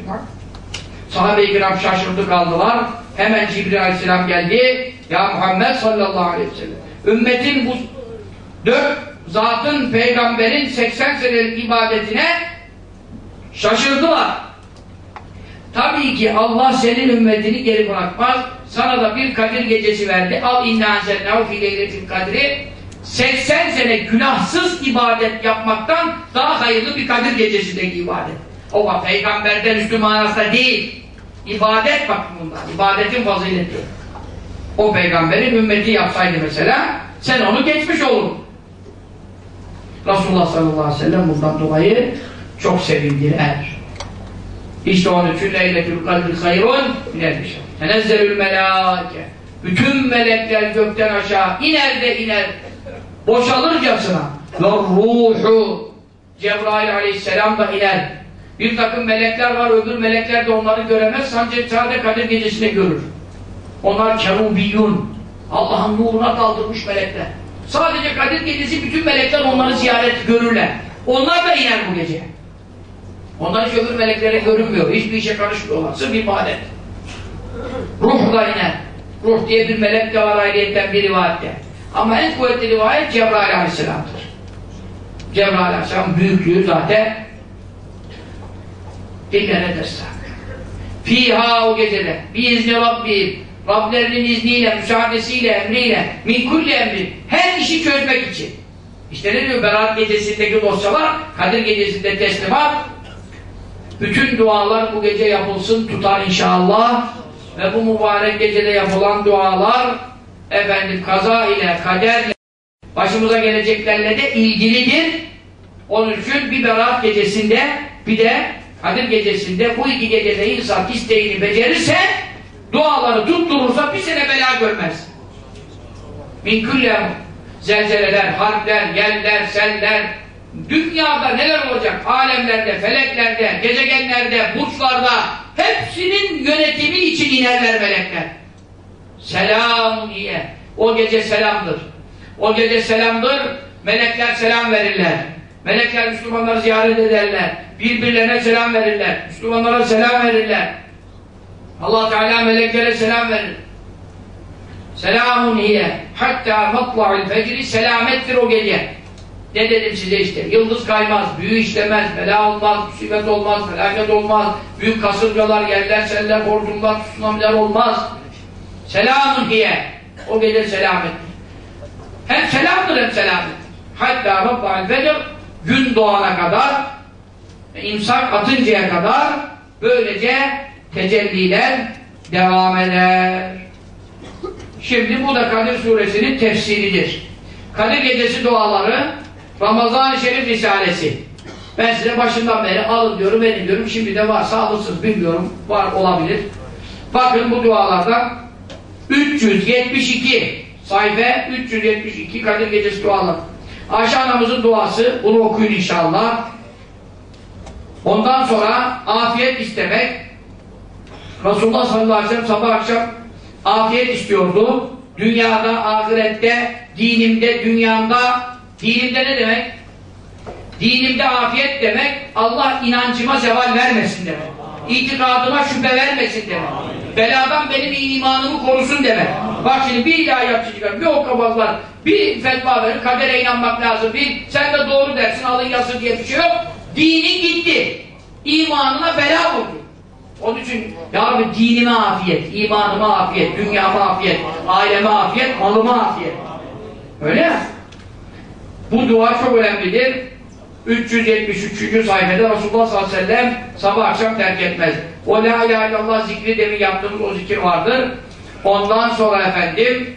Sahabe-i kiram şaşırdı kaldılar. Hemen Cibril aleyhisselam geldi. Ya Muhammed sallallahu aleyhi ve sellem. Ümmetin bu dört zatın peygamberin 80 senelik ibadetine şaşırdılar. Tabii ki Allah senin ümmetini geri bırakmaz. Sana da bir Kadir gecesi verdi. Al inna enzelnahu fi leyletil kadri. 80 sene günahsız ibadet yapmaktan daha hayırlı bir Kadir gecesindeki ibadet. Ama peygamberden üstü manasında değil. İbadet bakımından. ibadetin fazileti. O peygamberin ümmeti yapsaydı mesela sen onu geçmiş olurdun. Resulullah sallallahu aleyhi ve sellem bundan dolayı çok sevindiler. İşte onun için leyletül kadri hayrun minel bişer. Tenezzelül melâke. Bütün melekler gökten aşağı iner de iner. Boşalırcasına. Ve ruhu. Cebrail aleyhisselam da iner. Bir takım melekler var, öbür melekler de onları göremez. Sadece, sadece Kadir gecesinde görür. Onlar kerubiyyun. Allah'ın nuruna daldırmış melekler. Sadece Kadir gecesi bütün melekler onları ziyaret görürler. Onlar da iner bu gece. Onlar hiç öbür meleklere görünmüyor. Hiçbir işe karışmıyorlar. Sırf ibadet. Ruh da iner. Ruh diye bir melek de var ayrıyetten bir rivayette. Ama en kuvvetli rivayet Cebrail aleyhisselamdır. Cebrail aleyhisselam büyüklüğü zaten. Dillere destek. Fiha o gecede. Biizni Rabbi Rablerinin izniyle, müsaadesiyle, emriyle min kulli emri her işi çözmek için. İşte ne diyor? Berat gecesindeki dosyalar Kadir gecesinde teslimat. Bütün dualar bu gece yapılsın tutar inşallah. Ve bu mübarek gecede yapılan dualar efendim kaza ile kaderle başımıza geleceklerle de ilgilidir. Onun için bir Berat gecesinde bir de Kadir gecesinde bu iki gecede insan isteğini becerirse duaları tutturursa bir sene bela görmez. Min küllem zelzeleler, harpler, yeller, seller dünyada neler olacak? Alemlerde, feleklerde, gezegenlerde, burçlarda hepsinin yönetimi için inerler melekler. Selam diye. O gece selamdır. O gece selamdır. Melekler selam verirler. Melekler Müslümanları ziyaret ederler. Birbirlerine selam verirler. Müslümanlara selam verirler. Allah Teala meleklere selam verir. Selamun hiye hatta matla'il fecri selamettir o gece. Ne dedim size işte? Yıldız kaymaz, büyü işlemez, bela olmaz, musibet olmaz, felaket olmaz, büyük kasırgalar, yerler, seller, hortumlar, tsunamiler olmaz. Selamun hiye. O gece selamet. Hem selamdır hem selamet. Hatta matla'il fecr gün doğana kadar imsak atıncaya kadar böylece tecelliler devam eder. Şimdi bu da Kadir Suresinin tefsiridir. Kadir Gecesi duaları Ramazan-ı Şerif Risalesi. Ben size başından beri alın diyorum, verin diyorum. Şimdi de varsa alırsınız, bilmiyorum. Var olabilir. Bakın bu dualardan 372 sayfa 372 Kadir Gecesi duaları. Ayşe anamızın duası, bunu okuyun inşallah. Ondan sonra afiyet istemek. Resulullah sallallahu aleyhi ve sellem sabah akşam afiyet istiyordu. Dünyada, ahirette, dinimde, dünyamda, dinimde ne demek? Dinimde afiyet demek, Allah inancıma zeval vermesin demek. İtikadıma şüphe vermesin demek. Beladan benim imanımı korusun demek. Bak şimdi bir ilahiyatçı çıkar, bir okabazlar, bir fetva verir, kadere inanmak lazım, bir sen de doğru dersin, alın yazın diye bir şey yok. Dinin gitti. İmanına bela vurdu. Onun için ya Rabbi dinime afiyet, imanıma afiyet, dünyama afiyet, aileme afiyet, malıma afiyet. Öyle ya. Bu dua çok önemlidir. 373. sayfada Resulullah sallallahu aleyhi ve sellem sabah akşam terk etmez. O la ilahe illallah zikri demin yaptığımız o zikir vardır. Ondan sonra efendim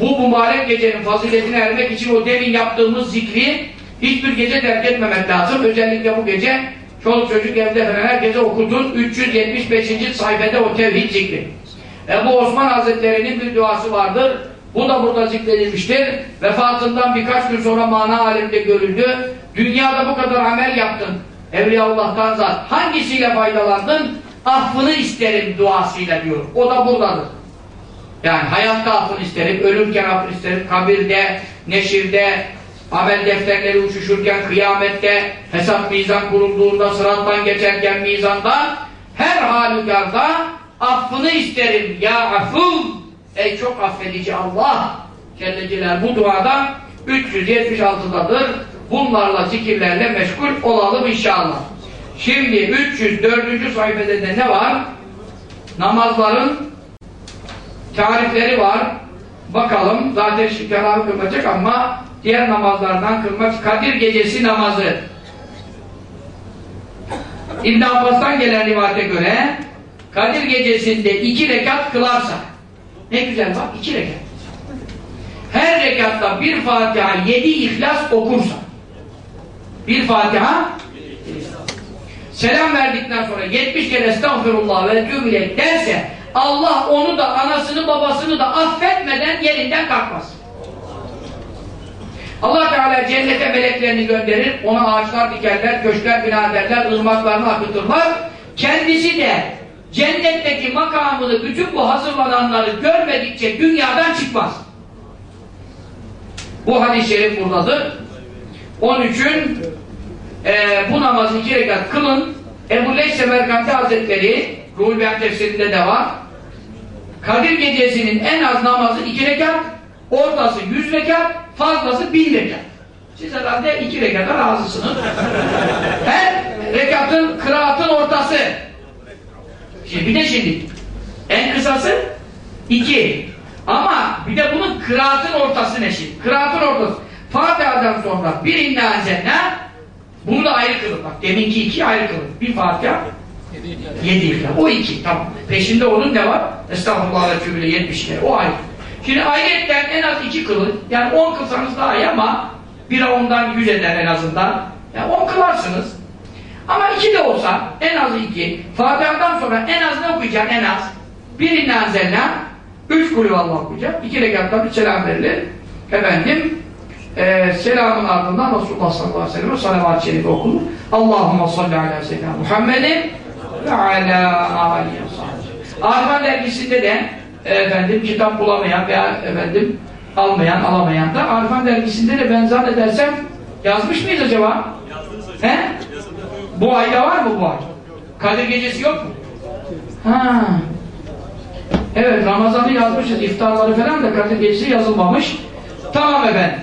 bu mübarek gecenin faziletine ermek için o demin yaptığımız zikri hiçbir gece terk etmemek lazım. Özellikle bu gece çoluk çocuk evde falan herkese okutun. 375. sayfada o tevhid zikri. Ebu Osman Hazretleri'nin bir duası vardır. Bu da burada zikredilmiştir. Vefatından birkaç gün sonra mana aleminde görüldü. Dünyada bu kadar amel yaptın. Evliyaullah'tan zat. Hangisiyle faydalandın? Affını isterim duasıyla diyor. O da buradadır. Yani hayatta affını isterim, ölürken affını isterim, kabirde, neşirde, amel defterleri uçuşurken, kıyamette, hesap mizan kurulduğunda, sırattan geçerken mizanda, her halükarda affını isterim ya afum. Ey çok affedici Allah Celle Celal bu duada 376'dadır. Bunlarla zikirlerle meşgul olalım inşallah. Şimdi 304. sayfada de ne var? Namazların tarifleri var. bakalım zaten şimdi teravih kılacak ama diğer namazlardan kılmak Kadir gecesi namazı İbn Abbas'tan gelen rivayete göre Kadir gecesinde iki rekat kılarsa ne güzel bak iki rekat her rekatta bir Fatiha yedi ihlas okursa bir Fatiha selam verdikten sonra 70 kere estağfurullah ve tübile derse Allah onu da anasını babasını da affetmeden yerinden kalkmaz. Allah Teala cennete meleklerini gönderir, ona ağaçlar dikerler, köşkler bina ederler, ırmaklarını akıtırlar. Kendisi de cennetteki makamını bütün bu hazırlananları görmedikçe dünyadan çıkmaz. Bu hadis-i şerif buradadır. Onun için e, bu namazı iki rekat kılın. Ebu Leys Semerkanti Hazretleri Ruhul Beyan tefsirinde de var. Kadir gecesinin en az namazı iki rekat, ortası yüz rekat, fazlası bin rekat. Siz herhalde iki rekata razısınız. Her rekatın, kıraatın ortası. Şimdi bir de şimdi en kısası iki. Ama bir de bunun kıraatın ortası ne şimdi? Kıraatın ortası. Fatiha'dan sonra bir inna enzelna bunu da ayrı kılın. Bak deminki iki ayrı kılın. Bir Fatiha yedi ihlas. O iki tamam. Peşinde onun ne var? Estağfurullah ve kübüle yetmiş kere. O ayrı. Şimdi ayetten en az iki kılın. Yani on kılsanız daha iyi ama bira ondan yüz eder en azından. Yani on kılarsınız. Ama iki de olsa en az iki. Fatiha'dan sonra en az ne okuyacaksın en az? Bir inna enzelna Üç kulüvallah okuyacak. İki rekatta bir selam verilir. Efendim e, selamın ardından Resulullah sallallahu aleyhi ve sellem salavat-ı şerifi okunur. Allahümme salli ala seyyidina Muhammedin ve ala aleyhi ve Arifan dergisinde de e, efendim kitap bulamayan veya efendim almayan, alamayan da Arifan dergisinde de ben zannedersem yazmış mıyız acaba? He? Bu ayda var mı bu ay? Kadir gecesi yok mu? Ha. Evet Ramazan'ı yazmışız. iftarları falan da Kadir Gecesi yazılmamış. Tamam efendim.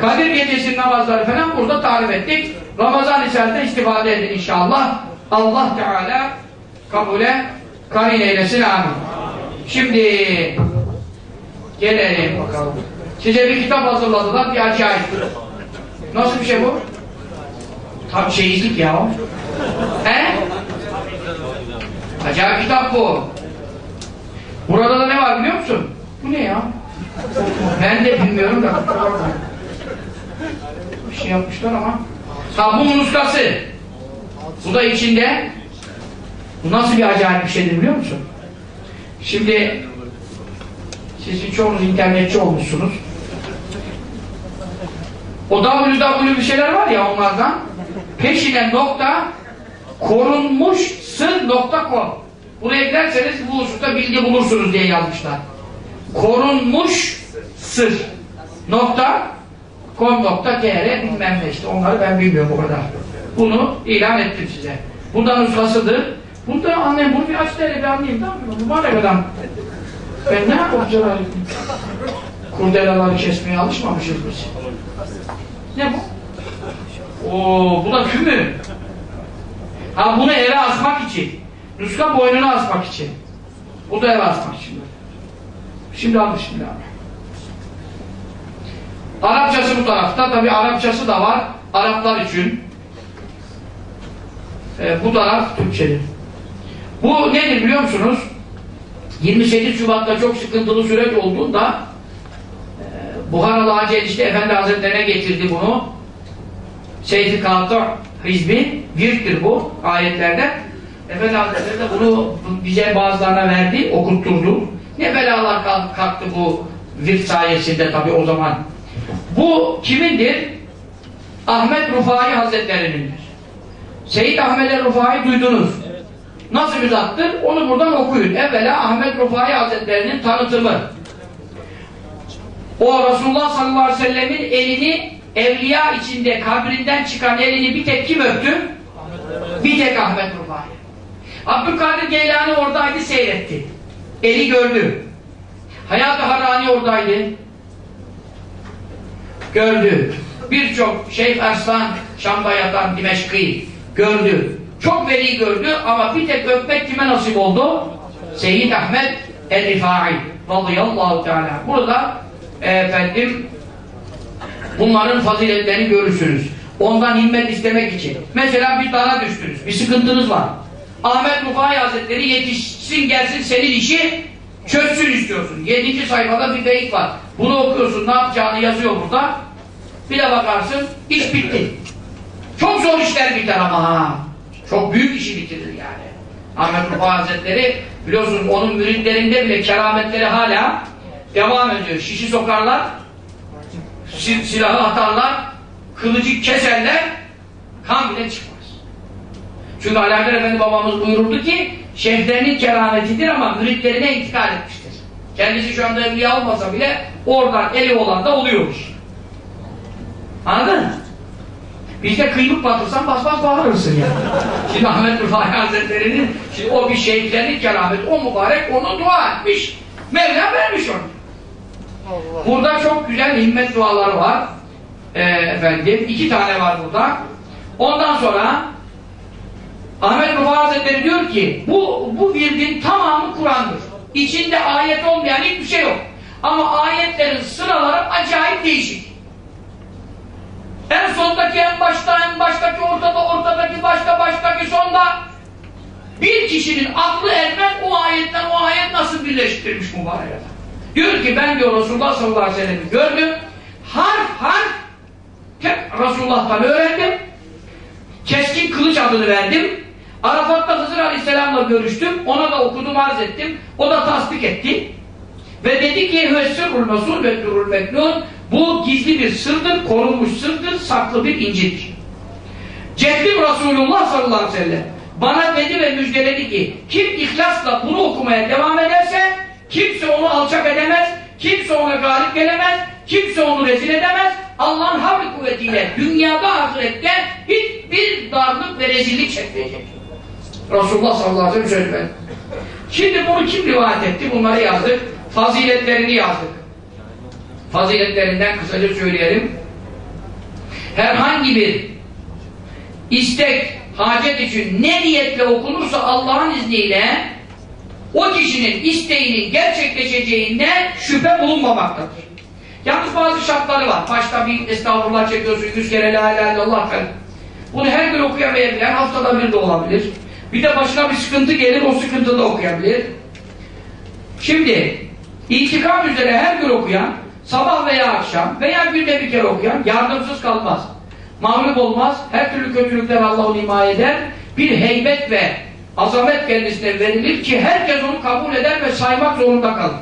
Kadir Gecesi namazları falan burada tarif ettik. Ramazan içerisinde istifade edin inşallah. Allah Teala kabule karin eylesin amin. Şimdi gelelim bakalım. Size bir kitap hazırladılar bir acayip. Nasıl bir şey bu? Tam çeyizlik ya o. He? Acayip kitap bu. Burada da ne var biliyor musun? Bu ne ya? Ben de bilmiyorum da. Şey yapmışlar ama. Ha bu nuskası. Bu da içinde. Bu nasıl bir acayip bir şeydir biliyor musun? Şimdi siz çoğunuz internetçi olmuşsunuz. O www bir şeyler var ya onlardan peşine nokta korunmuş sır.com Buraya giderseniz bu hususta bilgi bulursunuz diye yazmışlar. Korunmuş sır. Nokta com nokta tr bilmem ne işte onları ben bilmiyorum o kadar. Bunu ilan ettim size. Bundan nuskasıdır. Bunu anlayın, bunu bir aç tr bir anlayayım tamam mı? Mübarek adam. Ben ne yapacağım? Kurdelaları kesmeye alışmamışız biz. Ne bu? Oo, bu da kümü. Ha bunu eve asmak için. Nuska boynuna asmak için. Bu da eve asmak için. Şimdi al bismillah. Arapçası bu tarafta. Tabi Arapçası da var. Araplar için. Ee, bu taraf Türkçedir. Bu nedir biliyor musunuz? 28 Şubat'ta çok sıkıntılı süreç olduğunda e, Buharalı Hacı Enişte Efendi Hazretlerine getirdi bunu. Seyfi Kağıtı Hizbi virttir bu ayetlerden. Efendi Hazretleri de bunu bize bazılarına verdi, okutturdu. Ne belalar kalktı bu virt sayesinde tabi o zaman. Bu kimindir? Ahmet Rufai Hazretleri'nindir. Seyyid Ahmet Rufai duydunuz. Nasıl bir zattır? Onu buradan okuyun. Evvela Ahmet Rufai Hazretleri'nin tanıtımı. O Resulullah sallallahu aleyhi ve sellemin elini evliya içinde kabrinden çıkan elini bir tek kim öptü? Bir tek Ahmet Rufai. Abdülkadir Geylani oradaydı seyretti. Eli gördü. Hayat-ı Harani oradaydı. Gördü. Birçok Şeyh Arslan Şam'da yatan Dimeşkı gördü. Çok veli gördü ama bir tek öpmek kime nasip oldu? Seyyid Ahmet El-Rifai radıyallahu teala. Burada e, efendim bunların faziletlerini görürsünüz. Ondan himmet istemek için. Mesela bir dara düştünüz. Bir sıkıntınız var. Ahmet Rufai Hazretleri yetişsin gelsin senin işi çözsün istiyorsun. Yedinci sayfada bir beyit var. Bunu okuyorsun ne yapacağını yazıyor burada. Bir de bakarsın iş bitti. Çok zor işler biter ama ha. Çok büyük işi bitirir yani. Ahmet Rufai Hazretleri biliyorsunuz onun müritlerinde bile kerametleri hala devam ediyor. Şişi sokarlar, sil silahı atarlar, kılıcı keserler, kan bile çıkmaz. Çünkü Alaeddin Efendi babamız buyururdu ki şeyhlerinin kerametidir ama müritlerine intikal etmiştir. Kendisi şu anda evliya olmasa bile oradan eli olan da oluyormuş. Anladın mı? Bizde kıymık batırsan bas bas bağırırsın yani. Şimdi Ahmet Rıfai Hazretleri'nin şimdi o bir şeyhlerin kerameti, o mübarek onu dua etmiş. Mevla vermiş onu. Burada çok güzel himmet duaları var. Ee, efendim, iki tane var burada. Ondan sonra Ahmet Rıfai Hazretleri diyor ki bu, bu virdin tamamı Kur'an'dır. İçinde ayet olmayan hiçbir şey yok. Ama ayetlerin sıraları acayip değişik. En sondaki en başta, en baştaki ortada, ortadaki başta, baştaki sonda bir kişinin aklı ermez o ayetten o ayet nasıl birleştirmiş mübarek adam. Diyor ki ben diyor Resulullah sallallahu aleyhi ve sellem'i gördüm. Harf harf tek Resulullah'tan öğrendim. Keskin kılıç adını verdim. Arafat'ta Hızır Aleyhisselam'la görüştüm. Ona da okudum, arz ettim. O da tasdik etti. Ve dedi ki Hüvessirul mesul ve durul meknun bu gizli bir sırdır, korunmuş sırdır, saklı bir incildir. Ceddim Resulullah sallallahu aleyhi ve sellem bana dedi ve müjdeledi ki kim ihlasla bunu okumaya devam ederse kimse onu alçak edemez, kimse ona galip gelemez, kimse onu rezil edemez. Allah'ın havli kuvvetiyle dünyada ahirette hiçbir darlık ve rezillik çekmeyecek. Resulullah sallallahu aleyhi ve sellem söyledi. Şimdi bunu kim rivayet etti? Bunları yazdık. Faziletlerini yazdık. Faziletlerinden kısaca söyleyelim. Herhangi bir istek, hacet için ne niyetle okunursa Allah'ın izniyle o kişinin isteğinin gerçekleşeceğinden şüphe bulunmamaktadır. Yalnız bazı şartları var. Başta bir estağfurullah çekiyorsun, yüz kere la ilahe illallah. Bunu her gün okuyamayabilir, haftada bir de olabilir. Bir de başına bir sıkıntı gelir, o sıkıntı da okuyabilir. Şimdi, İtikam üzere her gün okuyan, sabah veya akşam veya günde bir kere okuyan yardımsız kalmaz. Mağlup olmaz, her türlü kötülükten Allah onu himaye eder. Bir heybet ve azamet kendisine verilir ki herkes onu kabul eder ve saymak zorunda kalır.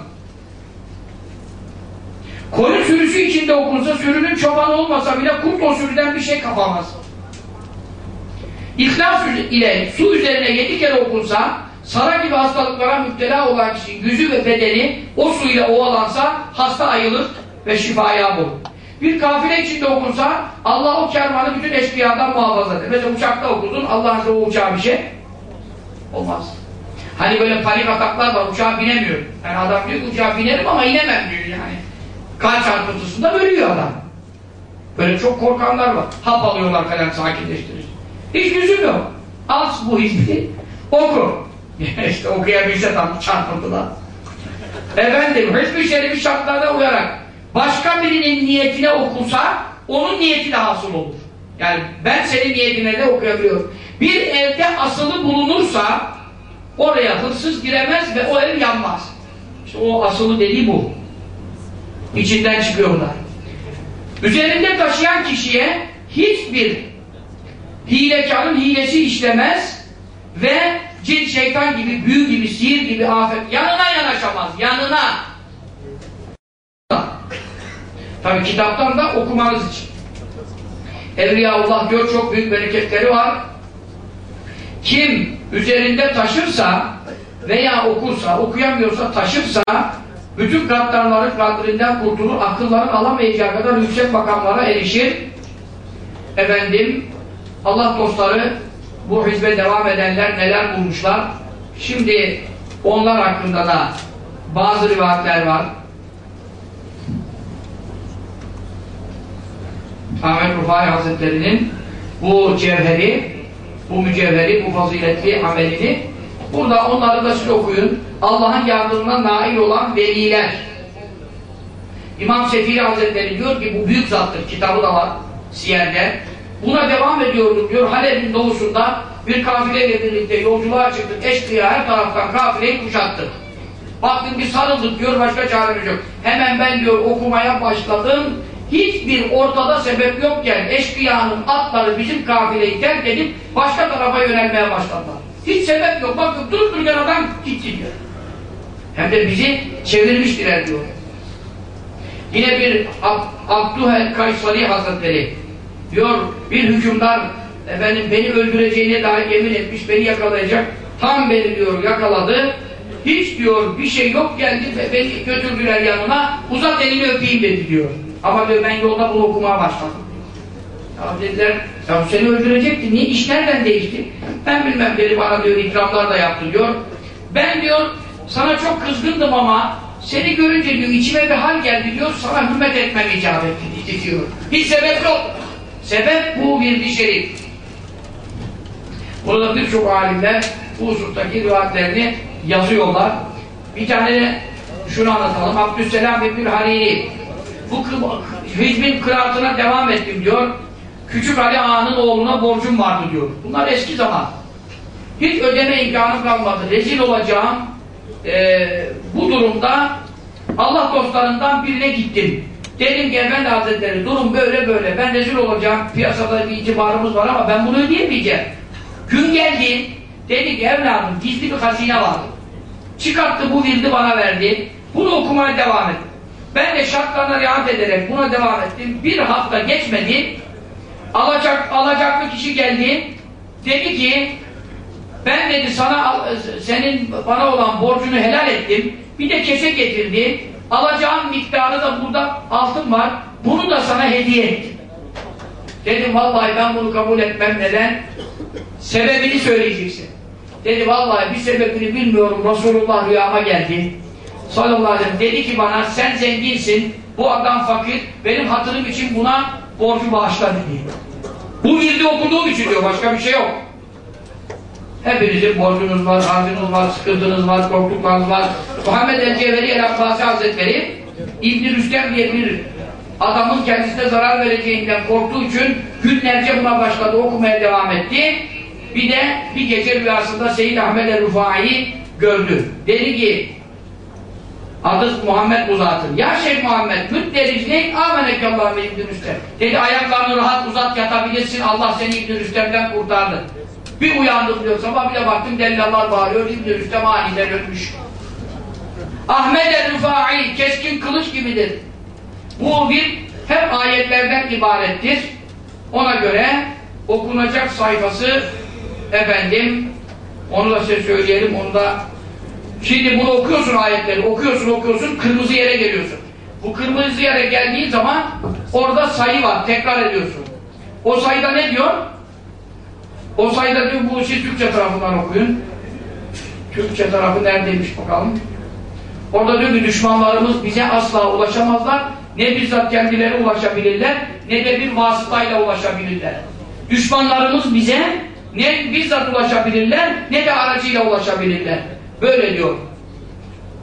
Koyun sürüsü içinde okunsa sürünün çobanı olmasa bile kurt o sürüden bir şey kapamaz. İhlas ile su üzerine yedi kere okunsa Sara gibi hastalıklara müptela olan kişinin yüzü ve bedeni o suyla ovalansa hasta ayılır ve şifaya bulur. Bir kafile içinde okunsa Allah o kervanı bütün eşkıyadan muhafaza eder. Mesela uçakta okudun Allah'ın o uçağa bir şey olmaz. Hani böyle panik ataklar var uçağa binemiyor. Yani adam diyor ki uçağa binerim ama inemem diyor yani. Kalp çarpıntısında ölüyor adam. Böyle çok korkanlar var. Hap alıyorlar falan sakinleştirir. Hiç lüzum yok. Al bu hizmeti oku. işte okuyabilse tam çarpıntıda. Efendim, hiçbir şerifi şartlarına uyarak başka birinin niyetine okunsa onun niyeti de hasıl olur. Yani ben senin niyetine de okuyabiliyorum. Bir evde asılı bulunursa oraya hırsız giremez ve o ev yanmaz. İşte o asılı dediği bu. İçinden çıkıyorlar. Üzerinde taşıyan kişiye hiçbir hilekarın hilesi işlemez ve cin, şeytan gibi, büyü gibi, sihir gibi afet yanına yanaşamaz, yanına. Tabi kitaptan da okumanız için. Evliyaullah diyor çok büyük bereketleri var. Kim üzerinde taşırsa veya okursa, okuyamıyorsa taşırsa bütün gaddarların kadrinden kurtulur, akılların alamayacağı kadar yüksek makamlara erişir. Efendim, Allah dostları bu hizbe devam edenler neler bulmuşlar? Şimdi onlar hakkında da bazı rivayetler var. Ahmet Rufai Hazretleri'nin bu cevheri, bu mücevheri, bu faziletli amelini burada onları da siz okuyun. Allah'ın yardımına nail olan veliler. İmam Sefiri Hazretleri diyor ki bu büyük zattır. Kitabı da var Siyer'de. Buna devam ediyorum diyor. Halep'in doğusunda bir kafileyle birlikte yolculuğa çıktık. Eşkıya her taraftan kafileyi kuşattık. Baktım bir sarıldık diyor başka çaremiz yok. Hemen ben diyor okumaya başladım. Hiçbir ortada sebep yokken eşkıyanın atları bizim kafileyi terk edip başka tarafa yönelmeye başladılar. Hiç sebep yok. Bakın durup dururken adam gitti diyor. Hem de bizi çevirmiştiler diyor. Yine bir Ab Abdühel Kaysari Hazretleri diyor bir hükümdar efendim beni öldüreceğine dair yemin etmiş beni yakalayacak. Tam beni diyor yakaladı. Hiç diyor bir şey yok geldi ve beni götürdüler yanına uzat elini öpeyim dedi diyor. Ama diyor ben yolda bunu okumaya başladım. Ya dediler ya seni öldürecekti niye iş nereden değişti? Ben bilmem dedi bana diyor ikramlar da yaptı diyor. Ben diyor sana çok kızgındım ama seni görünce diyor içime bir hal geldi diyor sana hürmet etmem icap etti diyor. Hiç sebep yok. Sebep bu bir şerif. Burada birçok alimler bu husustaki rivayetlerini yazıyorlar. Bir tane de şunu anlatalım. Abdüsselam İbnül Hariri bu hicmin kıraatına devam ettim diyor. Küçük Ali Ağa'nın oğluna borcum vardı diyor. Bunlar eski zaman. Hiç ödeme imkanım kalmadı. Rezil olacağım. Ee, bu durumda Allah dostlarından birine gittim. Dedim ki Efendi Hazretleri durum böyle böyle. Ben rezil olacağım. Piyasada bir itibarımız var ama ben bunu ödeyemeyeceğim. Gün geldi. Dedi ki evladım gizli bir hazine vardı. Çıkarttı bu virdi bana verdi. Bunu okumaya devam et. Ben de şartlarına riayet ederek buna devam ettim. Bir hafta geçmedi. Alacak, alacaklı kişi geldi. Dedi ki ben dedi sana senin bana olan borcunu helal ettim. Bir de kese getirdi. Alacağım miktarı da burada altın var. Bunu da sana hediye ettim. Dedim vallahi ben bunu kabul etmem neden? Sebebini söyleyeceksin. Dedi vallahi bir sebebini bilmiyorum. Resulullah rüyama geldi. Sallallahu aleyhi ve dedi ki bana sen zenginsin. Bu adam fakir. Benim hatırım için buna borcu bağışla dedi. Bu virdi okuduğum için diyor. Başka bir şey yok. Hepinizin borcunuz var, harcınız var, sıkıntınız var, korktuklarınız var. Muhammed el-Cevheri el-Abbasi Hazretleri İbn-i diye bir adamın kendisine zarar vereceğinden korktuğu için günlerce buna başladı, okumaya devam etti. Bir de bir gece rüyasında Seyyid Ahmed el-Rufai gördü. Dedi ki adı Muhammed uzatın. Ya Şeyh Muhammed müttericneyn amenekallahu İbn-i Rüstem. Dedi ayaklarını rahat uzat yatabilirsin. Allah seni İbn-i kurtardı. Bir uyandım diyor. Sabah bile baktım dellallar bağırıyor. İbn-i Rüstem aniden ölmüş. Ahmed el-Rufai keskin kılıç gibidir. Bu bir hep ayetlerden ibarettir. Ona göre okunacak sayfası efendim onu da size söyleyelim onu da şimdi bunu okuyorsun ayetleri okuyorsun okuyorsun kırmızı yere geliyorsun. Bu kırmızı yere geldiğin zaman orada sayı var tekrar ediyorsun. O sayıda ne diyor? O sayıda diyor bu siz Türkçe tarafından okuyun. Türkçe tarafı neredeymiş bakalım. Orada diyor ki düşmanlarımız bize asla ulaşamazlar. Ne bizzat kendileri ulaşabilirler ne de bir vasıtayla ulaşabilirler. Düşmanlarımız bize ne bizzat ulaşabilirler ne de aracıyla ulaşabilirler. Böyle diyor.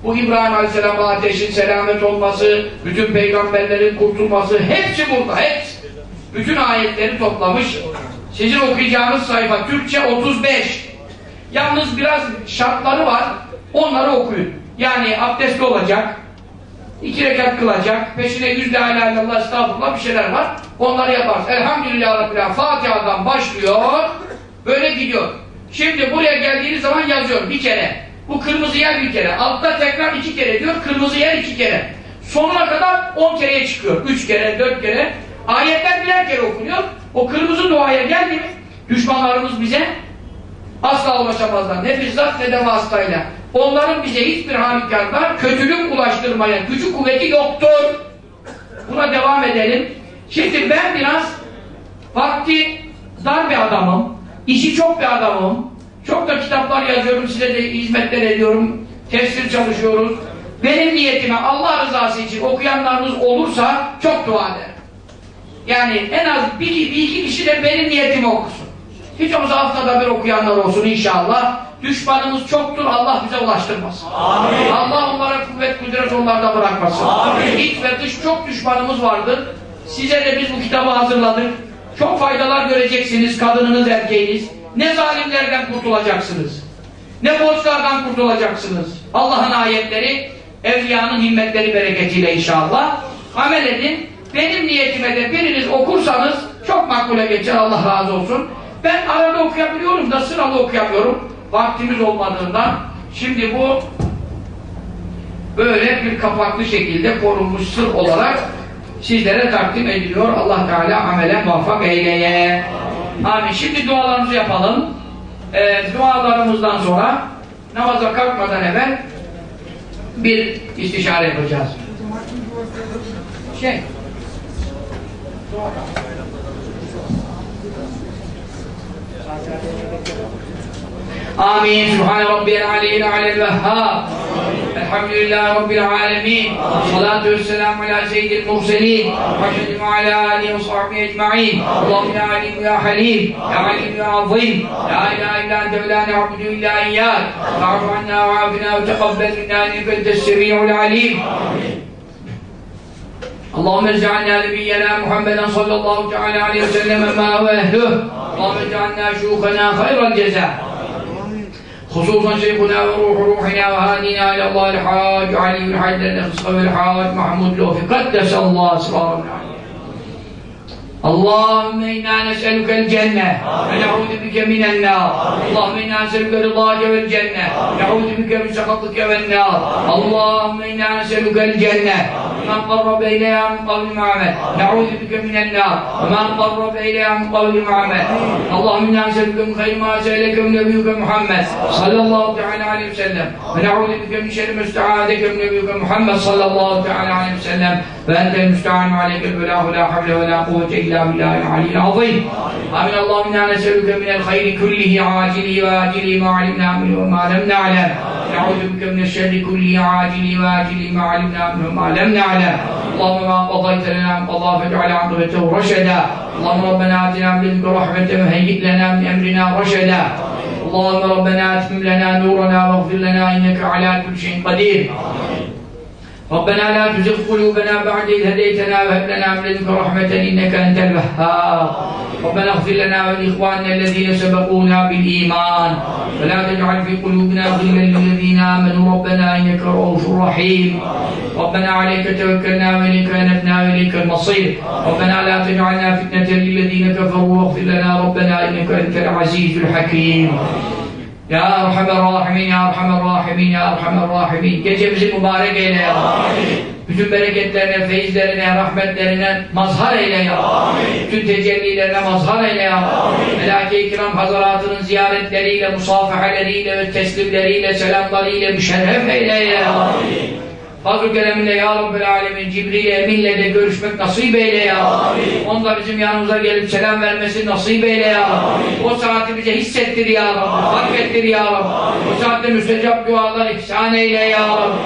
Bu İbrahim Aleyhisselam'a ateşin selamet olması, bütün peygamberlerin kurtulması hepsi burada, hepsi. Bütün ayetleri toplamış. Sizin okuyacağınız sayfa Türkçe 35. Yalnız biraz şartları var. Onları okuyun. Yani abdestli olacak, iki rekat kılacak, peşine yüz la ilahe illallah estağfurullah bir şeyler var. Onları yaparsın. Elhamdülillah Rabbil Fatiha'dan başlıyor, böyle gidiyor. Şimdi buraya geldiğiniz zaman yazıyor bir kere. Bu kırmızı yer bir kere. Altta tekrar iki kere diyor, kırmızı yer iki kere. Sonuna kadar on kereye çıkıyor. Üç kere, dört kere. Ayetler birer kere okunuyor. O kırmızı duaya geldi mi, düşmanlarımız bize asla ulaşamazlar. Ne bizzat ne de vasıtayla. Onların bize hiçbir halükarda kötülük ulaştırmaya gücü kuvveti yoktur. Buna devam edelim. Şimdi ben biraz vakti dar bir adamım. işi çok bir adamım. Çok da kitaplar yazıyorum. Size de hizmetler ediyorum. Tefsir çalışıyoruz. Benim niyetime Allah rızası için okuyanlarınız olursa çok dua ederim. Yani en az bir, bir iki kişi de benim niyetimi okusun. Hiç olmazsa haftada bir okuyanlar olsun inşallah. Düşmanımız çoktur, Allah bize ulaştırmasın. Amin. Allah onlara kuvvet, kudret onlarda bırakmasın. Amin. İç ve dış çok düşmanımız vardır. Size de biz bu kitabı hazırladık. Çok faydalar göreceksiniz, kadınınız, erkeğiniz. Ne zalimlerden kurtulacaksınız. Ne borçlardan kurtulacaksınız. Allah'ın ayetleri, evliyanın himmetleri bereketiyle inşallah. Amel edin. Benim niyetime de biriniz okursanız çok makbule geçer Allah razı olsun. Ben arada okuyabiliyorum da sıralı okuyamıyorum. Vaktimiz olmadığından. Şimdi bu böyle bir kapaklı şekilde korunmuş sır olarak sizlere takdim ediliyor. Allah Teala amele muvaffak eyleye. Amin. Şimdi dualarımızı yapalım. Ee, dualarımızdan sonra namaza kalkmadan evvel bir istişare yapacağız. Şey. آمين. سبحان ربي العلي الأعلى الوهاب. الحمد لله رب العالمين. والصلاة والسلام على سيد المرسلين. محمد وعلى آله وصحبه أجمعين. اللهم يا عليم يا حليم. يا عليم يا عظيم. لا إله إلا أنت ولا نعبد إلا إياك. فاعف عنا وعافنا وتقبل منا إنك أنت السميع العليم. اللهم اجعلنا نبينا محمدا صلى الله تعالى عليه وسلم ما هو أهله. اللهم اجعلنا شيوخنا خير الجزاء. خصوصا شيخنا وروح روحنا وهادينا إلى الله الحاج علي بن حجر الخصم الحاج محمود لوفي. قدس الله أسرارنا. اللهم انا نسالك الجنه ونعوذ بك من النار اللهم انا نسالك رضاك والجنه نعوذ بك من سخطك والنار اللهم انا نسالك الجنه وما قرب اليها من قول معمل نعوذ بك من النار وما قرب اليها من قول معمل اللهم انا نسالك من خير ما سالك من نبيك محمد صلى الله تعالى عليه وسلم ونعوذ بك من شر ما استعاذك من نبيك محمد صلى الله تعالى عليه وسلم فانت المستعان عليك البلاغ لا حول ولا قوه بالله العلي العظيم. آمين. اللهم إنا نسألك من الخير كله عاجله وآجله ما علمنا منه وما لم نعلم. نعوذ بك من الشر كله عاجله وآجله ما علمنا منه وما لم نعلم. اللهم ما قضيت لنا من قضاء فاجعل عاقبته رشدا. اللهم ربنا آتنا من لدنك رحمة وهيئ لنا من أمرنا رشدا. اللهم ربنا أتمم لنا نورنا واغفر لنا إنك على كل شيء قدير. ربنا لا تزغ قلوبنا بعد إذ هديتنا وهب لنا من لدنك رحمة إنك أنت الوهاب. ربنا اغفر لنا ولإخواننا الذين سبقونا بالإيمان. ولا تجعل في قلوبنا غلا للذين آمنوا. ربنا إنك رؤوف رحيم. ربنا عليك توكلنا وإليك أنبنا وإليك المصير. ربنا لا تجعلنا فتنة للذين كفروا. واغفر لنا ربنا إنك أنت العزيز الحكيم. Ya Erhamer Rahimin, Ya Erhamer Rahimin, Ya Erhamer Rahimin. Gecemizi mübarek eyle ya Amin. Bütün bereketlerine, feyizlerine, rahmetlerine mazhar eyle ya Amin. Bütün tecellilerine mazhar eyle ya Amin. Melake-i Kiram Hazaratının ziyaretleriyle, musafaheleriyle teslimleriyle, selamlarıyla müşerref eyle ya Amin. Fazl-ı Kerem'le Ya Rabbel Alemin Cibril Emin'le de görüşmek nasip eyle ya Amin. Onu da bizim yanımıza gelip selam vermesi nasip eyle ya Amin. O saati bize hissettir ya Rabbi. Fark ettir ya Rabbi. O saatte müstecap dualar ihsan eyle ya Rabbi.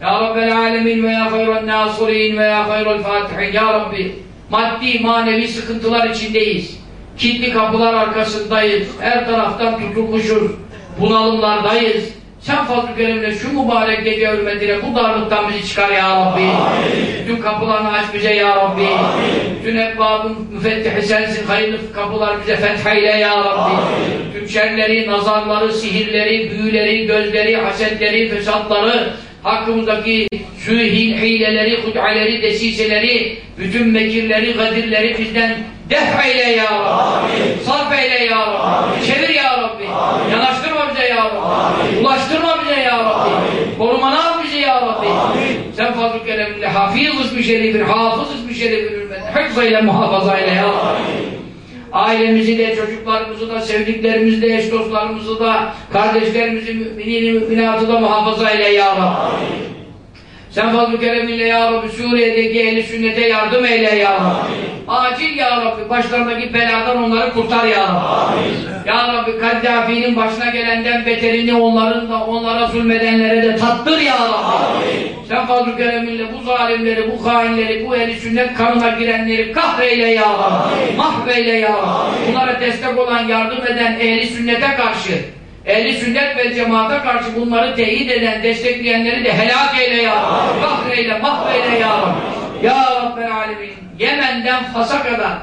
Ya Rabbel Alemin ve ya hayran nasirin ve ya hayral fatihin Ya Rabbi. Maddi, manevi sıkıntılar içindeyiz. Kilitli kapılar arkasındayız. Her taraftan tutulmuşuz. Bunalımlardayız. Sen fazl-ı kerimle şu mübarek gece hürmetine bu darlıktan bizi çıkar ya Rabbi. Amin. Bütün kapılarını aç bize ya Rabbi. Amin. Bütün ebbabın müfettihi sensin. Hayırlı kapılar bize fetheyle ya Rabbi. Amin. Tüm şerleri, nazarları, sihirleri, büyüleri, gözleri, hasetleri, fesatları, hakkımızdaki sühil, hileleri, hud'aleri, desiseleri, bütün mekirleri, gadirleri bizden def eyle ya Rabbi. Sarf eyle ya Rabbi. Amin. Çevir ya Rabbi. Amin. Yanaştırma bize ya Rabbi. Amin. Ulaştırma bize ya Rabbi. Amin. Korumana al bizi ya Rabbi. Amin. Sen fazl-ı keremle hafiz ismi şerifin, hafız ismi şerifin hürmetine hıfzayla muhafaza eyle ya Rabbi. Ailemizi de, çocuklarımızı da, sevdiklerimizi de, eş dostlarımızı da, kardeşlerimizi, müminini, müminatı da muhafaza eyle ya Rabbi. Sen fazl-ı kereminle ya Rabbi Suriye'deki ehli sünnete yardım eyle ya Rabbi. Acil ya Rabbi başlarındaki beladan onları kurtar ya Rabbi. Amin. Ya Rabbi Kaddafi'nin başına gelenden beterini onların da onlara zulmedenlere de tattır ya Rabbi. Amin. Sen fazl-ı kereminle bu zalimleri, bu hainleri, bu ehli sünnet kanına girenleri kahreyle ya Rabbi. Mahveyle ya Rabbi. Bunlara destek olan, yardım eden ehli sünnete karşı ehli sünnet ve cemaate karşı bunları teyit eden, destekleyenleri de helak eyle ya Rabbi. Kahreyle, mahveyle ya Rabbi. Ya Rabbel Alemin. Yemen'den Fas'a kadar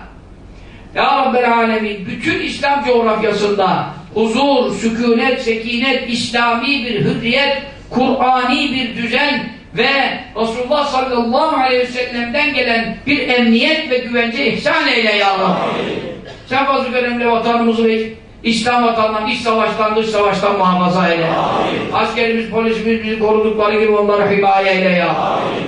ya Rabbel Alemin bütün İslam coğrafyasında huzur, sükunet, sekinet, İslami bir hürriyet, Kur'ani bir düzen ve Resulullah sallallahu aleyhi ve sellem'den gelen bir emniyet ve güvence ihsan eyle ya Rabbi. Sen önemli vatanımızı ve İslam vatanından, iç savaştan, dış savaştan muhafaza eyle. Askerimiz, polisimiz bizi korudukları gibi onları himaye eyle ya.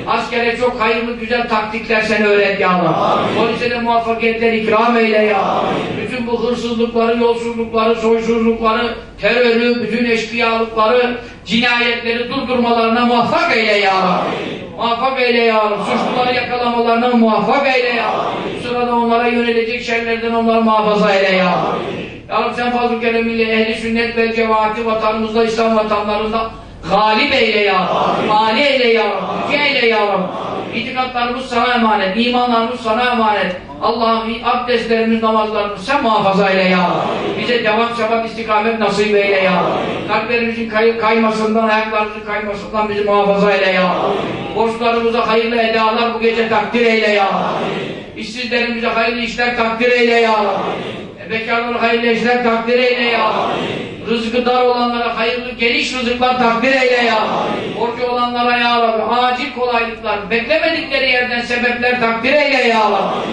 Askere çok hayırlı, güzel taktikler sen öğret ya Rabbi. Polise de muvaffakiyetler ikram eyle ya. Bütün bu hırsızlıkları, yolsuzlukları, soysuzlukları, terörü, bütün eşkıyalıkları, cinayetleri durdurmalarına muvaffak eyle ya Rabbi. Muvaffak eyle ya Rabbi. Suçluları yakalamalarına muvaffak eyle ya Rabbi. Sırada onlara yönelecek şerlerden onları muhafaza eyle ya Rabbi. Ya Rabbi sen fazl-ı keremiyle ehli sünnet ve cemaati vatanımızda, İslam vatanlarında galip eyle ya Rabbi. Mali eyle ya Rabbi. Yüce eyle ya Rabbi. İtikatlarımız sana emanet, imanlarımız sana emanet. Allah'ım abdestlerimiz, namazlarımız sen muhafaza eyle ya Rabbi. Bize devam şabak istikamet nasip eyle ya Rabbi. Kalplerimizin kay kaymasından, ayaklarımızın kaymasından bizi muhafaza eyle ya Rabbi. Borçlarımıza hayırlı edalar bu gece takdir eyle ya Rabbi. İşsizlerimize hayırlı işler takdir eyle ya Rabbi. Bekarlara hayırlı işler takdir eyle ya Rabbi. Rızkı dar olanlara hayırlı geniş rızıklar takdir eyle ya Rabbi. Borcu olanlara ya Rabbi acil kolaylıklar, beklemedikleri yerden sebepler takdir eyle ya Rabbi.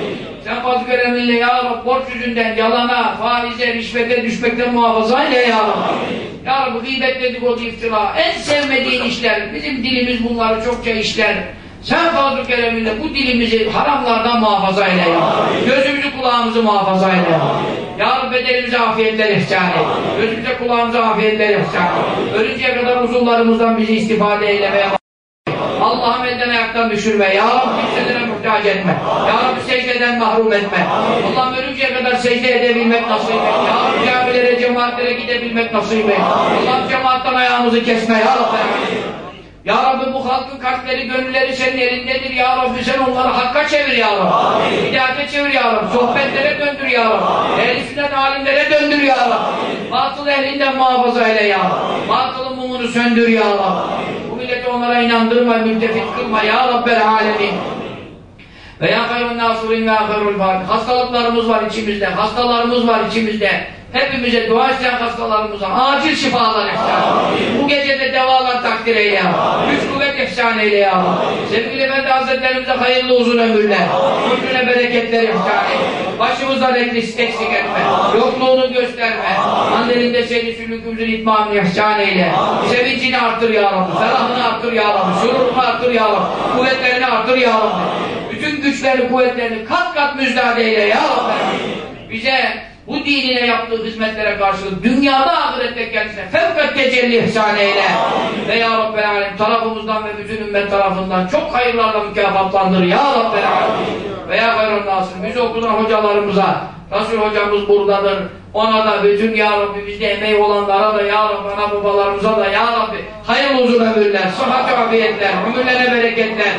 Sen fazl göreminle ya Rabbi borç yüzünden yalana, faize, rişvete düşmekten muhafaza eyle ya Rabbi. Ya Rabbi gıybet dedikodu iftira, en sevmediğin işler, bizim dilimiz bunları çokça işler. Sen fazl-ı kereminle bu dilimizi haramlardan muhafaza eyle ya. Gözümüzü kulağımızı muhafaza eyle ya. Ya Rabbi bedenimize afiyetler ihsan et. Gözümüze kulağımıza afiyetler ihsan et. Ölünceye kadar uzunlarımızdan bizi istifade eylemeye Allah'ım elden ayaktan düşürme. Ya Rabbi kimselere muhtaç etme. Ya Rabbi secdeden mahrum etme. Allah'ım ölünceye kadar secde edebilmek nasip et. Ya Rabbi camilere, cemaatlere gidebilmek nasip et. Allah'ım cemaattan ayağımızı kesme. Ya Rabbi. Ya Rabbi bu halkın kalpleri, gönülleri senin elindedir ya Rabbi. Sen onları hakka çevir ya Rabbi. Hidayete çevir ya Rabbi. Sohbetlere döndür ya Rabbi. Ehl-i sünnet alimlere döndür ya Rabbi. Batıl ehlinden muhafaza eyle ya Rabbi. Batılın mumunu söndür ya Rabbi. Bu milleti onlara inandırma, müttefik kılma ya Rabbel alemin. Ve ya hayrun nasurin ve hayrul fatih. Hastalıklarımız var içimizde, hastalarımız var içimizde. Hepimize dua isteyen hastalarımıza acil şifalar ihsan. Bu gece de devalar takdir eyle ya. Güç kuvvet ihsan eyle ya. Sevgili Efendi Hazretlerimize hayırlı uzun ömürler. Ömrüne bereketler ihsan et. Başımızdan eksik etme. Yokluğunu gösterme. Annelinde seni sülükümüzün itmamını ihsan eyle. Sevincini artır ya Rabbi. Ferahını artır ya Rabbi. Şururunu artır ya Rabbi. Kuvvetlerini artır ya Rabbi. Bütün güçlerini, kuvvetlerini kat kat müjdat eyle ya Rabbi. Bize bu dinine yaptığı hizmetlere karşılık dünyada ahirette kendisine fevkat tecelli ihsan eyle. Ve ya Rabbel Alem tarafımızdan ve bütün ümmet tarafından çok hayırlarla mükafatlandır ya Rabbel Alem. Ve ya hayrun nasır bizi okudan hocalarımıza Resul hocamız buradadır. Ona da bütün ya Rabbi bizde emeği olanlara da ya Rabbi ana babalarımıza da ya Rabbi hayırlı uzun ömürler, sıhhat afiyetler, ömürlere bereketler.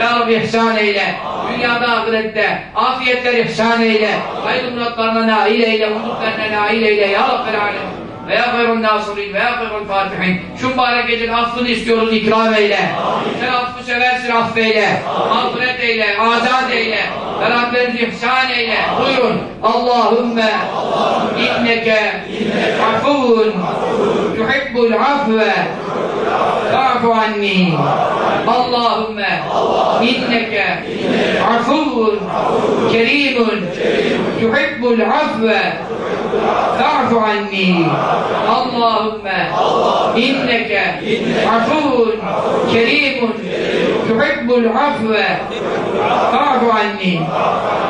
Ya Rabbi ihsan eyle. Dünyada ahirette afiyetler ihsan eyle. Hayırlı muratlarına nail eyle. Hudutlarına nail eyle. Ya Rabbel Alem. Ve ya hayrun nasirin ve ya hayrun fatihin. Şu mübarek gecenin affını istiyoruz ikram eyle. Sen affı seversin affeyle. Mağfiret eyle. Azat eyle. Beraberimizi ihsan eyle. Buyurun. Allahümme inneke afuvun yuhibbul afve fa'fu anni. Allahümme. İnneke. Afuvun kerimun yuhibbul afve. Fa'fu anni. Allahümme. İnneke. Afuvun kerimun yuhibbul afve fa'fu anni.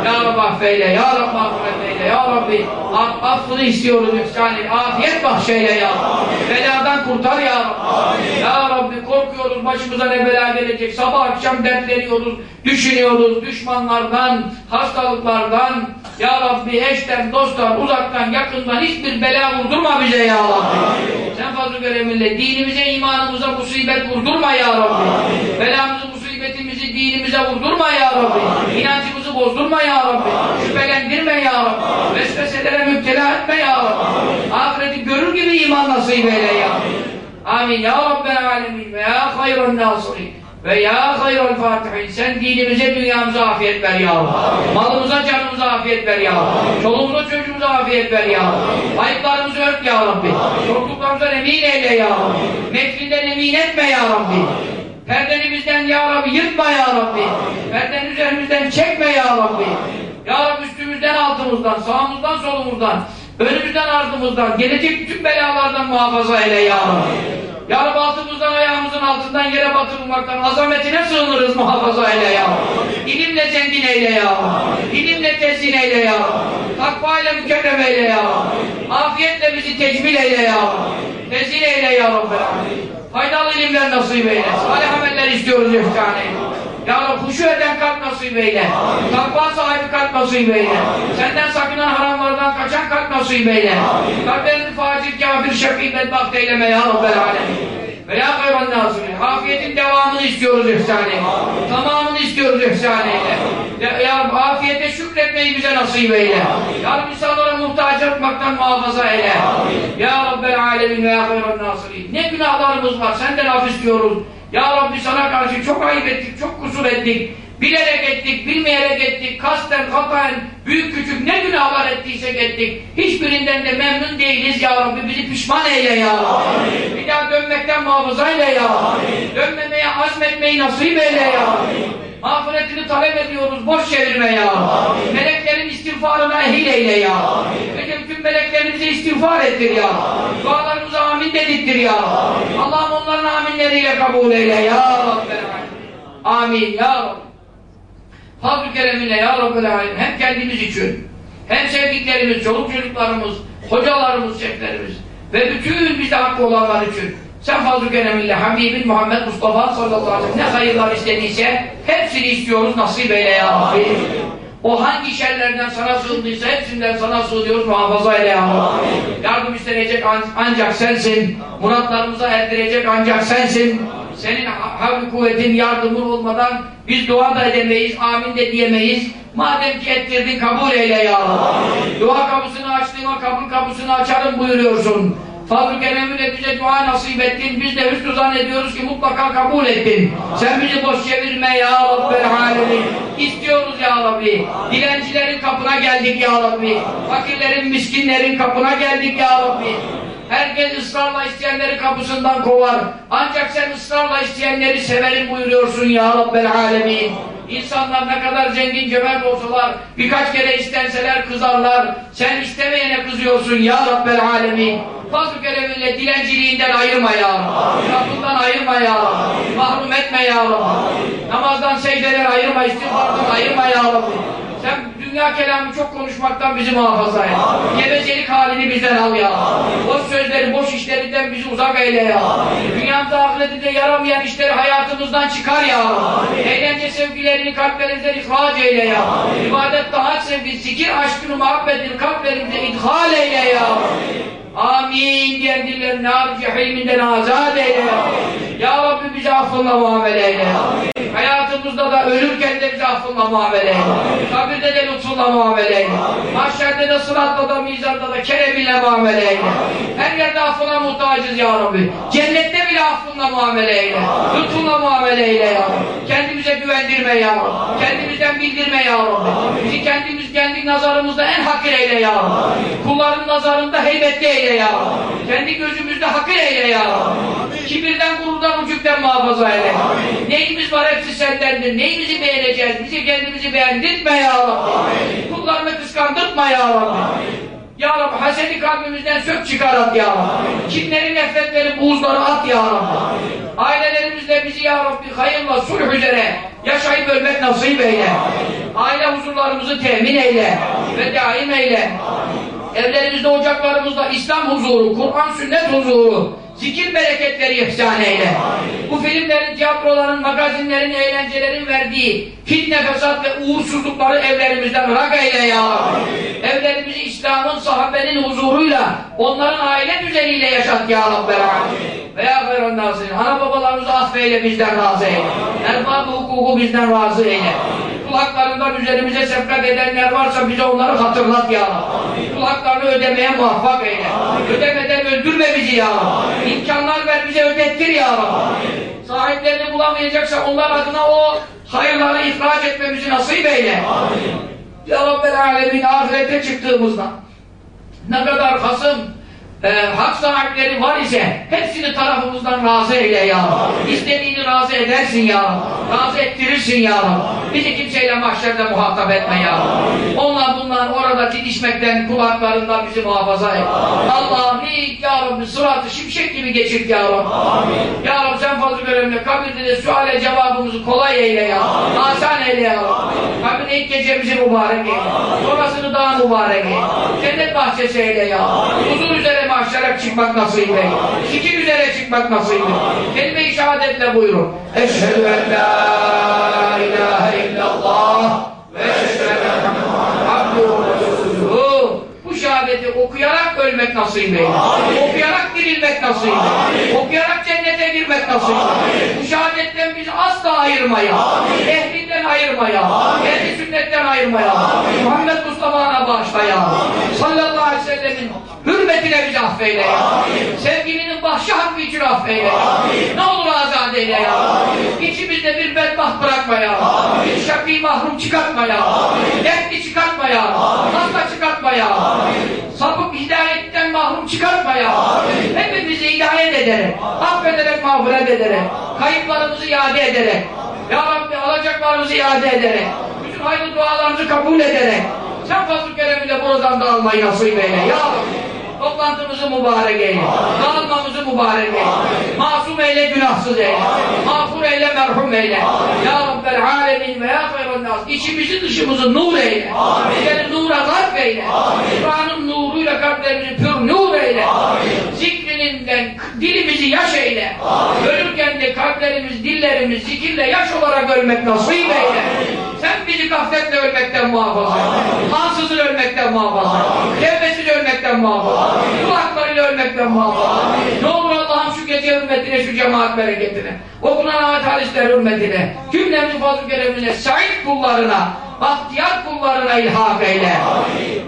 Ya Rabbi affeyle, Ya Rabbi affet eyle, Ya Rabbi aff affını istiyoruz ihsan eyle, afiyet bahşeyle Ya Rabbi. Beladan kurtar Ya Rabbi. Ya Rabbi korkuyoruz başımıza ne bela gelecek, sabah akşam dertleniyoruz, düşünüyoruz düşmanlardan, hastalıklardan, Ya Rabbi eşten, dosttan, uzaktan, yakından hiçbir bela vurdurma bize Ya Rabbi. Sen fazl-ı göreminle dinimize, imanımıza musibet vurdurma Ya Rabbi. Belamızı, musibetimizi dinimize vurdurma Ya Rabbi. İnancımızı bozdurma Ya Rabbi. Şüphelendirme Ya Rabbi. Vesveselere müptela etme Ya Rabbi. Ahireti görür gibi iman nasip eyle ya. Amin. Ya Rabbel alemin ve ya hayran nasirin. Ve ya hayral fatihin sen dinimize dünyamıza afiyet ver ya Rabbi. Malımıza canımıza afiyet ver ya Rabbi. Çoluğumuza çocuğumuza afiyet ver ya Rabbi. Ayıplarımızı ört ya Rabbi. Çokluklarımızdan emin eyle ya Rabbi. Meklinden emin etme ya Rabbi. Perdenimizden ya Rabbi yırtma ya Rabbi. Perdeni üzerimizden çekme ya Rabbi. Ya Rabbi üstümüzden altımızdan, sağımızdan solumuzdan, önümüzden ardımızdan, gelecek bütün belalardan muhafaza eyle ya Rabbi. Ya Rabbi altımızdan ayağımızın altından yere batırılmaktan azametine sığınırız muhafaza eyle ya Rabbi. İlimle zengin eyle ya Rabbi. İlimle tezyin eyle ya Rabbi. Takva ile mükerrem eyle ya Rabbi. Afiyetle bizi tecmil eyle ya Rabbi. Tezyin eyle ya Rabbi. Faydalı ilimler nasip eyle. Salih ameller istiyoruz eyle. Ya Rabbi huşu eden kalp nasip eyle. Takva sahibi kalp nasip eyle. Senden sakınan haramlardan kaçan kalp nasip eyle. Kalplerini facir, kafir, şakî, bedbaht eyleme ya Rabbel alemin. Ve ya hayran nasirin. Afiyetin devamını istiyoruz ihsan eyle. Tamamını istiyoruz ihsan eyle. Ya, Rabbi afiyete şükretmeyi bize nasip eyle. Ya Rabbi insanlara muhtaç etmekten muhafaza eyle. Ya Rabbel alemin ve ya hayran nasirin. Ne günahlarımız var senden af istiyoruz. Ya Rabbi sana karşı çok ayıp ettik, çok kusur ettik. Bilerek ettik, bilmeyerek ettik, kasten, hataen, büyük küçük ne günahlar ettiysek ettik. Hiçbirinden de memnun değiliz ya Rabbi. Bizi pişman eyle ya Rabbi. Bir daha dönmekten muhafaza eyle ya Rabbi. Dönmemeye azmetmeyi nasip eyle ya Rabbi. Mağfiretini talep ediyoruz, boş çevirme ya Rabbi. Meleklerin istiğfarına ehil eyle ya Rabbi. Ve bütün meleklerimize istiğfar ettir ya Rabbi. Dualarımıza amin dedirttir ya. Allah'ım onların aminleriyle kabul eyle ya. Amin ya. Fazl-ı Kerem'inle ya Rabbel Alem hem kendimiz için hem sevdiklerimiz, çoluk çocuklarımız, hocalarımız, şeflerimiz ve bütün bize hakkı olanlar için sen Fazl-ı Kerem'inle Habibin Muhammed Mustafa sallallahu aleyhi ve sellem ne hayırlar istediyse hepsini istiyoruz nasip eyle ya Rabbi. O hangi şerlerden sana sığındıysa hepsinden sana sığınıyoruz muhafaza eyle ya Rabbi. Yardım istenecek an ancak sensin. Muratlarımıza erdirecek ancak sensin. Senin havli kuvvetin yardımın olmadan biz dua da edemeyiz, amin de diyemeyiz. Madem ki ettirdin kabul eyle ya Rabbi. Dua kapısını açtığıma kabul kapısını açarım buyuruyorsun. Fazl-ı Kerem'le bize dua nasip ettin. Biz de hüsnü zannediyoruz ki mutlaka kabul ettin. Sen bizi boş çevirme ya Rabbel Alemin. İstiyoruz ya Rabbi. Dilencilerin kapına geldik ya Rabbi. Fakirlerin, miskinlerin kapına geldik ya Rabbi. Herkes ısrarla isteyenleri kapısından kovar. Ancak sen ısrarla isteyenleri severim buyuruyorsun ya Rabbel Alemin. İnsanlar ne kadar zengin cömert olsalar, birkaç kere istenseler kızarlar. Sen istemeyene kızıyorsun ya Rabbel Alemin. Fazl-ı dilenciliğinden ayırma ya Rabbi. Kapından ayırma ya Rabbi. Mahrum etme ya Rabbi. Namazdan secdeler ayırma, istiğfardan ayırma ya Rabbi. Sen dünya kelamı çok konuşmaktan bizi muhafaza et. Gevezelik halini bizden al ya. Boş sözleri, boş işlerinden bizi uzak eyle ya. Dünyamda ahiretinde yaramayan işleri hayatımızdan çıkar ya. Eğlence sevgilerini kalplerimizden ihraç eyle ya. İbadet, taat sevgisi, zikir aşkını, muhabbetini kalplerimize idhal eyle ya. Amin diyen dillerini nar cehiminden azat eyle ya. Ya Rabbi bizi affınla muamele eyle ya. Hayatımızda da ölürken de bizi affınla muamele eyle. Kabirde de lütfunla muamele eyle. Mahşerde de sıratta da mizanda da kereminle muamele eyle. Her yerde affına muhtacız ya Rabbi. Cennette bile affınla muamele eyle. Lütfunla muamele eyle ya Rabbi. Kendimize güvendirme ya Rabbi. Kendimizden bildirme ya Rabbi. Bizi kendimiz kendi nazarımızda en hakir eyle ya Rabbi. Kulların nazarında heybetli eyle ya Rabbi. Kendi gözümüzde hakir eyle ya Rabbi. Kibirden, gururdan, ucuktan muhafaza eyle. Neyimiz var hepsi sendendir. Neyimizi beğeneceğiz? Bizi kendimizi beğendirtme ya Rabbi. Kullarını kıskandırtma ya Rabbi. Ya Rabbi hasedi kalbimizden sök çıkarat ya Rabbi. Kinleri, nefretleri, buğuzları at ya Rabbi. Ailelerimizle bizi ya Rabbi hayırla, sulh üzere yaşayıp ölmek nasip eyle. Aile huzurlarımızı temin eyle ve daim eyle. Evlerimizde, ocaklarımızda İslam huzuru, Kur'an sünnet huzuru, zikir bereketleri ihsan eyle. Bu filmlerin, tiyatroların, magazinlerin, eğlencelerin verdiği fitne, fesat ve uğursuzlukları evlerimizden rak eyle ya Rabbi. Evlerimizi İslam'ın, sahabenin huzuruyla, onların aile düzeniyle yaşat ya Rabbi. Ve ya hayran nasirin. Ana babalarımızı affeyle bizden razı eyle. Erbab-ı hukuku bizden razı eyle. Kulaklarından üzerimize sevkat edenler varsa bize onları hatırlat ya Rabbi. Kulaklarını ödemeye muvaffak eyle. Ödemeden öldürme bizi ya Rabbi. İmkanlar ver bize ödettir ya Rabbi. Sahiplerini bulamayacaksa onlar adına o hayırları ihraç etmemizi nasip eyle. Ya Rabbel Alemin ahirete çıktığımızda ne kadar hasım, e, hak sahipleri var ise hepsini tarafımızdan razı eyle ya Rabbi. İstediğini razı edersin ya Rabbi. Razı ettirirsin ya Rabbi. Bizi kimseyle mahşerde muhatap etme ya Rabbi. Onlar bunlar orada didişmekten, kulaklarından bizi muhafaza et. Allah'ım ilk ya Rabbi sıratı şimşek gibi geçirt ya Rabbi. Ya Rabbi sen fazla görevle kabirde de suale cevabımızı kolay eyle ya Rabbi. Asan eyle ya Rabbi. Kabirde ilk gecemizi mübarek eyle. Sonrasını daha mübarek eyle. Cennet bahçesi eyle ya Rabbi. Huzur üzere mahşere çıkmak nasip eyle. Zikir üzere çıkmak nasip eyle. Kelime-i şehadetle buyurun. Eşhedü en la ilahe illallah ve eşhedü. Bu şehadeti okuyarak ölmek nasip eyle. Okuyarak dirilmek nasip eyle. Okuyarak cennete girmek nasip eyle. Bu şehadetten bizi asla ayırmaya, ehlinden ayırmaya, ehli sünnetten ayırmaya, Muhammed Mustafa'na bağışla ya. Sallallahu aleyhi ve sellemin hürmetine bizi affeyle ya. Sevgilinin bahşi hakkı için affeyle ya. Ne olur azat eyle ya. İçimizde bir bedbaht bırakma ya. Bir şakî mahrum çıkartma ya. Dertli çıkartma ya. Hasta çıkartma ya. Sapık hidayetten mahrum çıkartma ya. Hepimizi hidayet ederek, affederek, mağfiret ederek, kayıplarımızı iade ederek, Ya Rabbi alacaklarımızı iade ederek, bütün hayırlı dualarımızı kabul ederek, sen fazl-ı keremiyle buradan da almayı nasip eyle. Ya Rabbi. Toplantımızı mübarek eyle. Dağılmamızı mübarek eyle. Masum eyle, günahsız eyle. Mağfur eyle, merhum eyle. Ya Rabbel alemin ve ya hayrun nas. İçimizi dışımızı nur eyle. Bizleri nura garp eyle. Kur'an'ın nuruyla kalplerimizi pür nur eyle. Zikrininden dilimizi yaş eyle. Ölürken de kalplerimiz, dillerimiz zikirle yaş olarak ölmek nasip eyle. Sen bizi gafletle ölmekten muhafaza et. Ansızın ölmekten muhafaza et. Tevbesiz ölmekten muhafaza et. Kulaklarıyla ölmekten muhafaza et. Ne olur Gece hürmetine, şu cemaat bereketine, okunan ayet hadisler hürmetine, cümlemizi fazl-ı keremine, sahip kullarına, bahtiyar kullarına ilhak eyle.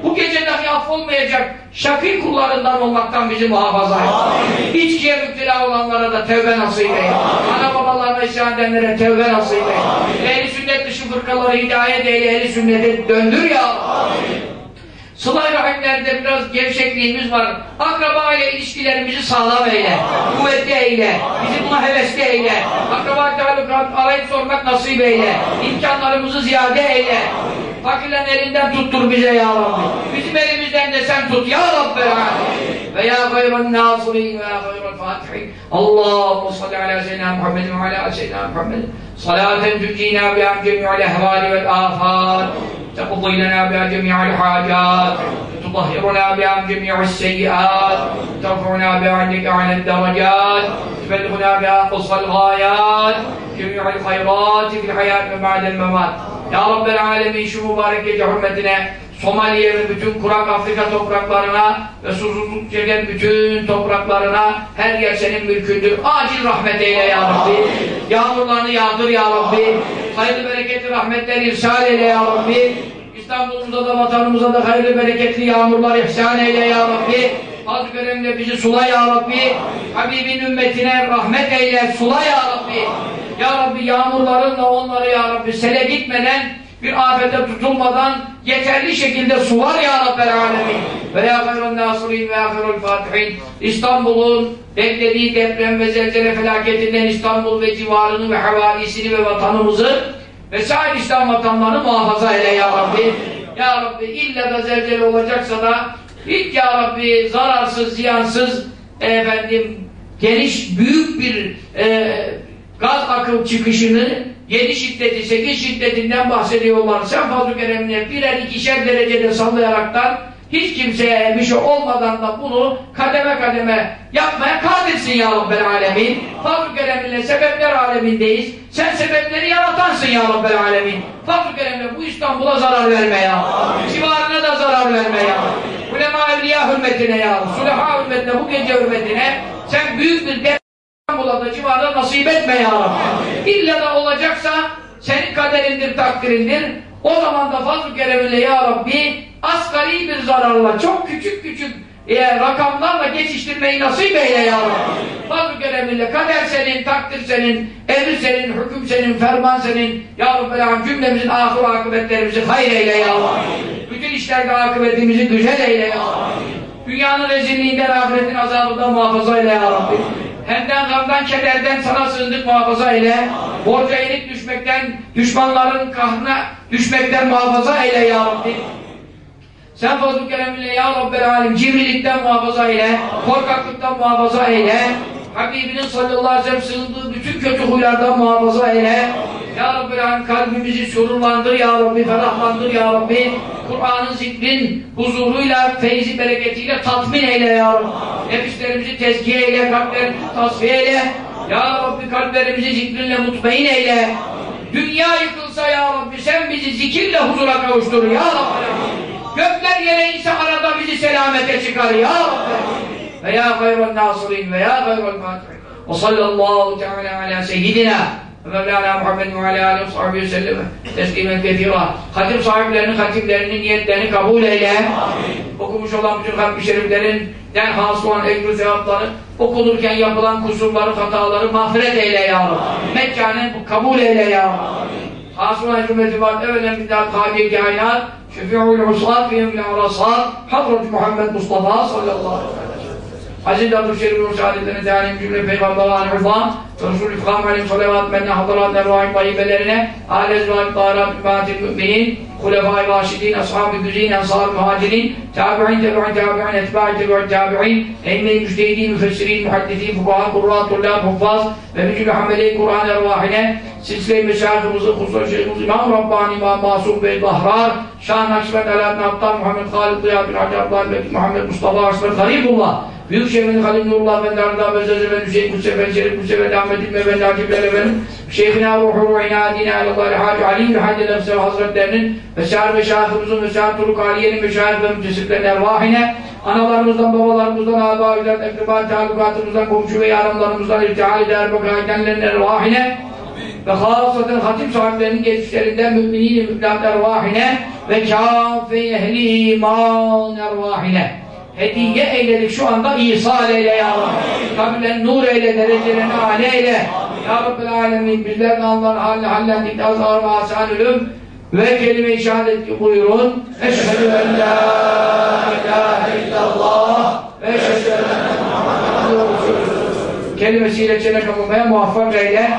Bu gece dahi affolmayacak şakî kullarından olmaktan bizi muhafaza et. İçkiye müptela olanlara da tevbe nasip eyle. Ana babalarına isyan edenlere tevbe nasip eyle. Ehli sünnet dışı fırkaları hidayet eyle, ehli sünnete döndür ya. Sıla-i rahimlerde biraz gevşekliğimiz var. Akraba ile ilişkilerimizi sağlam eyle. Kuvvetli eyle. Bizi buna hevesli eyle. Akraba talukat arayıp sormak nasip eyle. İmkanlarımızı ziyade eyle. Fakirlerin elinden tuttur bize ya Rabbi. Bizim elimizden de sen tut ya Rabbi. فيا خير الناصرين يا خير الفاتحين اللهم صل على سيدنا محمد وعلى سيدنا محمد. صلاة تجينا بها عن جميع الأهوال والآفات تقضي لنا بها جميع الحاجات. تطهرنا بها جميع السيئات. ترفعنا بها عندك على الدرجات. تبلغنا بها قصى الغايات. جميع الخيرات في الحياة وبعد الممات. يا رب العالمين شوفوا بارك حرمتنا Somaliye'nin bütün kurak Afrika topraklarına ve susuzluk çeken bütün topraklarına her yer senin mülkündür. Acil rahmet eyle ya Rabbi. Yağmurlarını yağdır ya Rabbi. Hayırlı bereketli rahmetler irsal eyle ya Rabbi. İstanbul'umuza da vatanımıza da hayırlı bereketli yağmurlar ihsan eyle ya Rabbi. Az görevle bizi sula ya Rabbi. Habibin ümmetine rahmet eyle, sula ya Rabbi. Ya Rabbi yağmurlarınla onları ya Rabbi sele gitmeden bir afete tutulmadan yeterli şekilde sular ya Rabbel Alemin. Ve ya hayrun nasirin ve ya hayrul fatihin. İstanbul'un beklediği deprem ve zelzele felaketinden İstanbul ve civarını ve havalisini ve vatanımızı ve sair İslam vatanlarını muhafaza eyle ya Rabbi. Ya Rabbi illa da zelzele olacaksa da hiç ya Rabbi zararsız, ziyansız efendim geniş büyük bir e, gaz akım çıkışını 7 şiddeti, 8 şiddetinden bahsediyorlar. Sen fazl-ı keremine birer ikişer derecede sallayaraktan hiç kimseye bir şey olmadan da bunu kademe kademe yapmaya kadirsin ya Rabbel Alemin. Fazl-ı keremine sebepler alemindeyiz. Sen sebepleri yaratansın ya Rabbel Alemin. Fazl-ı keremine bu İstanbul'a zarar verme ya. Civarına da zarar verme ya. Ulema evliya hürmetine ya. Sulaha hürmetine, bu gece hürmetine sen büyük bir İstanbul'a da civarda nasip etme ya Rabbi. İlla da olacaksa senin kaderin kaderindir, takdirindir. O zaman da fazl-ı keremiyle ya Rabbi asgari bir zararla, çok küçük küçük e, rakamlarla geçiştirmeyi nasip eyle ya Rabbi. Fazl-ı keremiyle kader senin, takdir senin, emir senin, hüküm senin, ferman senin. Ya Rabbi cümlemizin ahir akıbetlerimizi hayır eyle ya Rabbi. Bütün işlerde akıbetimizi güzel eyle ya Rabbi. Dünyanın rezilliğinden, ahiretin azabından muhafaza eyle ya Rabbi. Hemden, gamdan, kederden sana sığındık muhafaza eyle. Borca yenik düşmekten, düşmanların kahrına düşmekten muhafaza eyle ya Rabbi. Sen fazl-ı kereminle ya Rabbel Alem cimrilikten muhafaza eyle, korkaklıktan muhafaza eyle, Habibinin sallallahu aleyhi ve sellem sığındığı bütün kötü huylardan muhafaza eyle. Ya Rabbi Alem kalbimizi sururlandır Ya Rabbi, ferahlandır Ya Rabbi. Kur'an'ın zikrin huzuruyla, feyzi bereketiyle tatmin eyle Ya Rabbi. Nefislerimizi tezkiye eyle, kalplerimizi tasfiye eyle. Ya Rabbi kalplerimizi zikrinle mutmain eyle. Dünya yıkılsa Ya Rabbi sen bizi zikirle huzura kavuştur Ya Rabbi. Gökler yere inse arada bizi selamete çıkar Ya Rabbi. Ve ya hayran nasirin ve ya hayran fatihin. Ve sallallahu teala ala seyyidina ve Mevlana Muhammed ve ala aleyhi ve sahibi ve sellem teslimen kethira. Hatim sahiplerinin hatimlerinin niyetlerini kabul eyle. Amin. Okumuş olan bütün hatmi şeriflerinden hasıl olan ecrü sevapları okunurken yapılan kusurları, hataları mağfiret eyle ya Rabbi. Mekkanen kabul eyle ya Rabbi. Olan cümleti var evvelen bidat hadiye kainat şefi'ul uslat ve yemle arasat Hazreti Muhammed Mustafa sallallahu aleyhi ve sellem. Aziz Abdül Şerif'in saadetlerine değerli cümle Peygamber Allah'ın hufan Resul-i Fıkham Aleyhi Salavat Menne Hadarat Ervahim Tayyibelerine Aile Ezvâli Târat Mübâtil Müminin Hulefâ-i Vâşidîn Ashab-ı Güzîn Ensar Muhacirin Tabi'in Tebi'in Tabi'in Etbâ'i Tebi'in Tabi'in Emme-i Müstehidîn Müfessirin Muhaddisîn Fukaha Kurra Tullâb Huffaz ve bütün Hamele-i Kur'an ervahine Silsile-i Meşâhımızı Husus Şeyhimiz İmam Rabbani İmam Masum Bey Bahrar Şah Nakşibet Alâbn Abdal Muhammed Halid Ziya bin Hacı Abdal Muhammed Mustafa Asmet Garibullah Büyük Şeyh'in Halil Nurullah Efendi Arda Bezzez Efendi Hüseyin Kutsi Efendi Şerif Kutsi Efendi Ahmet İlmi Efendi Hatipler Efendi Şeyhina Ruhu Ruhina Adina Allah'ı Hacı Ali Hacı Nefse Hazretlerinin ve şahır ve şahımızın ve şahır Turuk Aliye'nin ve ve mütesiplerin ervahine analarımızdan, babalarımızdan, abaviler, ekribat, talukatımızdan, komşu ve yaramlarımızdan irtihal eder bakaykenlerin ervahine ve hasaten hatim sahiplerinin geçişlerinden müminin müminat ervahine ve kâfe ehli iman ervahine hediye eyledik şu anda İsa eyle ya Rabbi. Kabirlerini nur eyle, derecelerini âle eyle. Ya Rabbi alemin bizlerden Allah'ın haline hallendik azar ve asan ölüm ve kelime-i şehadet buyurun. Eşhedü en la ilahe illallah eşhedü enne. Kelimesiyle cennet kapılmaya muvaffak eyle.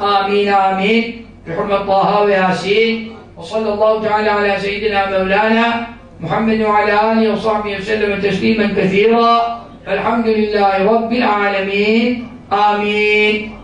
Amin amin. Bi hurmet Taha ve Yasin. Ve sallallahu teala ala seyyidina Mevlana محمد وعلى آله وصحبه وسلم تسليما كثيرا. الحمد لله رب العالمين. آمين.